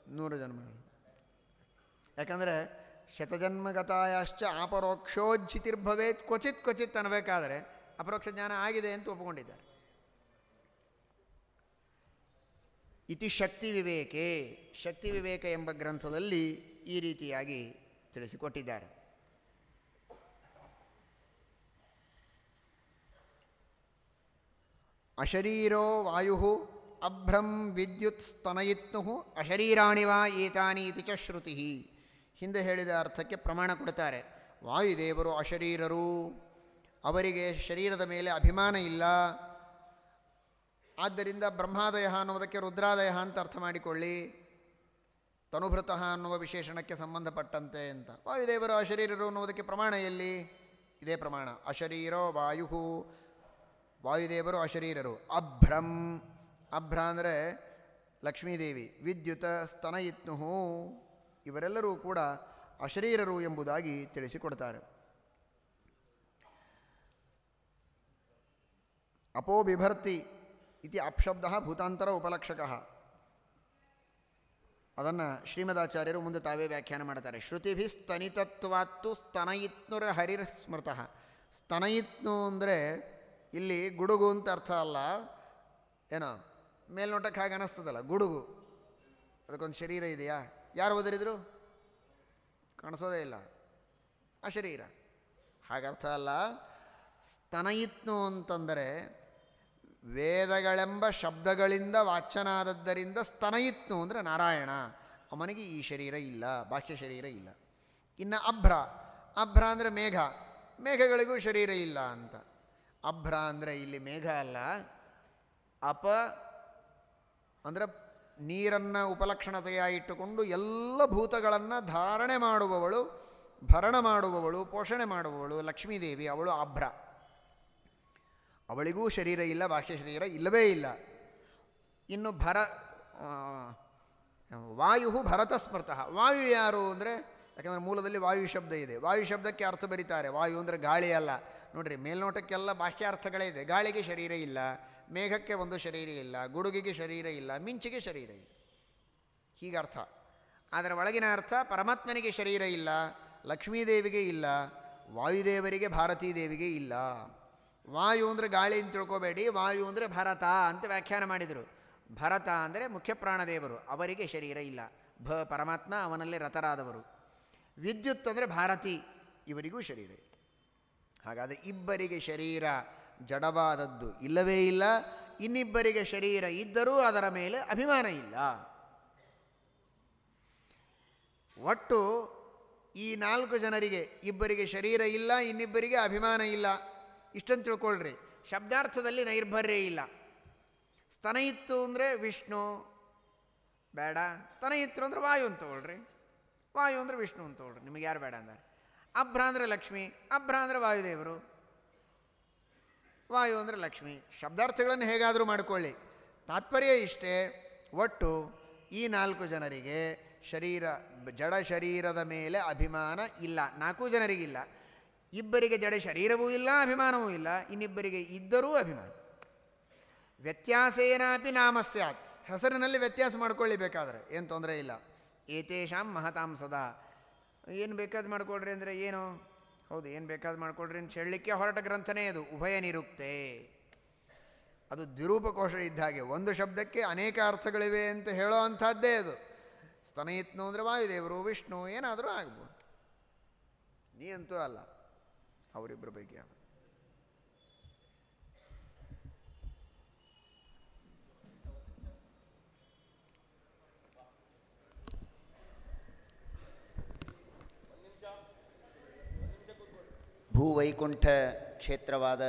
ನೂರು ಜನ್ಮಗಳು. ಯಾಕಂದರೆ ಶತಜನ್ಮಗತಾಯಶ್ಚ ಅಪರೋಕ್ಷೋಜ್ಜಿತಿರ್ಭವೇತ್ ಕ್ವಚಿತ್ ಕ್ವಚಿತ್ ಅನ್ನಬೇಕಾದರೆ ಅಪರೋಕ್ಷ ಜ್ಞಾನ ಆಗಿದೆ ಅಂತ ಒಪ್ಪಿಕೊಂಡಿದ್ದಾರೆ ಇತಿ ಶಕ್ತಿ ವಿವೇಕೆ, ಶಕ್ತಿ ವಿವೇಕ ಎಂಬ ಗ್ರಂಥದಲ್ಲಿ ಈ ರೀತಿಯಾಗಿ ತಿಳಿಸಿಕೊಟ್ಟಿದ್ದಾರೆ. ಅಶರೀರೋ ವಾಯು ಅಭ್ರಂ ವಿದ್ಯುತ್ ಸ್ತನಯಿತ್ನು ಅಶರೀರಾಣಿ ವಾ ಏತಾನಿ ಇತಿ ಚ ಶ್ರುತಿ. ಹಿಂದೆ ಹೇಳಿದ ಅರ್ಥಕ್ಕೆ ಪ್ರಮಾಣ ಕೊಡ್ತಾರೆ. ವಾಯುದೇವರು ಅಶರೀರರು. ಅವರಿಗೆ ಶರೀರದ ಮೇಲೆ ಅಭಿಮಾನ ಇಲ್ಲ. ಆದ್ದರಿಂದ ಬ್ರಹ್ಮಾದಯ ಅನ್ನುವುದಕ್ಕೆ ರುದ್ರಾದಯ ಅಂತ ಅರ್ಥ ಮಾಡಿಕೊಳ್ಳಿ. ತನುಭೃತಃ ಅನ್ನುವ ವಿಶೇಷಣಕ್ಕೆ ಸಂಬಂಧಪಟ್ಟಂತೆ ಅಂತ. ವಾಯುದೇವರು ಅಶರೀರರು ಅನ್ನುವುದಕ್ಕೆ ಪ್ರಮಾಣ ಎಲ್ಲಿ? ಇದೇ ಪ್ರಮಾಣ. ಅಶರೀರೋ ವಾಯು ವಾಯುದೇವರು ಅಶರೀರರು. ಅಭ್ರಂ. ಅಭ್ರ ಅಂದರೆ ಲಕ್ಷ್ಮೀದೇವಿ. ವಿದ್ಯುತ ಸ್ತನಯಿತ್ನು ಇವರೆಲ್ಲರೂ ಕೂಡ ಅಶರೀರರು ಎಂಬುದಾಗಿ ತಿಳಿಸಿಕೊಡ್ತಾರೆ. ಅಪೋ ಬಿಭರ್ತಿ ಇತಿ ಅಪ್ಶಬ್ದ ಭೂತಾಂತರ ಉಪಲಕ್ಷಕ ಅದನ್ನು ಶ್ರೀಮದಾಚಾರ್ಯರು ಮುಂದೆ ತಾವೇ ವ್ಯಾಖ್ಯಾನ ಮಾಡ್ತಾರೆ. ಶ್ರುತಿಭಿ ಸ್ತನಿತತ್ವಾತ್ತು ಸ್ತನಯಿತ್ನುರ ಹರಿರ್ ಸ್ಮೃತಃ ಸ್ತನಯಿತ್ನು ಅಂದರೆ ಇಲ್ಲಿ ಗುಡುಗು ಅಂತ ಅರ್ಥ ಅಲ್ಲ. ಏನೋ ಮೇಲ್ನೋಟಕ್ಕೆ ಹಾಗೆ ಅನ್ನಿಸ್ತದಲ್ಲ ಗುಡುಗು. ಅದಕ್ಕೊಂದು ಶರೀರ ಇದೆಯಾ? ಯಾರು ಓದರಿದ್ರು? ಕಾಣಿಸೋದೇ ಇಲ್ಲ. ಆ ಶರೀರ. ಹಾಗರ್ಥ ಅಲ್ಲ. ಸ್ತನಯಿತ್ನು ಅಂತಂದರೆ ವೇದಗಳೆಂಬ ಶಬ್ದಗಳಿಂದ ವಾಚನಾದದ್ದರಿಂದ ಸ್ತನಯಿತ್ನು ಅಂದರೆ ನಾರಾಯಣ. ಅವನಿಗೆ ಈ ಶರೀರ ಇಲ್ಲ, ಬಾಹ್ಯ ಶರೀರ ಇಲ್ಲ. ಇನ್ನು ಅಭ್ರ ಅಭ್ರ ಅಂದರೆ ಮೇಘ. ಮೇಘಗಳಿಗೂ ಶರೀರ ಇಲ್ಲ ಅಂತ. ಅಭ್ರ ಅಂದರೆ ಇಲ್ಲಿ ಮೇಘ ಅಲ್ಲ. ಅಪ ಅಂದರೆ ನೀರನ್ನು ಉಪಲಕ್ಷಣತೆಯ ಇಟ್ಟುಕೊಂಡು ಎಲ್ಲ ಭೂತಗಳನ್ನು ಧಾರಣೆ ಮಾಡುವವಳು, ಭರಣ ಮಾಡುವವಳು, ಪೋಷಣೆ ಮಾಡುವವಳು ಲಕ್ಷ್ಮೀದೇವಿ, ಅವಳು ಅಭ್ರ. ಅವಳಿಗೂ ಶರೀರ ಇಲ್ಲ, ಬಾಹ್ಯ ಶರೀರ ಇಲ್ಲವೇ ಇಲ್ಲ. ಇನ್ನು ಭರ ವಾಯು ಭರತ ಸ್ಮೃತಃ ವಾಯು ಯಾರು ಅಂದರೆ, ಯಾಕಂದರೆ ಮೂಲದಲ್ಲಿ ವಾಯು ಶಬ್ದ ಇದೆ. ವಾಯು ಶಬ್ದಕ್ಕೆ ಅರ್ಥ ಬರೀತಾರೆ. ವಾಯು ಅಂದರೆ ಗಾಳಿ ಅಲ್ಲ. ನೋಡ್ರಿ, ಮೇಲ್ನೋಟಕ್ಕೆಲ್ಲ ಬಾಹ್ಯಾರ್ಥಗಳೇ ಇದೆ. ಗಾಳಿಗೆ ಶರೀರ ಇಲ್ಲ, ಮೇಘಕ್ಕೆ ಒಂದು ಶರೀರ ಇಲ್ಲ, ಗುಡುಗಿಗೆ ಶರೀರ ಇಲ್ಲ, ಮಿಂಚಿಗೆ ಶರೀರ ಇಲ್ಲ. ಹೀಗೆ ಅರ್ಥ. ಅದರ ಒಳಗಿನ ಅರ್ಥ, ಪರಮಾತ್ಮನಿಗೆ ಶರೀರ ಇಲ್ಲ, ಲಕ್ಷ್ಮೀದೇವಿಗೆ ಇಲ್ಲ, ವಾಯುದೇವರಿಗೆ ಭಾರತೀ ದೇವಿಗೆ ಇಲ್ಲ. ವಾಯು ಅಂದರೆ ಗಾಳಿ ಅಂತ ತಿಳ್ಕೊಬೇಡಿ. ವಾಯು ಅಂದರೆ ಭರತ ಅಂತ ವ್ಯಾಖ್ಯಾನ ಮಾಡಿದರು. ಭರತ ಅಂದರೆ ಮುಖ್ಯ ಪ್ರಾಣದೇವರು. ಅವರಿಗೆ ಶರೀರ ಇಲ್ಲ. ಭ ಪರಮಾತ್ಮ ಅವನಲ್ಲೇ ರಥರಾದವರು. ವಿದ್ಯುತ್ ಅಂದರೆ ಭಾರತಿ. ಇವರಿಗೂ ಶರೀರ ಇದೆ ಹಾಗಾದರೆ ಇಬ್ಬರಿಗೆ ಶರೀರ ಜಡವಾದದ್ದು ಇಲ್ಲವೇ ಇಲ್ಲ. ಇನ್ನಿಬ್ಬರಿಗೆ ಶರೀರ ಇದ್ದರೂ ಅದರ ಮೇಲೆ ಅಭಿಮಾನ ಇಲ್ಲ. ಒಟ್ಟು ಈ ನಾಲ್ಕು ಜನರಿಗೆ ಇಬ್ಬರಿಗೆ ಶರೀರ ಇಲ್ಲ, ಇನ್ನಿಬ್ಬರಿಗೆ ಅಭಿಮಾನ ಇಲ್ಲ. ಇಷ್ಟನ್ನು ತಿಳ್ಕೊಳ್ರಿ. ಶಬ್ದಾರ್ಥದಲ್ಲಿ ನೈರ್ಭರ್ಯ ಇಲ್ಲ. ಸ್ತನ ಇತ್ತು ಅಂದರೆ ವಿಷ್ಣು, ಬೇಡ. ಸ್ತನ ಇತ್ತು ಅಂದರೆ ವಾಯು ಅಂತ ವಾಯು ಅಂದರೆ ವಿಷ್ಣು ಅಂತ ನಿಮಗೆ ಯಾರು ಬೇಡ ಅಂದಾರೆ? ಅಭ್ರ ಅಂದರೆ ಲಕ್ಷ್ಮಿ ಅಭ್ರ ಅಂದರೆ ವಾಯುದೇವರು. ವಾಯು ಅಂದರೆ ಲಕ್ಷ್ಮಿ. ಶಬ್ದಾರ್ಥಗಳನ್ನು ಹೇಗಾದರೂ ಮಾಡಿಕೊಳ್ಳಿ. ತಾತ್ಪರ್ಯ ಇಷ್ಟೇ. ಒಟ್ಟು ಈ ನಾಲ್ಕು ಜನರಿಗೆ ಶರೀರ, ಜಡ ಶರೀರದ ಮೇಲೆ ಅಭಿಮಾನ ಇಲ್ಲ. ನಾಲ್ಕು ಜನರಿಗಿಲ್ಲ. ಇಬ್ಬರಿಗೆ ಜಡೆ ಶರೀರವೂ ಇಲ್ಲ, ಅಭಿಮಾನವೂ ಇಲ್ಲ, ಇನ್ನಿಬ್ಬರಿಗೆ ಇದ್ದರೂ ಅಭಿಮಾನ. ವ್ಯತ್ಯಾಸೇನಾಪಿ ನಾಮ ಸ್ಯಾತ್. ಹೆಸರಿನಲ್ಲಿ ವ್ಯತ್ಯಾಸ ಮಾಡ್ಕೊಳ್ಳಿ ಬೇಕಾದರೆ ಏನು ತೊಂದರೆ ಇಲ್ಲ. ಏತೇಷಾಂ ಮಹತಾಂ ಸದಾ. ಏನು ಬೇಕಾದ್ ಮಾಡ್ಕೊಳ್ರಿ ಅಂದರೆ ಏನು? ಹೌದು, ಏನು ಬೇಕಾದ್ ಮಾಡ್ಕೊಳ್ರಿ ಅಂತ ಹೇಳಲಿಕ್ಕೆ ಹೊರಟ ಗ್ರಂಥನೇ ಅದು, ಉಭಯ ನಿರುಕ್ತೆ. ಅದು ದ್ವಿರೂಪಕೋಶ ಇದ್ದ ಹಾಗೆ, ಒಂದು ಶಬ್ದಕ್ಕೆ ಅನೇಕ ಅರ್ಥಗಳಿವೆ ಅಂತ ಹೇಳೋ ಅಂಥದ್ದೇ ಅದು. ಸ್ತನಯಿತ್ನು ಅಂದರೆ ವಾಯುದೇವರು ವಿಷ್ಣು, ಏನಾದರೂ ಆಗ್ಬೋದು. ನೀ ಅಂತೂ ಅಲ್ಲ. ಅವರಿಬ್ಬರ ಬಗ್ಗೆ ಅವ. ಭೂವೈಕುಂಠ ಕ್ಷೇತ್ರವಾದ